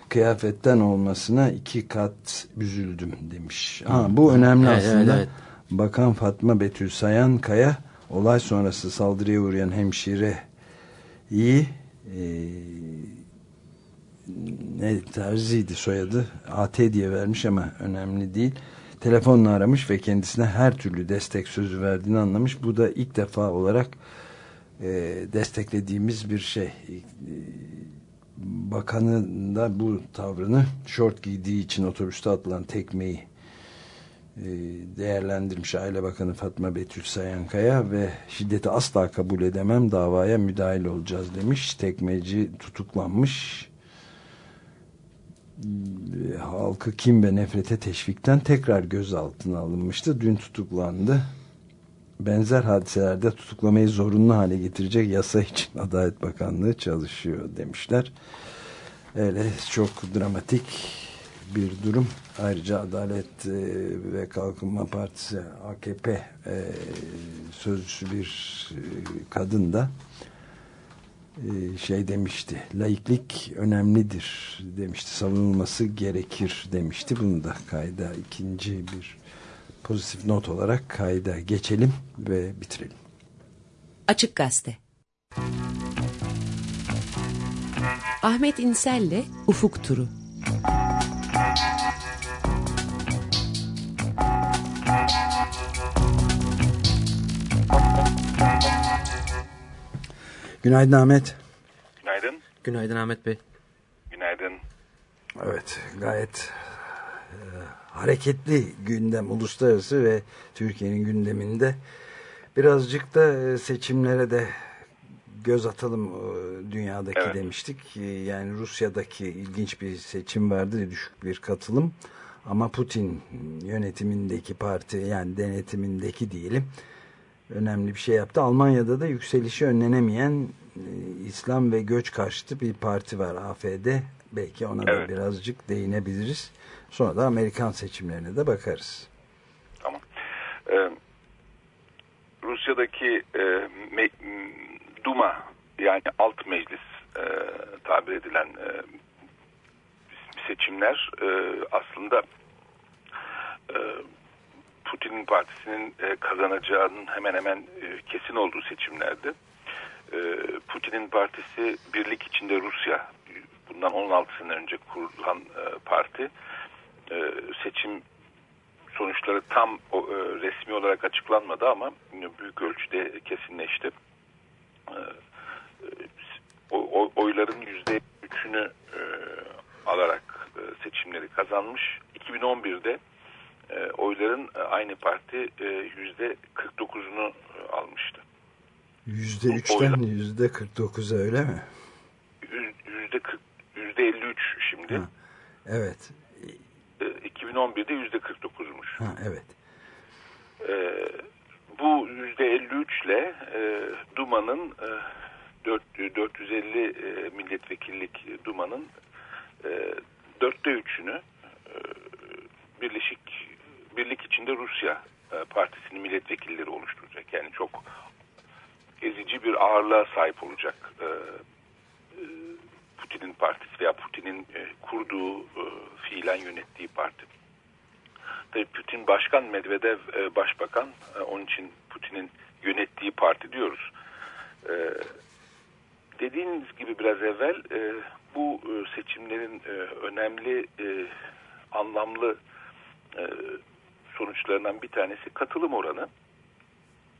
Kıyafetten olmasına iki kat üzüldüm demiş. Ha, bu önemli Evet, aslında. evet, evet. Bakan Fatma Betül Sayan Kaya olay sonrası saldırıya uğrayan hemşire iyi e, ne terziydi soyadı AT diye vermiş ama önemli değil telefonla aramış ve kendisine her türlü destek sözü verdiğini anlamış bu da ilk defa olarak e, desteklediğimiz bir şey E, bakanın da bu tavrını şort giydiği için otobüste atılan tekmeyi e, değerlendirmiş Aile Bakanı Fatma Betül Sayankaya ve şiddeti asla kabul edemem davaya müdahil olacağız demiş. Tekmeci tutuklanmış. E, Halkı kim ve nefrete teşvikten tekrar gözaltına alınmıştı. Dün tutuklandı. Benzer hadiselerde tutuklamayı zorunlu hale getirecek yasa için (laughs) Adalet Bakanlığı çalışıyor demişler. Öyle çok dramatik bir durum. Ayrıca Adalet e, ve Kalkınma Partisi AKP e, sözcüsü bir kadın da şey demişti. Laiklik önemlidir demişti. Savunulması gerekir demişti. Bunu da kayda ikinci bir pozitif not olarak kayda geçelim ve bitirelim. Açık Gazete Ahmet İnsel'le Ufuk Turu Günaydın Ahmet. Günaydın. Günaydın Ahmet Bey. Günaydın. Evet gayet e, hareketli gündem uluslararası ve Türkiye'nin gündeminde birazcık da e, seçimlere de göz atalım e, dünyadaki Evet. demiştik. E, yani Rusya'daki ilginç bir seçim vardı düşük bir katılım ama Putin yönetimindeki parti yani denetimindeki diyelim önemli bir şey yaptı. Almanya'da da yükselişi önlenemeyen e, İslam ve göç karşıtı bir parti var AFD. Belki ona da Evet. birazcık değinebiliriz. Sonra da Amerikan seçimlerine de bakarız. Tamam. Ee, Rusya'daki e, me- Duma yani alt meclis e, tabir edilen e, seçimler e, aslında e, Putin'in partisinin e, kazanacağının hemen hemen e, kesin olduğu seçimlerdi. E, Putin'in partisi Birlik içinde Rusya bundan 16 sene önce kurulan parti seçim sonuçları tam resmi olarak açıklanmadı ama büyük ölçüde kesinleşti. Oyların yüzde üçünü alarak seçimleri kazanmış. 2011'de e, oyların e, aynı parti e, yüzde 49'unu e, almıştı. Yüzde O- üçten oyla- yüzde 49'a öyle mi? Yüz- Yüzde 40, yüzde 53 şimdi. Ha. Evet. E, 2011'de yüzde 49'muş. Ha, evet. Ee, bu yüzde 53 ile e, Duma'nın e, dört- 450 e, milletvekillik Duma'nın dörtte üçünü Birleşik Birlik içinde Rusya e, Partisi'nin milletvekilleri oluşturacak. Yani çok ezici bir ağırlığa sahip olacak e, e, Putin'in partisi veya Putin'in e, kurduğu e, fiilen yönettiği parti. Tabii Putin başkan, Medvedev başbakan. E, onun için Putin'in yönettiği parti diyoruz. Dediğiniz gibi biraz evvel bu seçimlerin önemli, anlamlı sonuçlarından bir tanesi katılım oranı.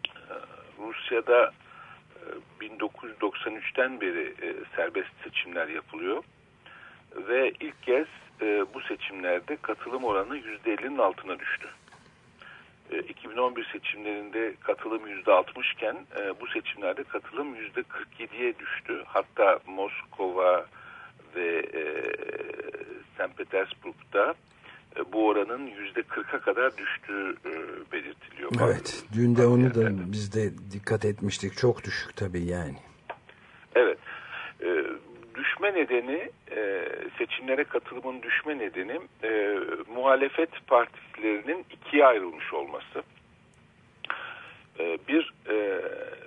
E, Rusya'da e, 1993'ten beri e, serbest seçimler yapılıyor ve ilk kez e, bu seçimlerde katılım oranı %50'nin altına düştü. E, 2011 seçimlerinde katılım %60 iken e, bu seçimlerde katılım %47'ye düştü. Hatta Moskova ve e, St. Petersburg'da e, e, bu oranın yüzde 40'a kadar düştüğü e, belirtiliyor. Evet, dün de onu da biz de dikkat etmiştik. Çok düşük tabii yani. Evet, e, düşme nedeni seçimlere katılımın düşme nedeni muhalefet partilerinin ikiye ayrılmış olması. Bir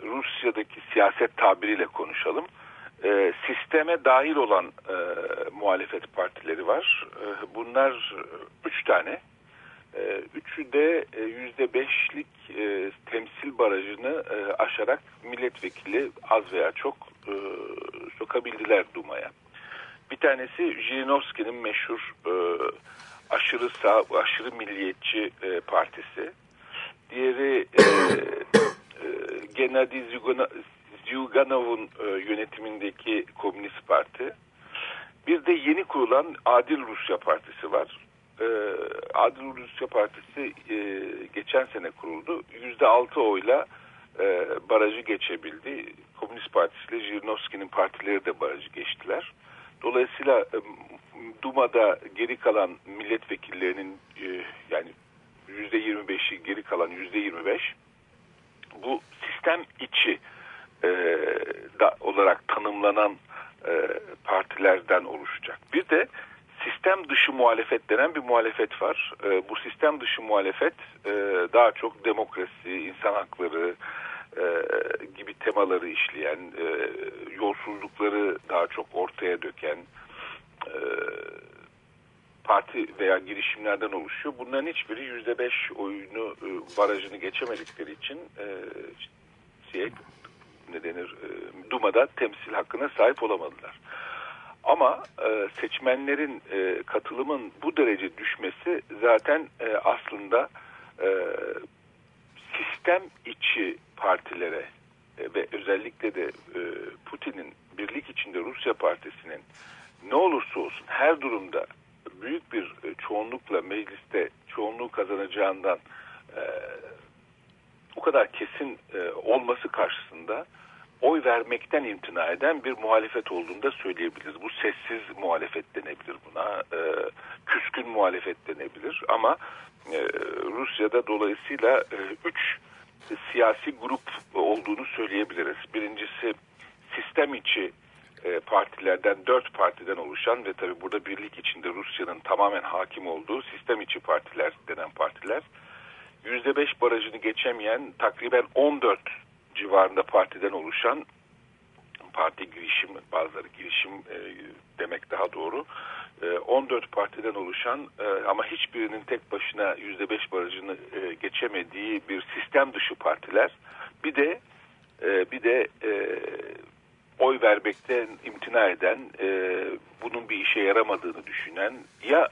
Rusya'daki siyaset tabiriyle konuşalım. E, sisteme dahil olan e, muhalefet partileri var. E, bunlar üç tane. E, üçü de e, yüzde beşlik e, temsil barajını e, aşarak milletvekili az veya çok e, sokabildiler Duma'ya. Bir tanesi Jirinovski'nin meşhur e, aşırı sağ, aşırı milliyetçi e, partisi. Diğeri e, (coughs) e, Gennady Zyuganov'un e, yönetimindeki Komünist Parti. Bir de yeni kurulan Adil Rusya Partisi var. E, Adil Rusya Partisi e, geçen sene kuruldu. Yüzde altı oyla e, barajı geçebildi. Komünist Partisi ile Jirinovski'nin partileri de barajı geçtiler. Dolayısıyla e, Duma'da geri kalan milletvekillerinin e, yani yüzde yirmi beşi geri kalan yüzde yirmi beş bu sistem içi e, da olarak tanımlanan e, partilerden oluşacak. Bir de sistem dışı muhalefet denen bir muhalefet var. E, bu sistem dışı muhalefet e, daha çok demokrasi, insan hakları e, gibi temaları işleyen, e, yolsuzlukları daha çok ortaya döken e, parti veya girişimlerden oluşuyor. Bunların hiçbiri yüzde beş oyunu e, barajını geçemedikleri için e, şey, ne denir e, Duma'da temsil hakkına sahip olamadılar. Ama e, seçmenlerin e, katılımın bu derece düşmesi zaten e, aslında e, sistem içi partilere e, ve özellikle de e, Putin'in birlik içinde Rusya partisinin ne olursa olsun her durumda büyük bir e, çoğunlukla mecliste çoğunluğu kazanacağından e, o kadar kesin e, olması karşısında oy vermekten imtina eden bir muhalefet olduğunu da söyleyebiliriz. Bu sessiz muhalefet denebilir buna, e, küskün muhalefet denebilir ama e, Rusya'da dolayısıyla e, üç siyasi grup olduğunu söyleyebiliriz. Birincisi sistem içi e, partilerden dört partiden oluşan ve tabi burada birlik içinde Rusya'nın tamamen hakim olduğu sistem içi partiler denen partiler. Yüzde beş barajını geçemeyen takriben 14 civarında partiden oluşan parti girişim bazıları girişim e, demek daha doğru. E, 14 partiden oluşan e, ama hiçbirinin tek başına yüzde beş barajını e, geçemediği bir sistem dışı partiler. Bir de e, bir de e, oy vermekten imtina eden e, bunun bir işe yaramadığını düşünen ya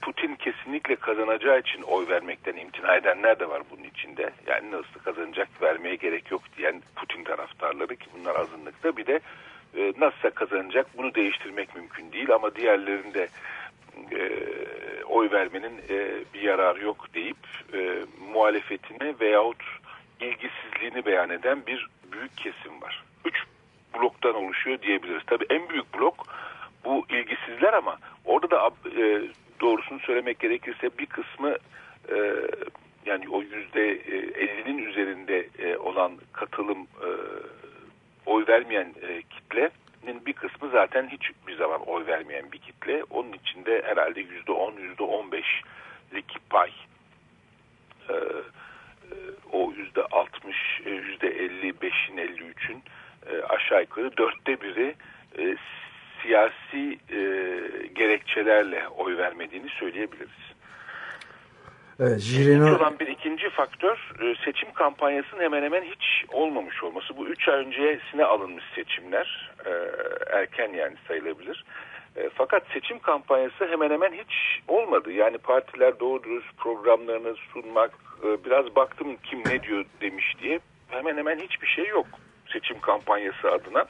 Putin kesinlikle kazanacağı için oy vermekten imtina edenler de var bunun içinde. Yani nasıl kazanacak vermeye gerek yok diyen Putin taraftarları ki bunlar azınlıkta bir de e, nasılsa kazanacak bunu değiştirmek mümkün değil ama diğerlerinde e, oy vermenin e, bir yararı yok deyip muhalefetini veyahut ilgisizliğini beyan eden bir büyük kesim var. Üç bloktan oluşuyor diyebiliriz. Tabii en büyük blok bu ilgisizler ama orada da e, doğrusunu söylemek gerekirse bir kısmı e, yani o yüzde 50'nin üzerinde e, olan katılım e, oy vermeyen e, kitlenin bir kısmı zaten hiçbir zaman oy vermeyen bir kitle. Onun içinde herhalde yüzde 10, yüzde 15'lik pay e, o yüzde 60, yüzde 55'in 53'ün aşağı yukarı dörtte biri e, siyasi e, gerekçelerle oy vermediğini söyleyebiliriz. Evet, Jirino... olan bir ikinci faktör e, seçim kampanyasının hemen hemen hiç olmamış olması. Bu üç ay öncesine alınmış seçimler e, erken yani sayılabilir. E, fakat seçim kampanyası hemen hemen hiç olmadı. Yani partiler doğru dürüst programlarını sunmak, biraz baktım kim ne diyor demiş diye hemen hemen hiçbir şey yok seçim kampanyası adına.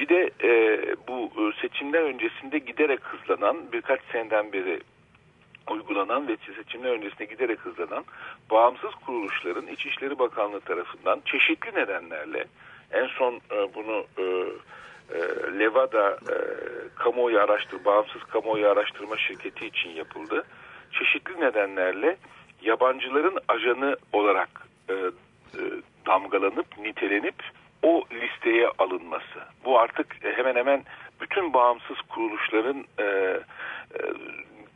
Bir de e, bu seçimler öncesinde giderek hızlanan birkaç seneden beri uygulanan ve seçimler öncesinde giderek hızlanan bağımsız kuruluşların İçişleri Bakanlığı tarafından çeşitli nedenlerle en son e, bunu e, e, Levada e, kamuoyu araştır bağımsız kamuoyu araştırma şirketi için yapıldı. Çeşitli nedenlerle yabancıların ajanı olarak e, e, damgalanıp nitelenip o listeye alınması. Bu artık hemen hemen bütün bağımsız kuruluşların e, e,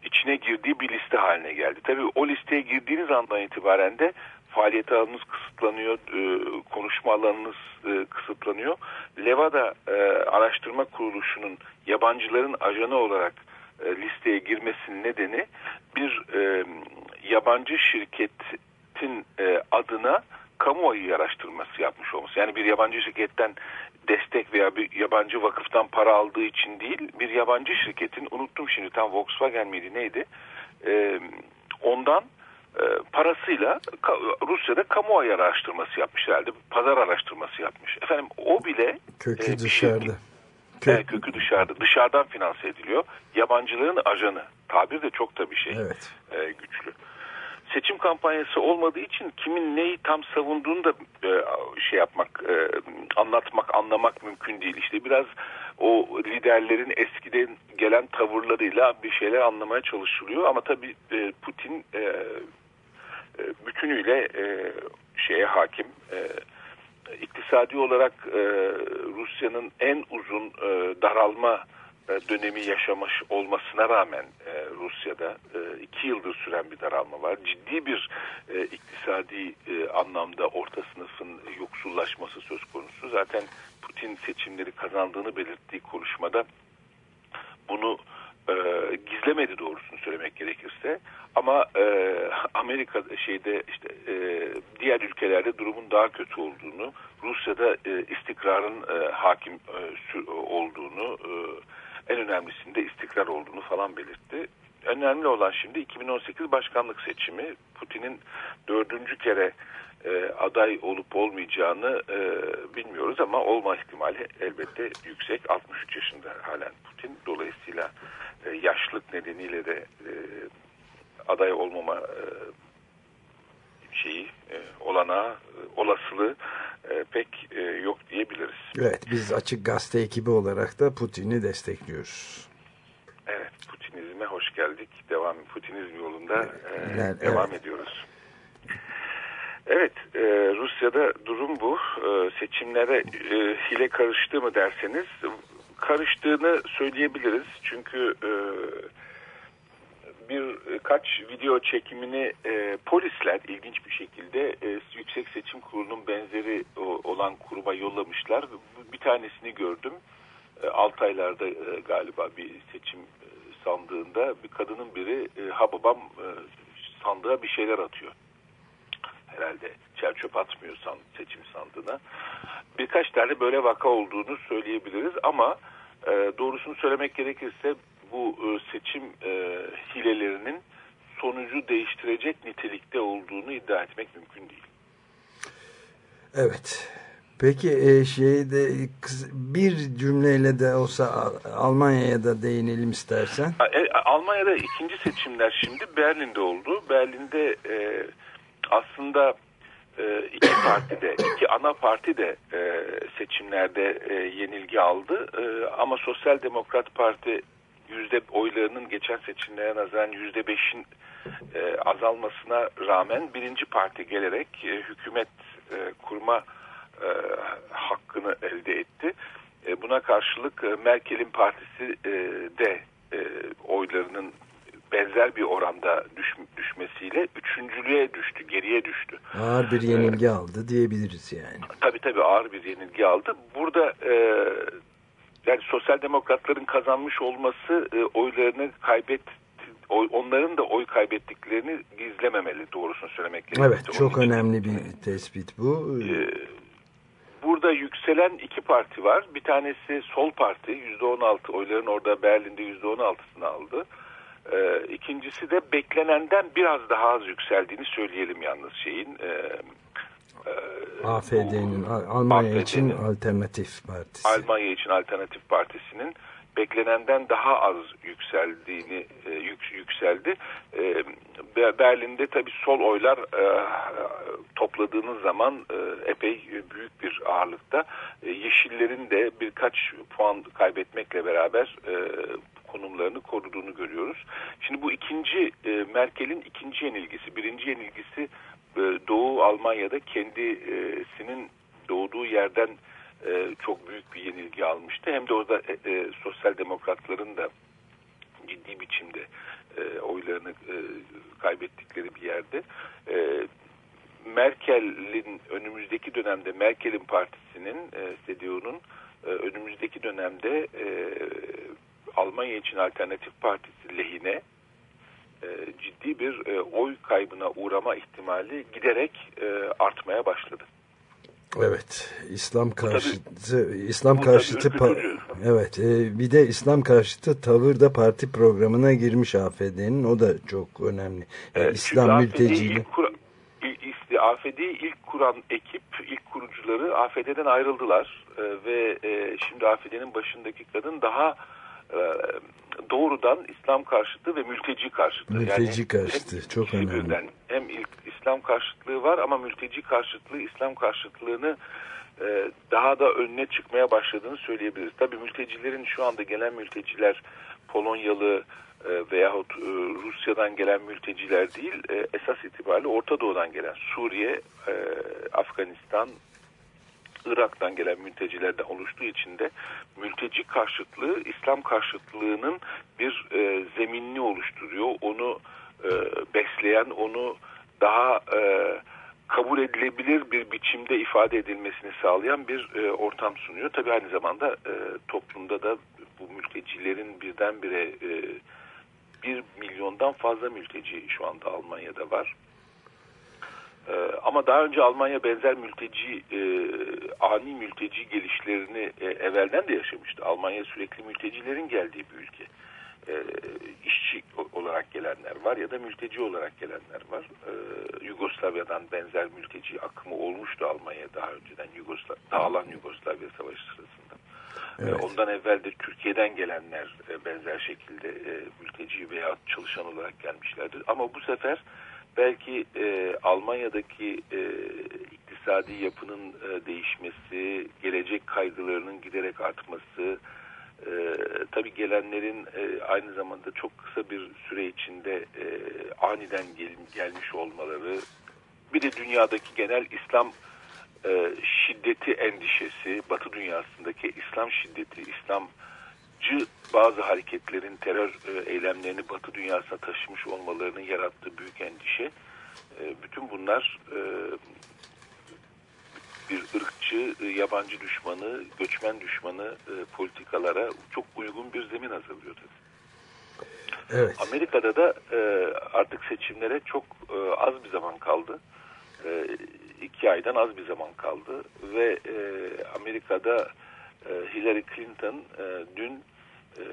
içine girdiği bir liste haline geldi. Tabii o listeye girdiğiniz andan itibaren de faaliyet alanınız kısıtlanıyor, e, konuşma alanınız e, kısıtlanıyor. Levada e, Araştırma Kuruluşu'nun yabancıların ajanı olarak e, listeye girmesinin nedeni bir e, yabancı şirketin e, adına kamuoyu araştırması yapmış olması. Yani bir yabancı şirketten destek veya bir yabancı vakıftan para aldığı için değil, bir yabancı şirketin, unuttum şimdi tam Volkswagen miydi neydi, e, ondan e, parasıyla ka- Rusya'da kamuoyu araştırması yapmış herhalde, pazar araştırması yapmış. Efendim o bile Kökü e, bir dışarıda. şirket- Kök- Evet, kökü dışarıda. Dışarıdan finanse ediliyor. Yabancıların ajanı. Tabir de çok da bir şey. Evet. e, güçlü. Seçim kampanyası olmadığı için kimin neyi tam savunduğunu da e, şey yapmak, e, anlatmak, anlamak mümkün değil. İşte biraz o liderlerin eskiden gelen tavırlarıyla bir şeyler anlamaya çalışılıyor. Ama tabii e, Putin e, e, bütünüyle e, şeye hakim. E, iktisadi olarak e, Rusya'nın en uzun e, daralma dönemi yaşamış olmasına rağmen e, Rusya'da e, iki yıldır süren bir daralma var. Ciddi bir e, iktisadi e, anlamda orta sınıfın yoksullaşması söz konusu. Zaten Putin seçimleri kazandığını belirttiği konuşmada bunu e, gizlemedi doğrusunu söylemek gerekirse ama e, Amerika şeyde işte e, diğer ülkelerde durumun daha kötü olduğunu Rusya'da e, istikrarın e, hakim e, olduğunu e, en önemlisinde istikrar olduğunu falan belirtti. Önemli olan şimdi 2018 başkanlık seçimi Putin'in dördüncü kere e, aday olup olmayacağını e, bilmiyoruz ama olma ihtimali elbette yüksek. 63 yaşında halen Putin. Dolayısıyla e, yaşlılık nedeniyle de e, aday olmama e, şeyi e, olanağı, e, olasılığı e, pek e, yok diyebiliriz. Evet biz Açık Gazete ekibi olarak da Putin'i destekliyoruz. Evet, Putinizme hoş geldik. Devam Putinizm yolunda e, Evet, devam evet. ediyoruz. Evet, e, Rusya'da durum bu. E, seçimlere e, hile karıştı mı derseniz karıştığını söyleyebiliriz. Çünkü e, birkaç video çekimini e, polisler ilginç bir şekilde e, Yüksek Seçim Kurulu'nun benzeri o- olan kuruma yollamışlar. Bir tanesini gördüm. E, Altaylar'da e, galiba bir seçim e, sandığında bir kadının biri e, ha babam e, sandığa bir şeyler atıyor. Herhalde çer çöp atmıyor san, seçim sandığına. Birkaç tane böyle vaka olduğunu söyleyebiliriz ama e, doğrusunu söylemek gerekirse bu e, seçim e, hilelerinin sonucu değiştirecek nitelikte olduğunu iddia etmek mümkün değil. Evet. Peki e, şeyde bir cümleyle de olsa Al- Almanya'ya da değinelim istersen. Almanya'da ikinci seçimler şimdi Berlin'de oldu. Berlin'de aslında iki (coughs) parti de, iki ana parti de seçimlerde yenilgi aldı. Ama Sosyal Demokrat Parti yüzde oylarının geçen seçimlere nazaran yüzde beşin e, azalmasına rağmen birinci parti gelerek e, hükümet e, kurma e, hakkını elde etti. E, buna karşılık e, Merkel'in partisi e, de e, oylarının benzer bir oranda düş, düşmesiyle üçüncülüğe düştü, geriye düştü. Ağır bir yenilgi aldı diyebiliriz yani. Tabii tabii ağır bir yenilgi aldı. Burada e, yani sosyal demokratların kazanmış olması e, oylarını kaybet oy, onların da oy kaybettiklerini gizlememeli doğrusunu söylemek gerekirse. Evet çok için, önemli bir tespit bu. e, burada yükselen iki parti var. Bir tanesi Sol Parti %16 oyların orada Berlin'de %16'sını aldı. E, ikincisi de beklenenden biraz daha az yükseldiğini söyleyelim yalnız şeyin. E, AFD'nin bu- Al- Almanya için AFD'nin Alternatif Partisi. Almanya için Alternatif Partisi'nin beklenenden daha az yükseldiğini e, yük, yükseldi. E, Be- Berlin'de tabii sol oylar e, topladığınız zaman epey büyük bir ağırlıkta. Yeşillerin de birkaç puan kaybetmekle beraber konumlarını koruduğunu görüyoruz. Şimdi bu ikinci Merkel'in ikinci yenilgisi, birinci yenilgisi Doğu Almanya'da kendisinin doğduğu yerden e, çok büyük bir yenilgi almıştı. Hem de orada e, e, sosyal demokratların da ciddi biçimde e, oylarını e, kaybettikleri bir yerde. E, Merkel'in önümüzdeki dönemde Merkel'in partisinin e, CDU'nun e, önümüzdeki dönemde e, Almanya için Alternatif Partisi lehine e, ciddi bir e, oy kaybına uğrama ihtimali giderek e, artmaya başladı. Evet, İslam tabii- karşıtı İslam karşıtı tabii pa- ürkütücü. evet, e, bir de İslam karşıtı tavır da parti programına girmiş AFD'nin. O da çok önemli. Yani Ee, İslam mülteciliği. AFD'yi ilk, kuran ekip, ilk kurucuları AFD'den ayrıldılar Ee, ve e, şimdi AFD'nin başındaki kadın daha e, doğrudan İslam karşıtı ve mülteci karşıtı. Mülteci hem karşıtı, çok ikisi önemli. birden. Hem ilk İslam karşıtlığı var ama mülteci karşıtlığı İslam karşıtlığını e, daha da önüne çıkmaya başladığını söyleyebiliriz. Tabii mültecilerin şu anda gelen mülteciler Polonyalı e, veyahut e, Rusya'dan gelen mülteciler değil, e, esas itibariyle Orta Doğu'dan gelen Suriye, e, Afganistan, Irak'tan gelen mültecilerden oluştuğu için de mülteci karşıtlığı İslam karşıtlığının bir e, zeminini oluşturuyor. Onu e, besleyen, onu daha e, kabul edilebilir bir biçimde ifade edilmesini sağlayan bir e, ortam sunuyor. Tabii aynı zamanda e, toplumda da bu mültecilerin birdenbire e, bir milyondan fazla mülteci şu anda Almanya'da var. Ee, ama daha önce Almanya benzer mülteci, e, ani mülteci gelişlerini e, evvelden de yaşamıştı. Almanya sürekli mültecilerin geldiği bir ülke. E, işçi olarak gelenler var ya da mülteci olarak gelenler var. E, Yugoslavya'dan benzer mülteci akımı olmuştu Almanya daha önceden Yugosla dağılan Yugoslavya Savaşı sırasında. Evet. Ondan evvel de Türkiye'den gelenler e, benzer şekilde e, mülteci veya çalışan olarak gelmişlerdi. Ama bu sefer belki e, Almanya'daki e, iktisadi yapının e, değişmesi, gelecek kaygılarının giderek artması, e, tabii gelenlerin e, aynı zamanda çok kısa bir süre içinde e, aniden gel, gelmiş olmaları, bir de dünyadaki genel İslam e, şiddeti endişesi, Batı dünyasındaki İslam şiddeti, İslamcı bazı hareketlerin terör e, eylemlerini Batı dünyasına taşımış olmalarının yarattığı büyük endişe, e, bütün bunlar e, bir ırkçı, yabancı düşmanı, göçmen düşmanı politikalara çok uygun bir zemin hazırlıyor tabii. Evet. Amerika'da da artık seçimlere çok az bir zaman kaldı. İki aydan az bir zaman kaldı ve e, Amerika'da e, Hillary Clinton e, dün e,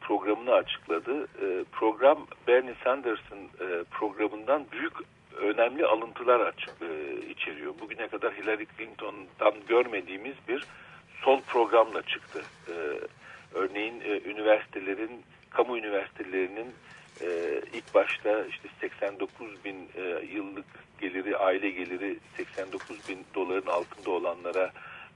programını açıkladı. E, program Bernie Sanders'ın e, programından büyük önemli alıntılar açık, e, içeriyor. Bugüne kadar Hillary Clinton'dan görmediğimiz bir sol programla çıktı. E, örneğin e, üniversitelerin, kamu üniversitelerinin e, ilk başta işte 89 bin e, yıllık geliri, aile geliri 89 bin doların altında olanlara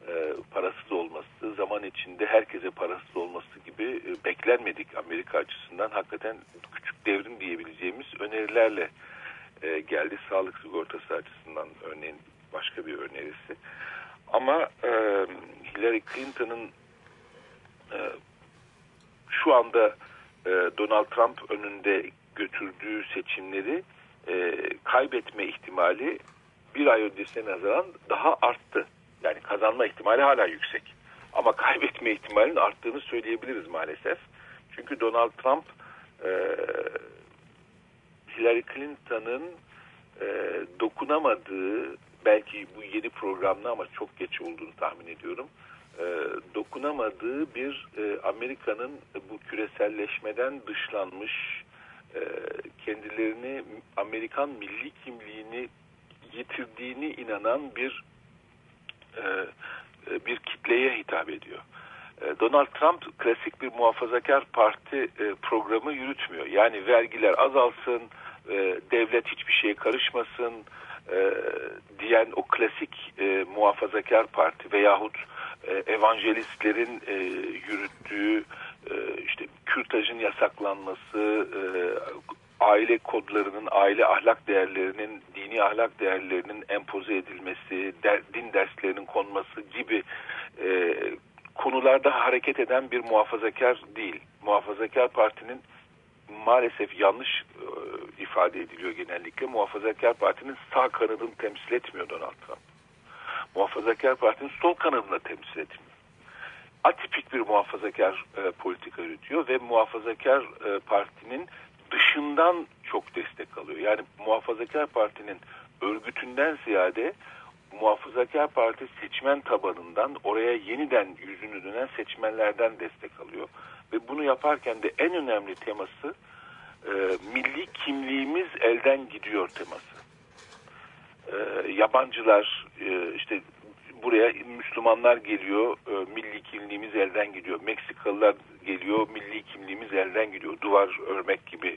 e, parasız olması, zaman içinde herkese parasız olması gibi e, beklenmedik Amerika açısından. Hakikaten küçük devrim diyebileceğimiz önerilerle e, geldi. Sağlık sigortası açısından örneğin başka bir önerisi. Ama Hillary Clinton'ın şu anda Donald Trump önünde götürdüğü seçimleri kaybetme ihtimali bir ay öncesine nazaran daha arttı. Yani kazanma ihtimali hala yüksek. Ama kaybetme ihtimalinin arttığını söyleyebiliriz maalesef. Çünkü Donald Trump e, Hillary Clinton'ın e, dokunamadığı belki bu yeni programda ama çok geç olduğunu tahmin ediyorum e, dokunamadığı bir e, Amerika'nın bu küreselleşmeden dışlanmış e, kendilerini Amerikan milli kimliğini yitirdiğini inanan bir bir kitleye hitap ediyor. E, Donald Trump klasik bir muhafazakar parti e, programı yürütmüyor. Yani vergiler azalsın, e, devlet hiçbir şeye karışmasın e, diyen o klasik e, muhafazakar parti veyahut e, evangelistlerin e, yürüttüğü e, işte kürtajın yasaklanması, e, aile kodlarının, aile ahlak değerlerinin, dini ahlak değerlerinin empoze edilmesi, der, din derslerinin konması gibi e, konularda hareket eden bir muhafazakar değil. Muhafazakar partinin maalesef yanlış e, ifade ediliyor genellikle. Muhafazakar Parti'nin sağ kanadını temsil etmiyor Donald Trump. Muhafazakar Parti'nin sol kanadını temsil etmiyor. Atipik bir muhafazakar e, politika yürütüyor ve muhafazakar e, partinin dışından çok destek alıyor. Yani muhafazakar partinin örgütünden ziyade muhafazakar parti seçmen tabanından oraya yeniden yüzünü dönen seçmenlerden destek alıyor. Ve bunu yaparken de en önemli teması e, milli kimliğimiz elden gidiyor teması. E, yabancılar e, işte buraya Müslümanlar geliyor, e, milli kimliğimiz elden gidiyor. Meksikalılar geliyor, milli kimliğimiz elden gidiyor. Duvar örmek gibi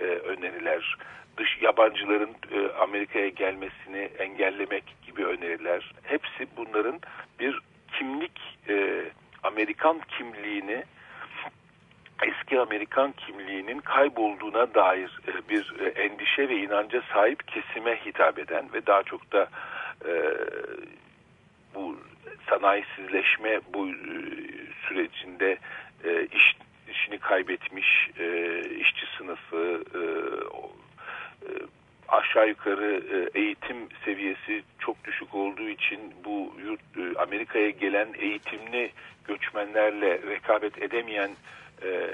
e, öneriler, dış yabancıların e, Amerika'ya gelmesini engellemek gibi öneriler. Hepsi bunların bir kimlik, e, Amerikan kimliğini eski Amerikan kimliğinin kaybolduğuna dair e, bir e, endişe ve inanca sahip kesime hitap eden ve daha çok da e, bu sanayisizleşme bu e, sürecinde e, iş, işini kaybetmiş e, işçi sınıfı e, e, aşağı yukarı e, eğitim seviyesi çok düşük olduğu için bu yurt Amerika'ya gelen eğitimli göçmenlerle rekabet edemeyen e,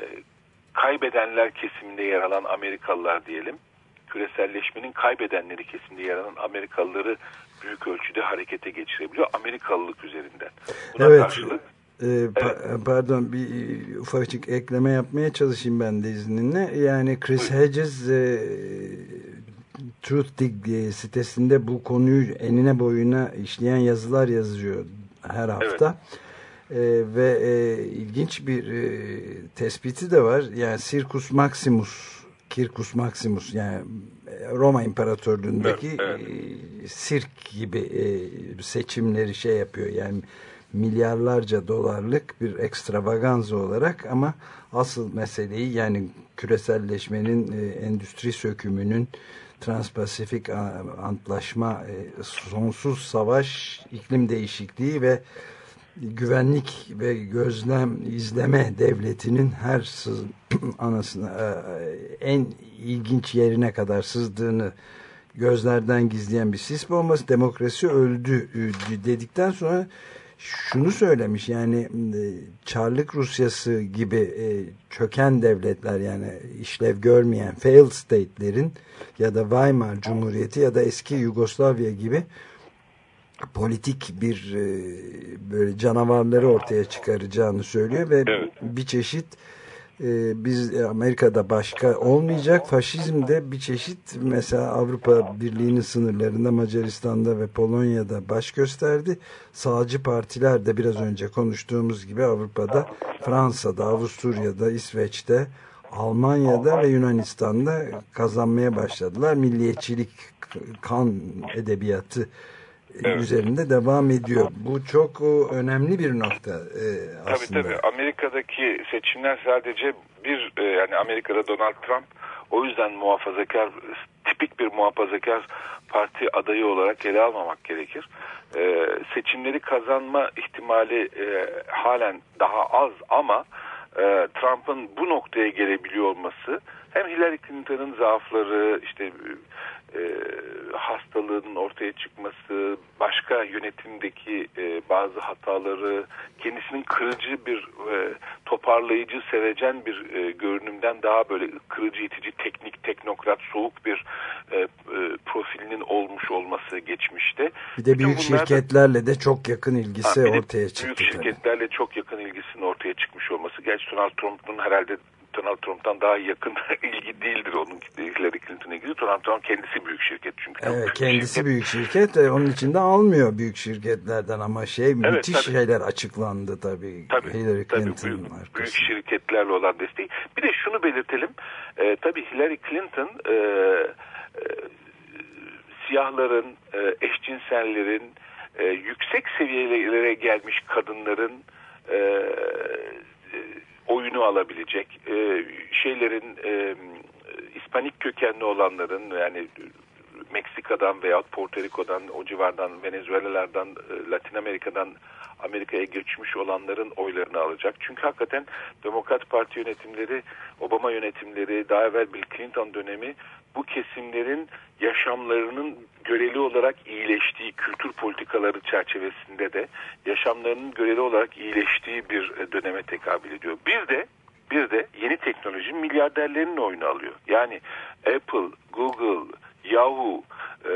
kaybedenler kesiminde yer alan Amerikalılar diyelim küreselleşmenin kaybedenleri kesiminde yer alan Amerikalıları büyük ölçüde harekete geçirebiliyor Amerikalılık üzerinden. Buna Evet. karşılık Ee, pa- Pardon bir e, ufacık ekleme yapmaya çalışayım ben de izninle. Yani Chris Hedges e, Truthdig diye sitesinde bu konuyu enine boyuna işleyen yazılar yazıyor her hafta. E, ve e, ilginç bir e, tespiti de var. Yani Circus Maximus Kirkus Maximus yani e, Roma İmparatorluğundaki Evet, e, sirk gibi e, seçimleri şey yapıyor. Yani milyarlarca dolarlık bir ekstravaganza olarak ama asıl meseleyi yani küreselleşmenin e, endüstri sökümünün Transpasifik Antlaşma sonsuz savaş iklim değişikliği ve güvenlik ve gözlem izleme devletinin her sız, (clears throat) anasına e, en ilginç yerine kadar sızdığını gözlerden gizleyen bir sis bombası demokrasi öldü e, dedikten sonra şunu söylemiş yani e, Çarlık Rusyası gibi e, çöken devletler yani işlev görmeyen failed state'lerin ya da Weimar Cumhuriyeti ya da eski Yugoslavya gibi politik bir e, böyle canavarları ortaya çıkaracağını söylüyor ve Evet. bir çeşit e, biz Amerika'da başka olmayacak faşizm de bir çeşit mesela Avrupa Birliği'nin sınırlarında Macaristan'da ve Polonya'da baş gösterdi. Sağcı partiler de biraz önce konuştuğumuz gibi Avrupa'da Fransa'da, Avusturya'da, İsveç'te Almanya'da ve Yunanistan'da kazanmaya başladılar. Milliyetçilik, kan edebiyatı Evet. üzerinde devam ediyor. Bu çok o, önemli bir nokta e, Tabii aslında. tabii. Amerika'daki seçimler sadece bir e, yani Amerika'da Donald Trump o yüzden muhafazakar tipik bir muhafazakar parti adayı olarak ele almamak gerekir. E, seçimleri kazanma ihtimali e, halen daha az ama e, Trump'ın bu noktaya gelebiliyor olması hem Hillary Clinton'ın zaafları işte e, hastalığının ortaya çıkması, başka yönetimdeki e, bazı hataları, kendisinin kırıcı bir e, toparlayıcı, sevecen bir e, görünümden daha böyle kırıcı, itici, teknik, teknokrat, soğuk bir e, e, profilinin olmuş olması geçmişte. Bir de Bütün büyük bunlar şirketlerle de çok yakın ilgisi Ha, ortaya çıktı. Büyük tabii. şirketlerle çok yakın ilgisinin ortaya çıkmış olması. Gerçi Donald Trump'un herhalde Donald Trump'tan daha yakın (laughs) ilgi değildir onun Hillary Clinton'a ilgili. Donald Trump kendisi büyük şirket çünkü. Evet, büyük kendisi şirket. büyük şirket e, onun için de almıyor büyük şirketlerden ama şey müthiş tabii. şeyler açıklandı tabii. Tabii, Hillary tabii Clinton büyük, büyük arkasında. şirketlerle olan desteği. Bir de şunu belirtelim. E, tabii Hillary Clinton e, e, siyahların, e, eşcinsellerin, e, yüksek seviyelere gelmiş kadınların e, oyunu alabilecek e, şeylerin e, İspanik kökenli olanların yani Meksika'dan veya Porto Rico'dan, o civardan, Venezuela'lardan, e, Latin Amerika'dan Amerika'ya geçmiş olanların oylarını alacak. Çünkü hakikaten Demokrat Parti yönetimleri, Obama yönetimleri, daha evvel Bill Clinton dönemi bu kesimlerin yaşamlarının göreli olarak iyileştiği kültür politikaları çerçevesinde de yaşamlarının göreli olarak iyileştiği bir e, döneme tekabül ediyor. Bir de bir de yeni teknoloji milyarderlerin oyunu alıyor. Yani Apple, Google, Yahoo, e,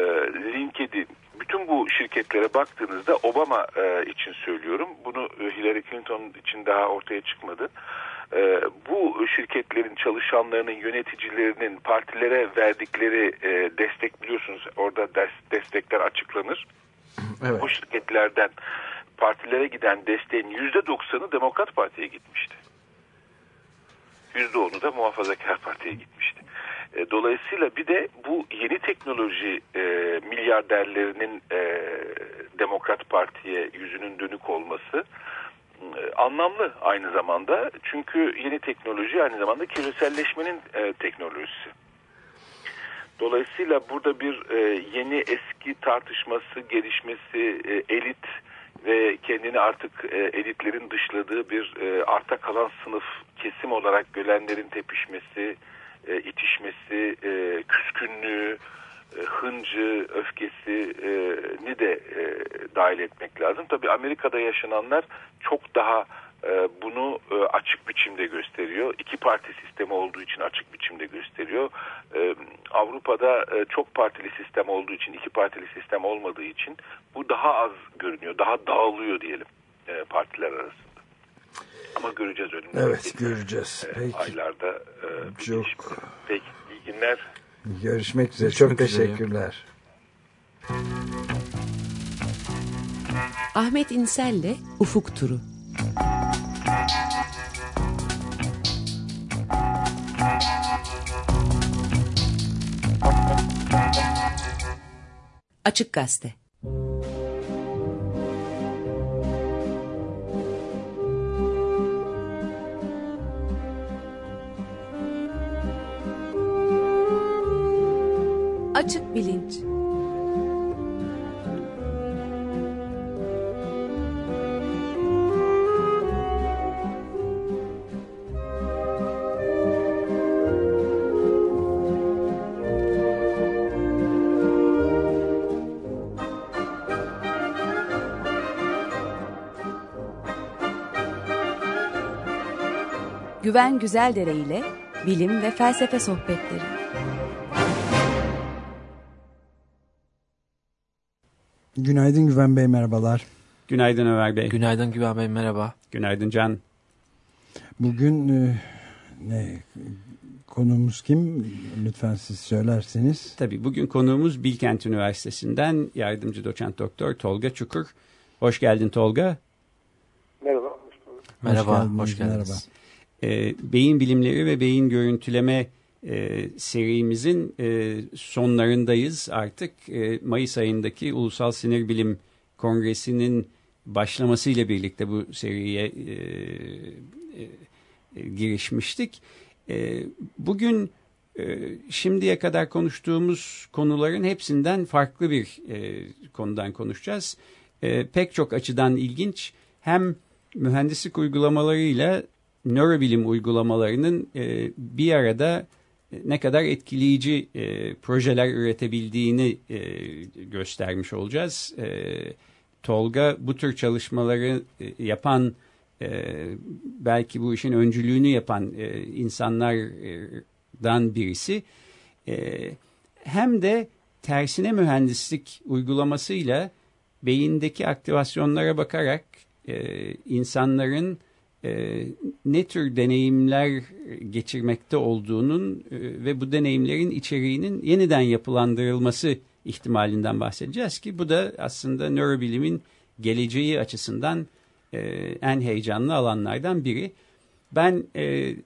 LinkedIn bütün bu şirketlere baktığınızda Obama e, için söylüyorum. Bunu Hillary Clinton için daha ortaya çıkmadı. Bu şirketlerin çalışanlarının, yöneticilerinin partilere verdikleri destek biliyorsunuz orada destekler açıklanır. Evet. Bu şirketlerden partilere giden desteğin yüzde doksanı Demokrat Parti'ye gitmişti. %10'u da Muhafazakar Parti'ye gitmişti. E, dolayısıyla bir de bu yeni teknoloji e, milyarderlerinin e, Demokrat Parti'ye yüzünün dönük olması e, anlamlı aynı zamanda. Çünkü yeni teknoloji aynı zamanda küreselleşmenin e, teknolojisi. Dolayısıyla burada bir e, yeni eski tartışması, gelişmesi, e, elit ve kendini artık e, elitlerin dışladığı bir e, arta kalan sınıf kesim olarak görenlerin tepişmesi, e, itişmesi, e, küskünlüğü, e, hıncı, öfkesi e, ni de e, dahil etmek lazım. Tabii Amerika'da yaşananlar çok daha e, bunu e, açık biçimde gösteriyor. İki parti sistemi olduğu için açık biçimde gösteriyor. E, Avrupa'da çok partili sistem olduğu için, iki partili sistem olmadığı için bu daha az görünüyor, daha dağılıyor diyelim partiler arasında. Ama göreceğiz önümüzdeki evet, göreceğiz. Peki. aylarda. Çok. Peki, iyi günler. Görüşmek üzere. Görüşmek çok üzere. teşekkürler. Ahmet İnsel'le Ufuk Turu. Açık Gazete Güven Güzeldere ile bilim ve felsefe sohbetleri. Günaydın Güven Bey merhabalar. Günaydın Ömer Bey. Günaydın Güven Bey merhaba. Günaydın Can. Bugün e, ne konuğumuz kim? Lütfen siz söylerseniz. Tabii bugün konuğumuz Bilkent Üniversitesi'nden yardımcı doçent doktor Tolga Çukur. Hoş geldin Tolga. Merhaba. Hoş Merhaba, hoş geldiniz. Hoş geldiniz. Merhaba e, beyin bilimleri ve beyin görüntüleme e, serimizin e, sonlarındayız. Artık e, Mayıs ayındaki Ulusal Sinir Bilim Kongresi'nin başlamasıyla birlikte bu seriye e, e, girişmiştik. E, bugün e, şimdiye kadar konuştuğumuz konuların hepsinden farklı bir e, konudan konuşacağız. E, pek çok açıdan ilginç hem mühendislik uygulamalarıyla nörobilim uygulamalarının e, bir arada ne kadar etkileyici e, projeler üretebildiğini e, göstermiş olacağız. E, Tolga bu tür çalışmaları e, yapan, e, belki bu işin öncülüğünü yapan e, insanlardan birisi. E, hem de tersine mühendislik uygulamasıyla beyindeki aktivasyonlara bakarak e, insanların e, ne tür deneyimler geçirmekte olduğunun e, ve bu deneyimlerin içeriğinin yeniden yapılandırılması ihtimalinden bahsedeceğiz ki bu da aslında nörobilimin geleceği açısından e, en heyecanlı alanlardan biri. Ben e,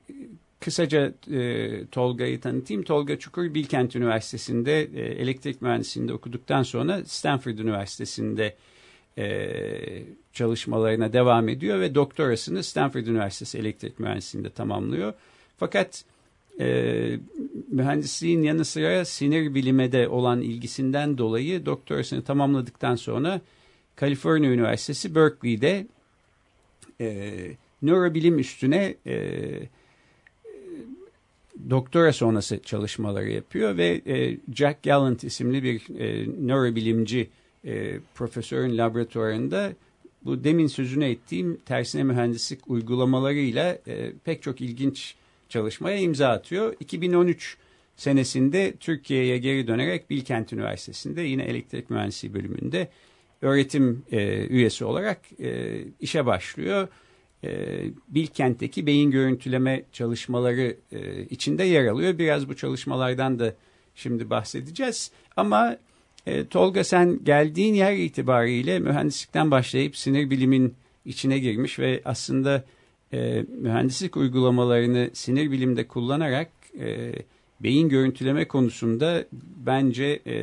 kısaca e, Tolga'yı tanıtayım. Tolga Çukur Bilkent Üniversitesi'nde e, elektrik mühendisliğinde okuduktan sonra Stanford Üniversitesi'nde e, çalışmalarına devam ediyor ve doktorasını Stanford Üniversitesi elektrik mühendisliğinde tamamlıyor. Fakat e, mühendisliğin yanı sıra sinir bilime de olan ilgisinden dolayı doktorasını tamamladıktan sonra Kaliforniya Üniversitesi Berkeley'de e, nörobilim üstüne e, doktora sonrası çalışmaları yapıyor ve e, Jack Gallant isimli bir e, nörobilimci e, profesörün laboratuvarında bu demin sözünü ettiğim tersine mühendislik uygulamalarıyla e, pek çok ilginç çalışmaya imza atıyor. 2013 senesinde Türkiye'ye geri dönerek Bilkent Üniversitesi'nde yine elektrik mühendisliği bölümünde öğretim e, üyesi olarak e, işe başlıyor. E, Bilkent'teki beyin görüntüleme çalışmaları e, içinde yer alıyor. Biraz bu çalışmalardan da şimdi bahsedeceğiz. Ama e, Tolga sen geldiğin yer itibariyle mühendislikten başlayıp sinir bilimin içine girmiş ve aslında e, mühendislik uygulamalarını sinir bilimde kullanarak e, beyin görüntüleme konusunda bence e,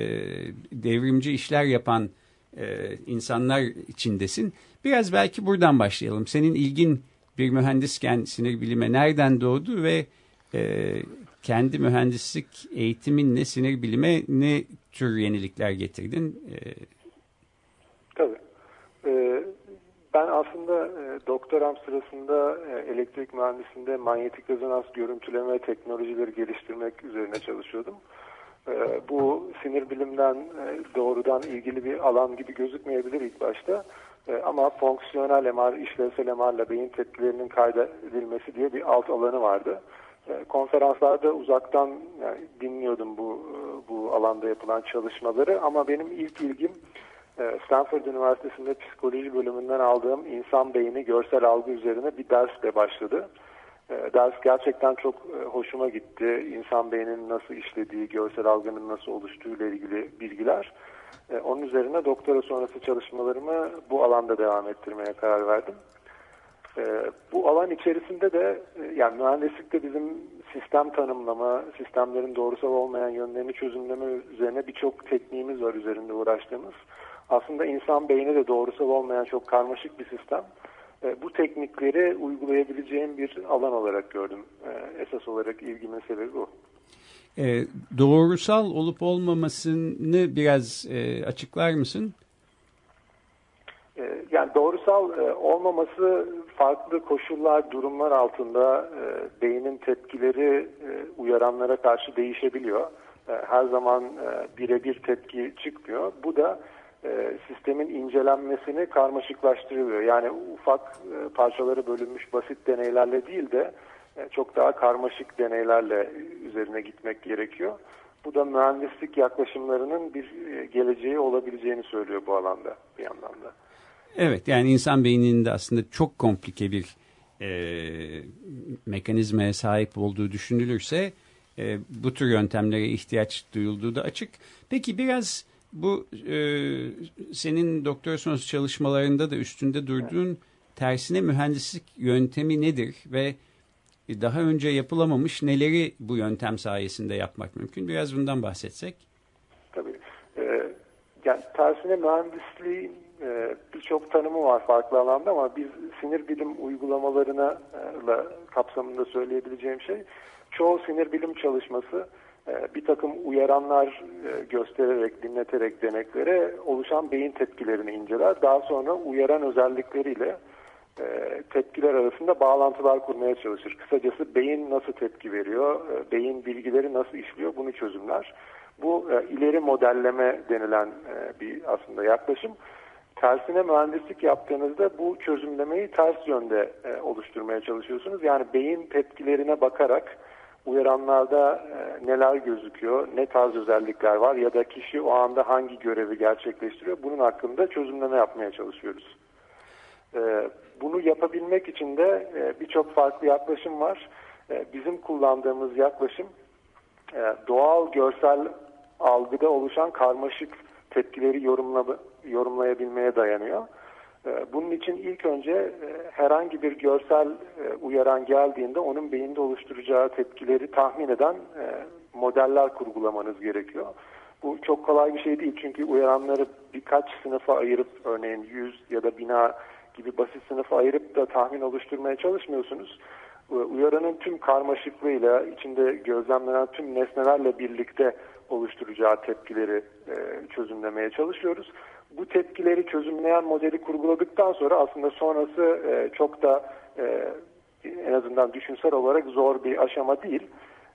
devrimci işler yapan e, insanlar içindesin. Biraz belki buradan başlayalım. Senin ilgin bir mühendisken sinir bilime nereden doğdu ve e, kendi mühendislik eğitiminle sinir bilime ne tür yenilikler getirdin? E, Tabii. Ee, ben aslında e, doktoram sırasında e, elektrik mühendisliğinde manyetik rezonans görüntüleme teknolojileri geliştirmek üzerine çalışıyordum. E, bu sinir bilimden e, doğrudan ilgili bir alan gibi gözükmeyebilir ilk başta. Ama fonksiyonel MR, işlevsel MR ile beyin tepkilerinin kaydedilmesi diye bir alt alanı vardı. E, konferanslarda uzaktan yani dinliyordum bu e, bu alanda yapılan çalışmaları ama benim ilk ilgim e, Stanford Üniversitesi'nde psikoloji bölümünden aldığım insan beyni görsel algı üzerine bir dersle başladı. E, ders gerçekten çok e, hoşuma gitti. İnsan beyninin nasıl işlediği, görsel algının nasıl oluştuğu ile ilgili bilgiler. Onun üzerine doktora sonrası çalışmalarımı bu alanda devam ettirmeye karar verdim. Bu alan içerisinde de yani mühendislikte bizim sistem tanımlama, sistemlerin doğrusal olmayan yönlerini çözümleme üzerine birçok tekniğimiz var üzerinde uğraştığımız aslında insan beyni de doğrusal olmayan çok karmaşık bir sistem. E, bu teknikleri uygulayabileceğim bir alan olarak gördüm. E, esas olarak ilgimin sebebi bu. E, doğrusal olup olmamasını biraz e, açıklar mısın? E, yani doğrusal e, olmaması farklı koşullar, durumlar altında e, beynin tepkileri e, uyaranlara karşı değişebiliyor. Her zaman birebir tepki çıkmıyor. Bu da sistemin incelenmesini karmaşıklaştırıyor. Yani ufak parçaları bölünmüş basit deneylerle değil de çok daha karmaşık deneylerle üzerine gitmek gerekiyor. Bu da mühendislik yaklaşımlarının bir geleceği olabileceğini söylüyor bu alanda bir yandan da. Evet yani insan beyninde aslında çok komplike bir e, mekanizmaya sahip olduğu düşünülürse e, bu tür yöntemlere ihtiyaç duyulduğu da açık. Peki biraz bu e, senin doktor sonrası çalışmalarında da üstünde durduğun tersine mühendislik yöntemi nedir ve daha önce yapılamamış neleri bu yöntem sayesinde yapmak mümkün? Biraz bundan bahsetsek. Tabii. Ee, yani tersine mühendisliğin e, birçok tanımı var farklı alanda ama biz sinir bilim uygulamalarına e, kapsamında söyleyebileceğim şey çoğu sinir bilim çalışması ee, bir takım uyaranlar e, göstererek, dinleterek deneklere oluşan beyin tepkilerini inceler. Daha sonra uyaran özellikleriyle e, tepkiler arasında bağlantılar kurmaya çalışır. Kısacası beyin nasıl tepki veriyor, e, beyin bilgileri nasıl işliyor bunu çözümler. Bu ileri modelleme denilen bir aslında yaklaşım. Tersine mühendislik yaptığınızda bu çözümlemeyi ters yönde oluşturmaya çalışıyorsunuz. Yani beyin tepkilerine bakarak uyaranlarda e, neler gözüküyor, ne tarz özellikler var ya da kişi o anda hangi görevi gerçekleştiriyor bunun hakkında çözümleme yapmaya çalışıyoruz. E, bunu yapabilmek için de e, birçok farklı yaklaşım var. E, bizim kullandığımız yaklaşım e, doğal görsel algıda oluşan karmaşık tepkileri yorumla, yorumlayabilmeye dayanıyor. Ee, bunun için ilk önce e, herhangi bir görsel e, uyaran geldiğinde onun beyinde oluşturacağı tepkileri tahmin eden e, modeller kurgulamanız gerekiyor. Bu çok kolay bir şey değil çünkü uyaranları birkaç sınıfa ayırıp örneğin yüz ya da bina gibi basit sınıfa ayırıp da tahmin oluşturmaya çalışmıyorsunuz. uyaranın tüm karmaşıklığıyla içinde gözlemlenen tüm nesnelerle birlikte oluşturacağı tepkileri çözümlemeye çalışıyoruz. Bu tepkileri çözümleyen modeli kurguladıktan sonra aslında sonrası e, çok da e, en azından düşünsel olarak zor bir aşama değil.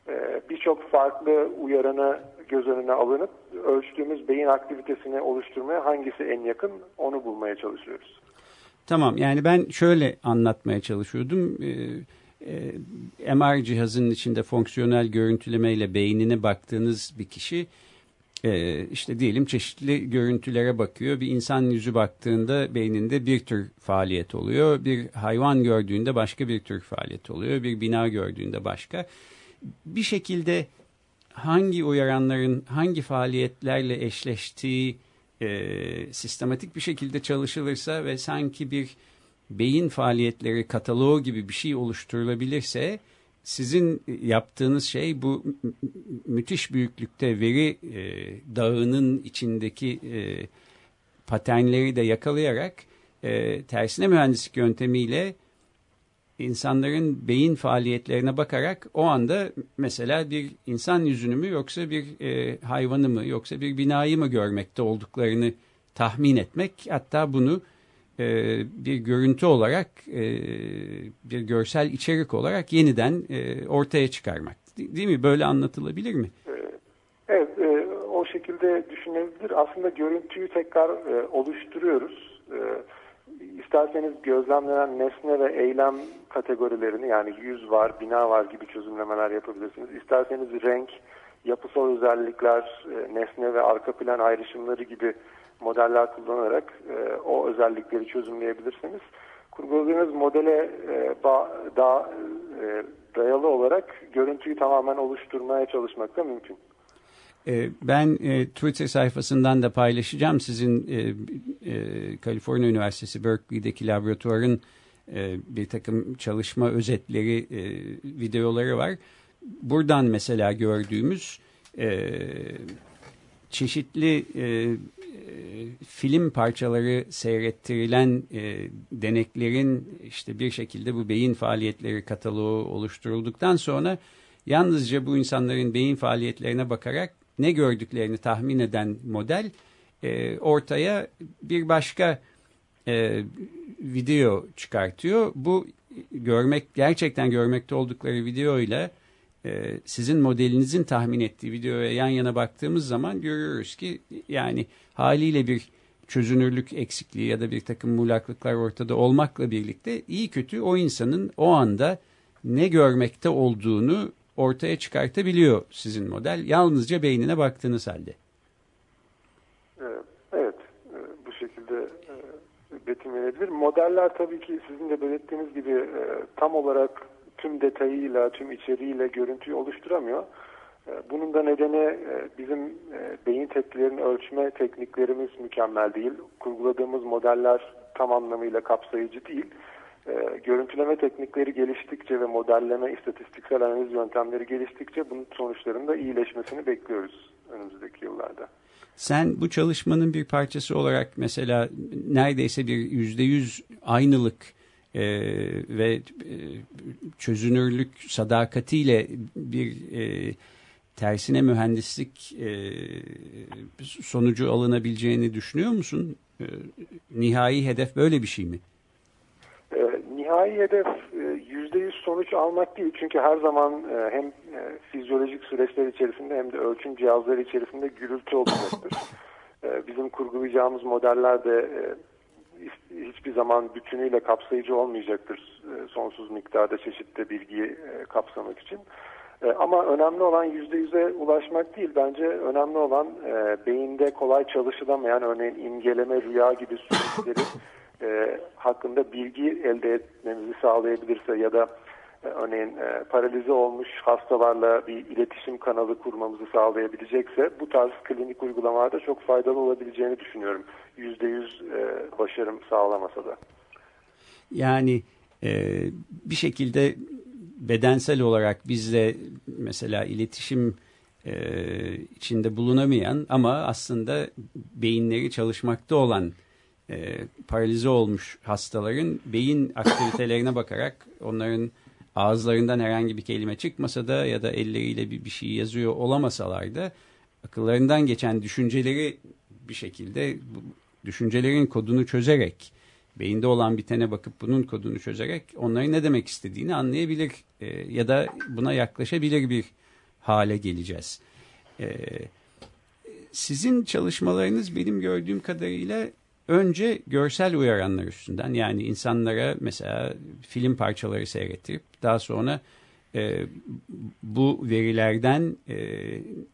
E, Birçok farklı uyaranı göz önüne alınıp ölçtüğümüz beyin aktivitesini oluşturmaya hangisi en yakın onu bulmaya çalışıyoruz. Tamam yani ben şöyle anlatmaya çalışıyordum. Ee, e, MR cihazının içinde fonksiyonel görüntülemeyle beynine baktığınız bir kişi e, işte diyelim çeşitli görüntülere bakıyor. Bir insan yüzü baktığında beyninde bir tür faaliyet oluyor. Bir hayvan gördüğünde başka bir tür faaliyet oluyor. Bir bina gördüğünde başka. Bir şekilde hangi uyaranların hangi faaliyetlerle eşleştiği e, sistematik bir şekilde çalışılırsa ve sanki bir beyin faaliyetleri kataloğu gibi bir şey oluşturulabilirse sizin yaptığınız şey bu müthiş büyüklükte veri e, dağının içindeki e, paternleri de yakalayarak e, tersine mühendislik yöntemiyle insanların beyin faaliyetlerine bakarak o anda mesela bir insan yüzünü mü yoksa bir e, hayvanı mı yoksa bir binayı mı görmekte olduklarını tahmin etmek hatta bunu e, bir görüntü olarak e, bir görsel içerik olarak yeniden e, ortaya çıkarmak değil mi böyle anlatılabilir mi? Evet e, o şekilde düşünebilir aslında görüntüyü tekrar e, oluşturuyoruz. E, İsterseniz gözlemlenen nesne ve eylem kategorilerini yani yüz var, bina var gibi çözümlemeler yapabilirsiniz. İsterseniz renk, yapısal özellikler, e, nesne ve arka plan ayrışımları gibi modeller kullanarak e, o özellikleri çözümleyebilirsiniz. Kurguladığınız modele e, daha dayalı olarak görüntüyü tamamen oluşturmaya çalışmak da mümkün. Ee, ben e, Twitter sayfasından da paylaşacağım. Sizin e, e, Kaliforniya Üniversitesi Berkeley'deki laboratuvarın e, bir takım çalışma özetleri, e, videoları var. Buradan mesela gördüğümüz e, çeşitli e, e, film parçaları seyrettirilen e, deneklerin işte bir şekilde bu beyin faaliyetleri kataloğu oluşturulduktan sonra yalnızca bu insanların beyin faaliyetlerine bakarak ne gördüklerini tahmin eden model e, ortaya bir başka e, video çıkartıyor. Bu görmek gerçekten görmekte oldukları videoyla e, sizin modelinizin tahmin ettiği videoya yan yana baktığımız zaman görüyoruz ki yani haliyle bir çözünürlük eksikliği ya da bir takım muğlaklıklar ortada olmakla birlikte iyi kötü o insanın o anda ne görmekte olduğunu ortaya çıkartabiliyor sizin model. Yalnızca beynine baktığınız halde. Evet, e, bu şekilde e, betimlenebilir. Modeller tabii ki sizin de belirttiğiniz gibi tam olarak tüm detayıyla, tüm içeriğiyle görüntüyü oluşturamıyor. Bunun da nedeni bizim beyin tepkilerini ölçme tekniklerimiz mükemmel değil. Kurguladığımız modeller tam anlamıyla kapsayıcı değil. E, görüntüleme teknikleri geliştikçe ve modelleme, istatistiksel analiz yöntemleri geliştikçe bunun sonuçlarının da iyileşmesini bekliyoruz önümüzdeki yıllarda. Sen bu çalışmanın bir parçası olarak mesela neredeyse bir yüzde yüz aynılık e, ve e, çözünürlük sadakatiyle bir e, tersine mühendislik e, sonucu alınabileceğini düşünüyor musun? E, nihai hedef böyle bir şey mi? nihai hedef e, yüzde yüz sonuç almak değil. Çünkü her zaman e, hem e, fizyolojik süreçler içerisinde hem de ölçüm cihazları içerisinde gürültü olacaktır. (laughs) Bizim kurgulayacağımız modeller de hiçbir zaman bütünüyle kapsayıcı olmayacaktır sonsuz miktarda çeşitli bilgiyi kapsamak için. Ama önemli olan yüzde yüze ulaşmak değil. Bence önemli olan beyinde kolay çalışılamayan örneğin imgeleme, rüya gibi süreçleri e, hakkında bilgi elde etmemizi sağlayabilirse ya da e, örneğin e, paralize olmuş hastalarla bir iletişim kanalı kurmamızı sağlayabilecekse bu tarz klinik uygulamalarda çok faydalı olabileceğini düşünüyorum. Yüzde yüz e, başarım sağlamasa da. Yani e, bir şekilde bedensel olarak bizle mesela iletişim e, içinde bulunamayan ama aslında beyinleri çalışmakta olan e, paralize olmuş hastaların beyin aktivitelerine bakarak onların ağızlarından herhangi bir kelime çıkmasa da ya da elleriyle bir, bir şey yazıyor olamasalar da akıllarından geçen düşünceleri bir şekilde düşüncelerin kodunu çözerek beyinde olan bitene bakıp bunun kodunu çözerek onların ne demek istediğini anlayabilir e, ya da buna yaklaşabilir bir hale geleceğiz. E, sizin çalışmalarınız benim gördüğüm kadarıyla önce görsel uyaranlar üstünden yani insanlara mesela film parçaları seyrettirip daha sonra e, bu verilerden e,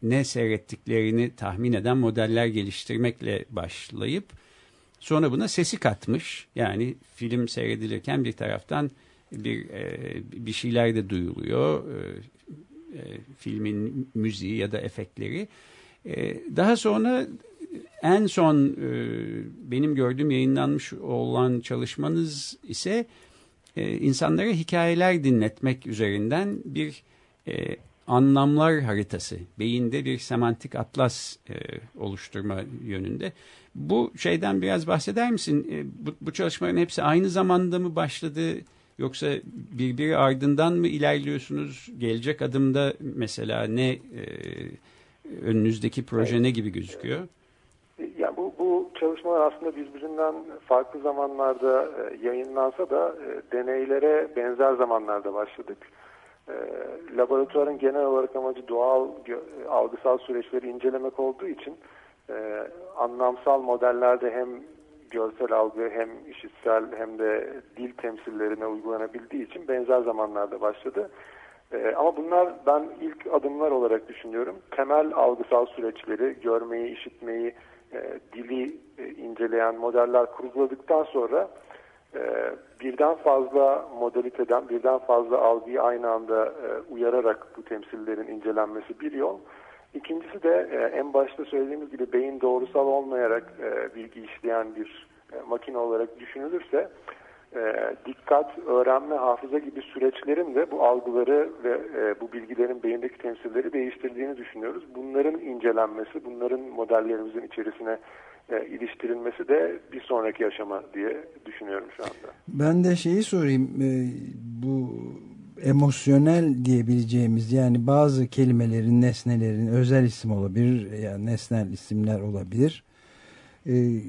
ne seyrettiklerini tahmin eden modeller geliştirmekle başlayıp sonra buna sesi katmış. Yani film seyredilirken bir taraftan bir e, bir şeyler de duyuluyor. E, e, filmin müziği ya da efektleri. E, daha sonra en son e, benim gördüğüm yayınlanmış olan çalışmanız ise e, insanlara hikayeler dinletmek üzerinden bir e, anlamlar haritası, beyinde bir semantik atlas e, oluşturma yönünde. Bu şeyden biraz bahseder misin? E, bu, bu çalışmaların hepsi aynı zamanda mı başladı? Yoksa birbiri ardından mı ilerliyorsunuz? Gelecek adımda mesela ne e, önünüzdeki proje ne gibi gözüküyor? Çalışmalar aslında birbirinden farklı zamanlarda e, yayınlansa da e, deneylere benzer zamanlarda başladık. E, laboratuvarın genel olarak amacı doğal algısal süreçleri incelemek olduğu için anlamsal modellerde hem görsel algı hem işitsel hem de dil temsillerine uygulanabildiği için benzer zamanlarda başladı. ama bunlar ben ilk adımlar olarak düşünüyorum. Temel algısal süreçleri, görmeyi, işitmeyi, dili e, inceleyen modeller kurguladıktan sonra e, birden fazla modaliteden, birden fazla algıyı aynı anda e, uyararak bu temsillerin incelenmesi bir yol. İkincisi de en başta söylediğimiz gibi beyin doğrusal olmayarak bilgi işleyen bir makine olarak düşünülürse dikkat, öğrenme, hafıza gibi süreçlerin de bu algıları ve bu bilgilerin beyindeki temsilleri değiştirdiğini düşünüyoruz. Bunların incelenmesi, bunların modellerimizin içerisine e, iliştirilmesi de bir sonraki aşama diye düşünüyorum şu anda. Ben de şeyi sorayım, e, bu emosyonel diyebileceğimiz yani bazı kelimelerin, nesnelerin özel isim olabilir, yani nesnel isimler olabilir e,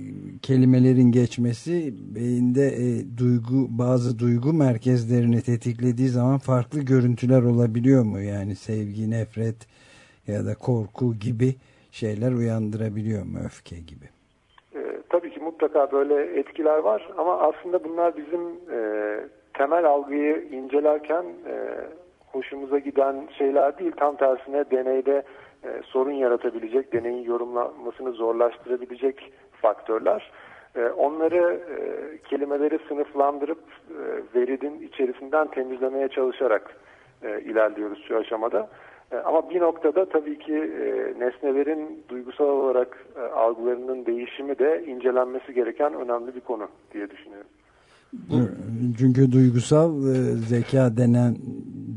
kelimelerin geçmesi beyinde e, duygu bazı duygu merkezlerini tetiklediği zaman farklı görüntüler olabiliyor mu? Yani sevgi, nefret ya da korku gibi şeyler uyandırabiliyor mu? Öfke gibi. Mutlaka böyle etkiler var ama aslında bunlar bizim e, temel algıyı incelerken e, hoşumuza giden şeyler değil. Tam tersine deneyde e, sorun yaratabilecek, deneyin yorumlanmasını zorlaştırabilecek faktörler. E, onları e, kelimeleri sınıflandırıp e, verinin içerisinden temizlemeye çalışarak e, ilerliyoruz şu aşamada. E, ama bir noktada tabii ki e, nesnelerin duygusal olarak algılarının değişimi de incelenmesi gereken önemli bir konu diye düşünüyorum. Bu... Çünkü duygusal e, zeka denen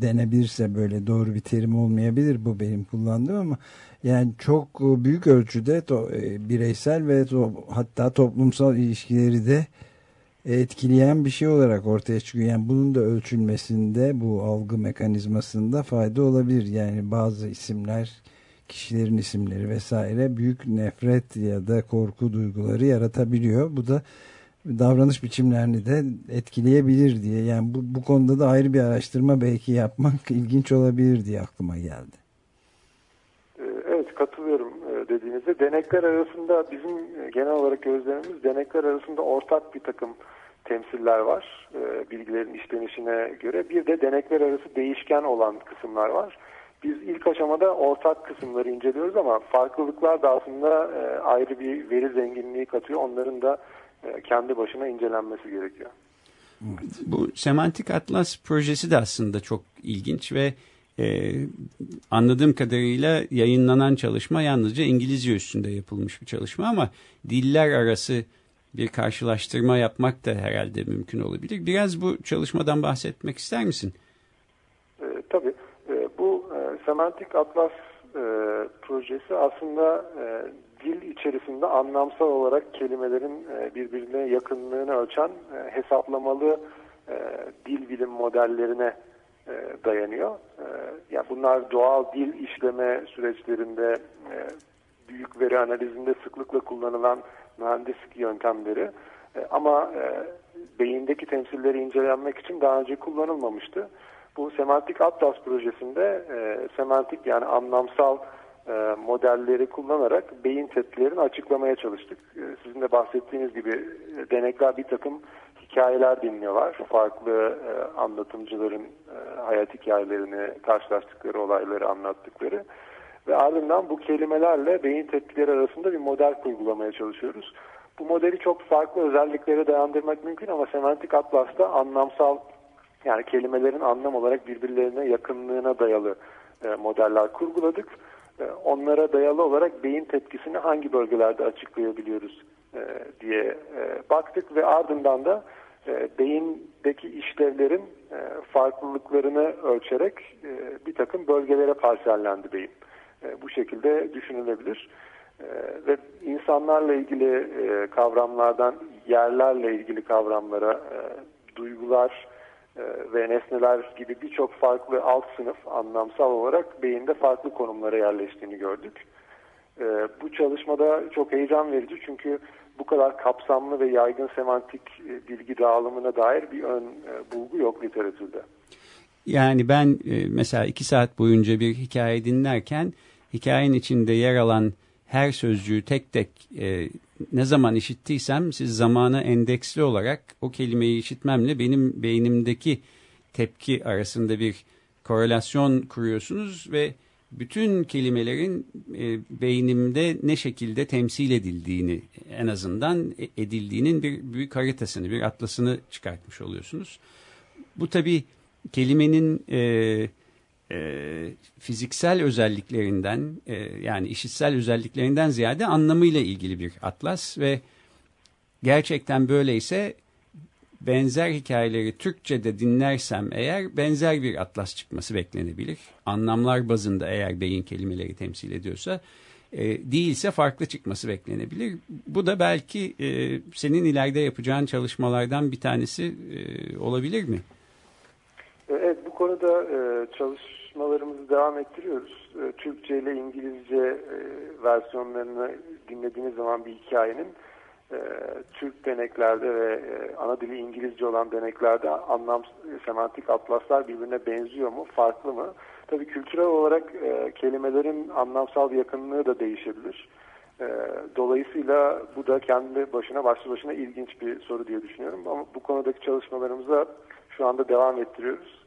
denebilirse böyle doğru bir terim olmayabilir bu benim kullandığım ama yani çok e, büyük ölçüde to, e, bireysel ve to, hatta toplumsal ilişkileri de etkileyen bir şey olarak ortaya çıkıyor. Yani bunun da ölçülmesinde bu algı mekanizmasında fayda olabilir. Yani bazı isimler kişilerin isimleri vesaire büyük nefret ya da korku duyguları yaratabiliyor. Bu da davranış biçimlerini de etkileyebilir diye. Yani bu, bu konuda da ayrı bir araştırma belki yapmak (laughs) ilginç olabilir diye aklıma geldi. Ee, evet katılıyorum e, dediğinizde. Denekler arasında bizim e, genel olarak gözlemimiz denekler arasında ortak bir takım temsiller var. E, bilgilerin işlenişine göre. Bir de denekler arası değişken olan kısımlar var. Biz ilk aşamada ortak kısımları inceliyoruz ama farklılıklar da aslında ayrı bir veri zenginliği katıyor. Onların da e, kendi başına incelenmesi gerekiyor. Bu semantik atlas projesi de aslında çok ilginç ve e, anladığım kadarıyla yayınlanan çalışma yalnızca İngilizce üstünde yapılmış bir çalışma ama diller arası bir karşılaştırma yapmak da herhalde mümkün olabilir. Biraz bu çalışmadan bahsetmek ister misin? E, tabii. Semantik atlas e, projesi aslında e, dil içerisinde anlamsal olarak kelimelerin e, birbirine yakınlığını ölçen e, hesaplamalı e, dil bilim modellerine e, dayanıyor. E, yani bunlar doğal dil işleme süreçlerinde e, büyük veri analizinde sıklıkla kullanılan mühendislik yöntemleri e, ama e, beyindeki temsilleri incelenmek için daha önce kullanılmamıştı. Bu semantik atlas projesinde e, semantik yani anlamsal e, modelleri kullanarak beyin tepkilerini açıklamaya çalıştık. E, sizin de bahsettiğiniz gibi e, denekler bir takım hikayeler dinliyorlar. Farklı e, anlatımcıların e, hayat hikayelerini, karşılaştıkları olayları anlattıkları. Ve ardından bu kelimelerle beyin tepkileri arasında bir model kurgulamaya çalışıyoruz. Bu modeli çok farklı özelliklere dayandırmak mümkün ama semantik atlas'ta anlamsal yani kelimelerin anlam olarak birbirlerine yakınlığına dayalı e, modeller kurguladık. E, onlara dayalı olarak beyin tepkisini hangi bölgelerde açıklayabiliyoruz e, diye e, baktık ve ardından da e, beyindeki işlevlerin e, farklılıklarını ölçerek e, bir takım bölgelere parsellendi beyin. E, bu şekilde düşünülebilir. E, ve insanlarla ilgili e, kavramlardan yerlerle ilgili kavramlara e, duygular ve nesneler gibi birçok farklı alt sınıf anlamsal olarak beyinde farklı konumlara yerleştiğini gördük. E, bu çalışmada çok heyecan verici çünkü bu kadar kapsamlı ve yaygın semantik e, bilgi dağılımına dair bir ön e, bulgu yok literatürde. Yani ben e, mesela iki saat boyunca bir hikaye dinlerken hikayenin içinde yer alan her sözcüğü tek tek e, ne zaman işittiysem siz zamanı endeksli olarak o kelimeyi işitmemle benim beynimdeki tepki arasında bir korelasyon kuruyorsunuz ve bütün kelimelerin e, beynimde ne şekilde temsil edildiğini en azından e, edildiğinin bir büyük haritasını, bir atlasını çıkartmış oluyorsunuz. Bu tabi kelimenin e, e, fiziksel özelliklerinden e, yani işitsel özelliklerinden ziyade anlamıyla ilgili bir atlas ve gerçekten böyleyse benzer hikayeleri Türkçe'de dinlersem eğer benzer bir atlas çıkması beklenebilir. Anlamlar bazında eğer beyin kelimeleri temsil ediyorsa e, değilse farklı çıkması beklenebilir. Bu da belki e, senin ileride yapacağın çalışmalardan bir tanesi e, olabilir mi? Evet bu konuda e, çalışmalarımızı devam ettiriyoruz. E, Türkçe ile İngilizce e, versiyonlarını dinlediğiniz zaman bir hikayenin e, Türk deneklerde ve e, ana dili İngilizce olan deneklerde anlam semantik atlaslar birbirine benziyor mu, farklı mı? Tabii kültürel olarak kelimelerin anlamsal yakınlığı da değişebilir. Dolayısıyla bu da kendi başına başlı başına ilginç bir soru diye düşünüyorum. Ama bu konudaki çalışmalarımıza şu anda devam ettiriyoruz.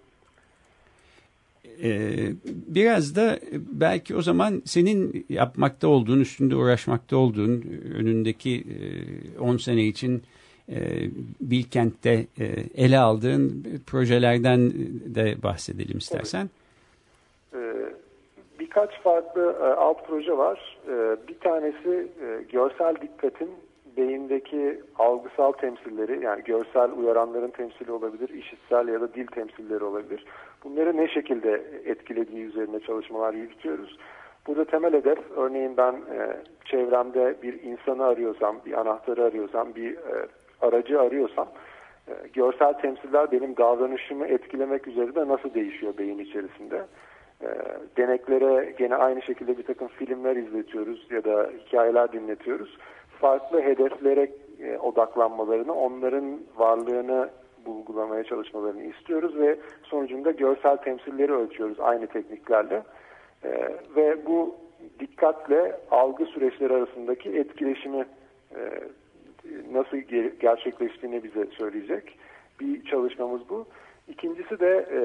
Ee, biraz da belki o zaman senin yapmakta olduğun, üstünde uğraşmakta olduğun önündeki 10 e, sene için e, Bilkent'te e, ele aldığın projelerden de bahsedelim istersen. Ee, birkaç farklı alt proje var. Bir tanesi görsel dikkatin beyindeki algısal temsilleri yani görsel uyaranların temsili olabilir, işitsel ya da dil temsilleri olabilir. Bunları ne şekilde etkilediği üzerine çalışmalar yürütüyoruz. Burada temel hedef örneğin ben e, çevremde bir insanı arıyorsam, bir anahtarı arıyorsam, bir e, aracı arıyorsam e, görsel temsiller benim davranışımı etkilemek üzerinde nasıl değişiyor beyin içerisinde. E, deneklere gene aynı şekilde bir takım filmler izletiyoruz ya da hikayeler dinletiyoruz farklı hedeflere e, odaklanmalarını, onların varlığını bulgulamaya çalışmalarını istiyoruz ve sonucunda görsel temsilleri ölçüyoruz aynı tekniklerle. E, ve bu dikkatle algı süreçleri arasındaki etkileşimi e, nasıl gerçekleştiğini bize söyleyecek bir çalışmamız bu. İkincisi de e,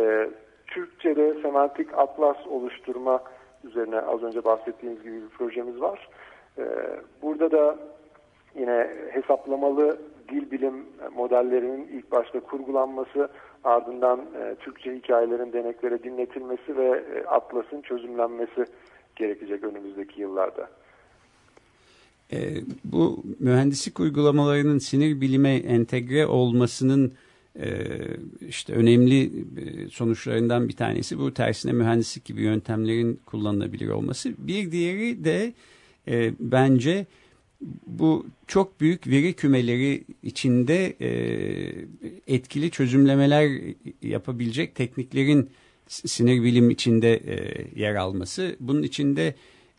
Türkçe'de semantik atlas oluşturma üzerine az önce bahsettiğimiz gibi bir projemiz var. E, burada da yine hesaplamalı dil bilim modellerinin ilk başta kurgulanması ardından e, Türkçe hikayelerin deneklere dinletilmesi ve e, Atlas'ın çözümlenmesi gerekecek önümüzdeki yıllarda. E, bu mühendislik uygulamalarının sinir bilime entegre olmasının e, işte önemli e, sonuçlarından bir tanesi bu tersine mühendislik gibi yöntemlerin kullanılabilir olması. Bir diğeri de e, bence bu çok büyük veri kümeleri içinde e, etkili çözümlemeler yapabilecek tekniklerin sinir bilim içinde e, yer alması. Bunun içinde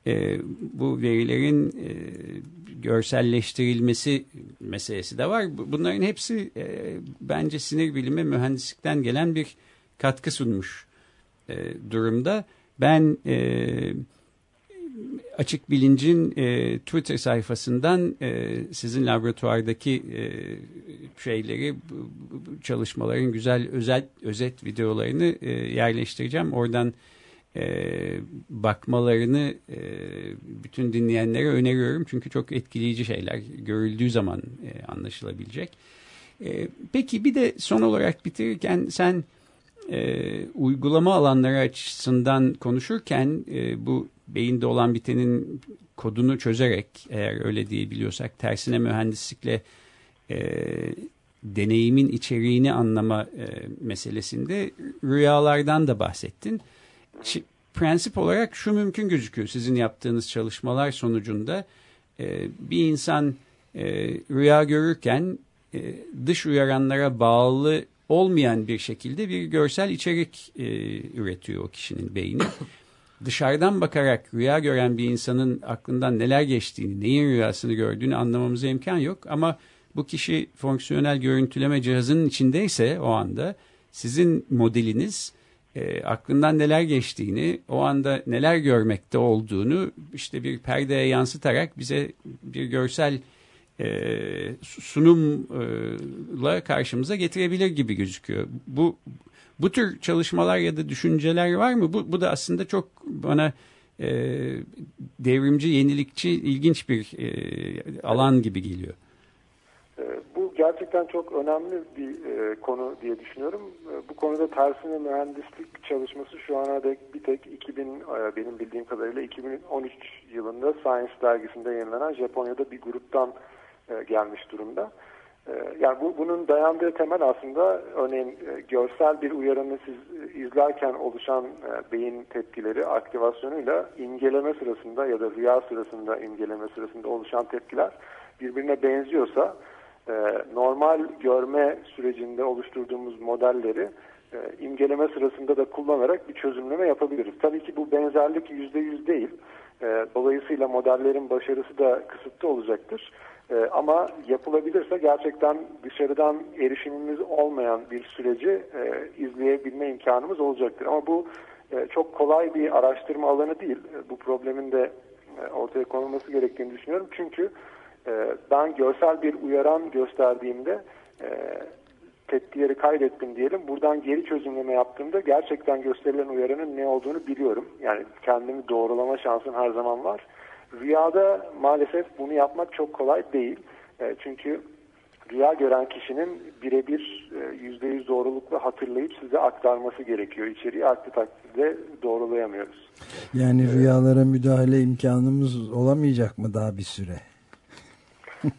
e, bu verilerin e, görselleştirilmesi meselesi de var. Bunların hepsi e, bence sinir bilimi mühendislikten gelen bir katkı sunmuş e, durumda. Ben e, Açık Bilinc'in e, Twitter sayfasından e, sizin laboratuvardaki e, şeyleri, çalışmaların güzel özet, özet videolarını e, yerleştireceğim. Oradan e, bakmalarını e, bütün dinleyenlere öneriyorum. Çünkü çok etkileyici şeyler görüldüğü zaman e, anlaşılabilecek. E, peki bir de son olarak bitirirken sen e, uygulama alanları açısından konuşurken e, bu beyinde olan bitenin kodunu çözerek eğer öyle diyebiliyorsak tersine mühendislikle e, deneyimin içeriğini anlama e, meselesinde rüyalardan da bahsettin. Ş prensip olarak şu mümkün gözüküyor sizin yaptığınız çalışmalar sonucunda e, bir insan e, rüya görürken e, dış uyaranlara bağlı olmayan bir şekilde bir görsel içerik e, üretiyor o kişinin beyni dışarıdan bakarak rüya gören bir insanın aklından neler geçtiğini, neyin rüyasını gördüğünü anlamamıza imkan yok. Ama bu kişi fonksiyonel görüntüleme cihazının içindeyse o anda sizin modeliniz e, aklından neler geçtiğini, o anda neler görmekte olduğunu işte bir perdeye yansıtarak bize bir görsel e, sunumla karşımıza getirebilir gibi gözüküyor. Bu bu tür çalışmalar ya da düşünceler var mı? Bu, bu da aslında çok bana e, devrimci, yenilikçi, ilginç bir e, alan gibi geliyor. E, bu gerçekten çok önemli bir e, konu diye düşünüyorum. E, bu konuda tersine mühendislik çalışması şu ana dek bir tek 2000 e, benim bildiğim kadarıyla 2013 yılında Science dergisinde yayınlanan Japonya'da bir gruptan gelmiş durumda. Ee, yani bu, bunun dayandığı temel aslında örneğin e, görsel bir uyarını siz e, izlerken oluşan e, beyin tepkileri aktivasyonuyla imgeleme sırasında ya da rüya sırasında imgeleme sırasında oluşan tepkiler birbirine benziyorsa normal görme sürecinde oluşturduğumuz modelleri imgeleme sırasında da kullanarak bir çözümleme yapabiliriz. Tabii ki bu benzerlik yüzde yüz değil. Dolayısıyla modellerin başarısı da kısıtlı olacaktır. E, ama yapılabilirse gerçekten dışarıdan erişimimiz olmayan bir süreci e, izleyebilme imkanımız olacaktır. Ama bu e, çok kolay bir araştırma alanı değil. E, bu problemin de e, ortaya konulması gerektiğini düşünüyorum. Çünkü e, ben görsel bir uyaran gösterdiğimde e, tepkileri kaydettim diyelim. Buradan geri çözümleme yaptığımda gerçekten gösterilen uyaranın ne olduğunu biliyorum. Yani kendimi doğrulama şansım her zaman var. Rüyada maalesef bunu yapmak çok kolay değil. E, çünkü rüya gören kişinin birebir e, yüzde yüz doğrulukla hatırlayıp size aktarması gerekiyor içeriği. Aksi takdirde doğrulayamıyoruz. Yani rüyalara müdahale imkanımız olamayacak mı daha bir süre?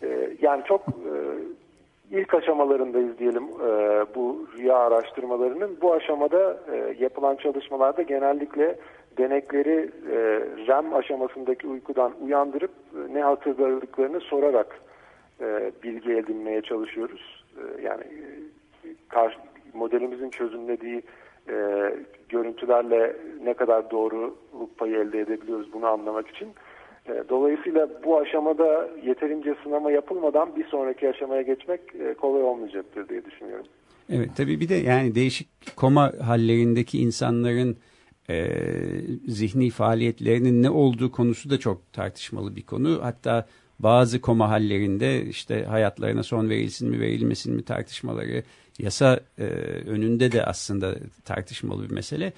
E, yani çok ilk aşamalarındayız diyelim bu rüya araştırmalarının. Bu aşamada yapılan çalışmalarda genellikle denekleri e, REM aşamasındaki uykudan uyandırıp e, ne hatırladıklarını sorarak e, bilgi edinmeye çalışıyoruz. E, yani e, karşı, modelimizin çözümlediği e, görüntülerle ne kadar doğruluk payı elde edebiliyoruz bunu anlamak için. E, dolayısıyla bu aşamada yeterince sınama yapılmadan bir sonraki aşamaya geçmek e, kolay olmayacaktır diye düşünüyorum. Evet tabii bir de yani değişik koma hallerindeki insanların e, zihni faaliyetlerinin ne olduğu konusu da çok tartışmalı bir konu. Hatta bazı koma hallerinde işte hayatlarına son verilsin mi verilmesin mi tartışmaları yasa e, önünde de aslında tartışmalı bir mesele.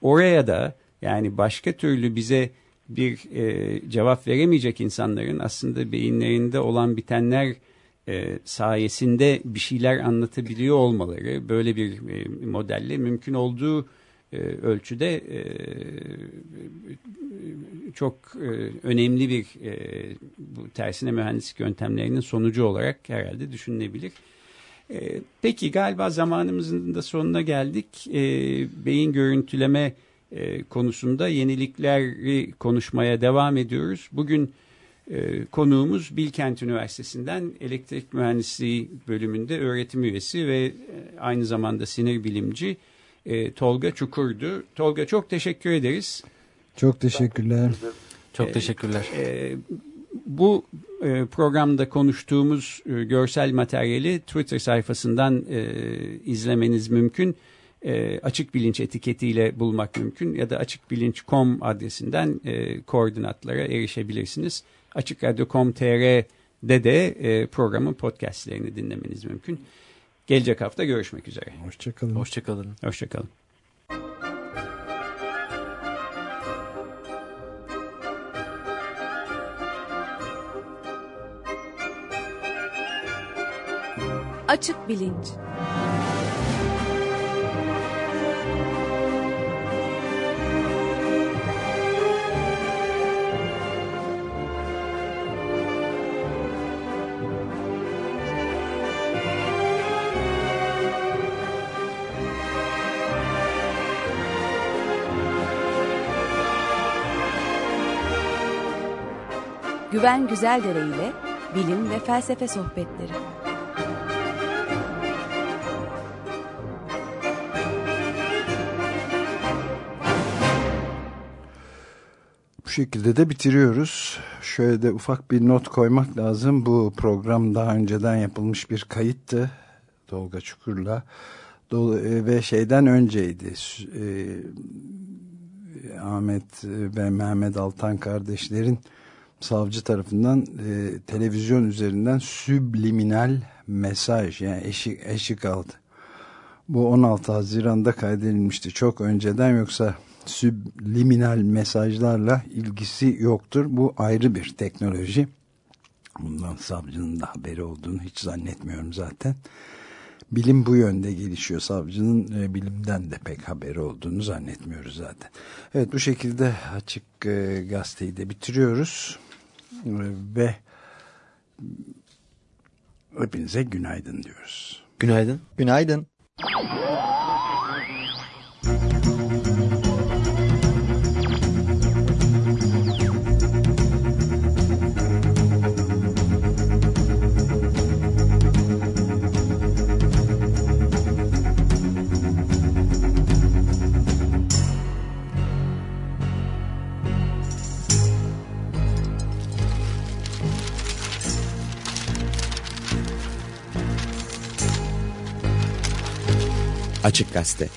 Oraya da yani başka türlü bize bir e, cevap veremeyecek insanların aslında beyinlerinde olan bitenler e, sayesinde bir şeyler anlatabiliyor olmaları böyle bir e, modelle mümkün olduğu e, ölçüde e, çok e, önemli bir bu tersine mühendislik yöntemlerinin sonucu olarak herhalde düşünülebilir. Peki galiba zamanımızın da sonuna geldik. Beyin görüntüleme konusunda yenilikleri konuşmaya devam ediyoruz. Bugün konuğumuz Bilkent Üniversitesi'nden elektrik mühendisliği bölümünde öğretim üyesi ve aynı zamanda sinir bilimci e, Tolga Çukur'du. Tolga çok teşekkür ederiz. Çok teşekkürler. Çok teşekkürler. E, bu e, programda konuştuğumuz e, görsel materyali Twitter sayfasından e, izlemeniz mümkün. E, açık bilinç etiketiyle bulmak mümkün ya da açıkbilinç.com adresinden e, koordinatlara erişebilirsiniz. Açıkradyo.com.tr'de de e, programın podcastlerini dinlemeniz mümkün. Gelecek hafta görüşmek üzere. Hoşçakalın. Hoşçakalın. Hoşçakalın. Açık Bilinç Güven Güzeldere ile bilim ve felsefe sohbetleri. Bu şekilde de bitiriyoruz. Şöyle de ufak bir not koymak lazım. Bu program daha önceden yapılmış bir kayıttı. Tolga Çukur'la. E, ve şeyden önceydi. E, Ahmet ve Mehmet Altan kardeşlerin savcı tarafından e, televizyon üzerinden subliminal mesaj yani eşik, eşik aldı. Bu 16 Haziran'da kaydedilmişti. Çok önceden yoksa subliminal mesajlarla ilgisi yoktur. Bu ayrı bir teknoloji. Bundan savcının da haberi olduğunu hiç zannetmiyorum zaten. Bilim bu yönde gelişiyor. Savcının e, bilimden de pek haberi olduğunu zannetmiyoruz zaten. Evet bu şekilde açık e, gazeteyi de bitiriyoruz. E, ve hepinize günaydın diyoruz. Günaydın. Günaydın. Açık Gazete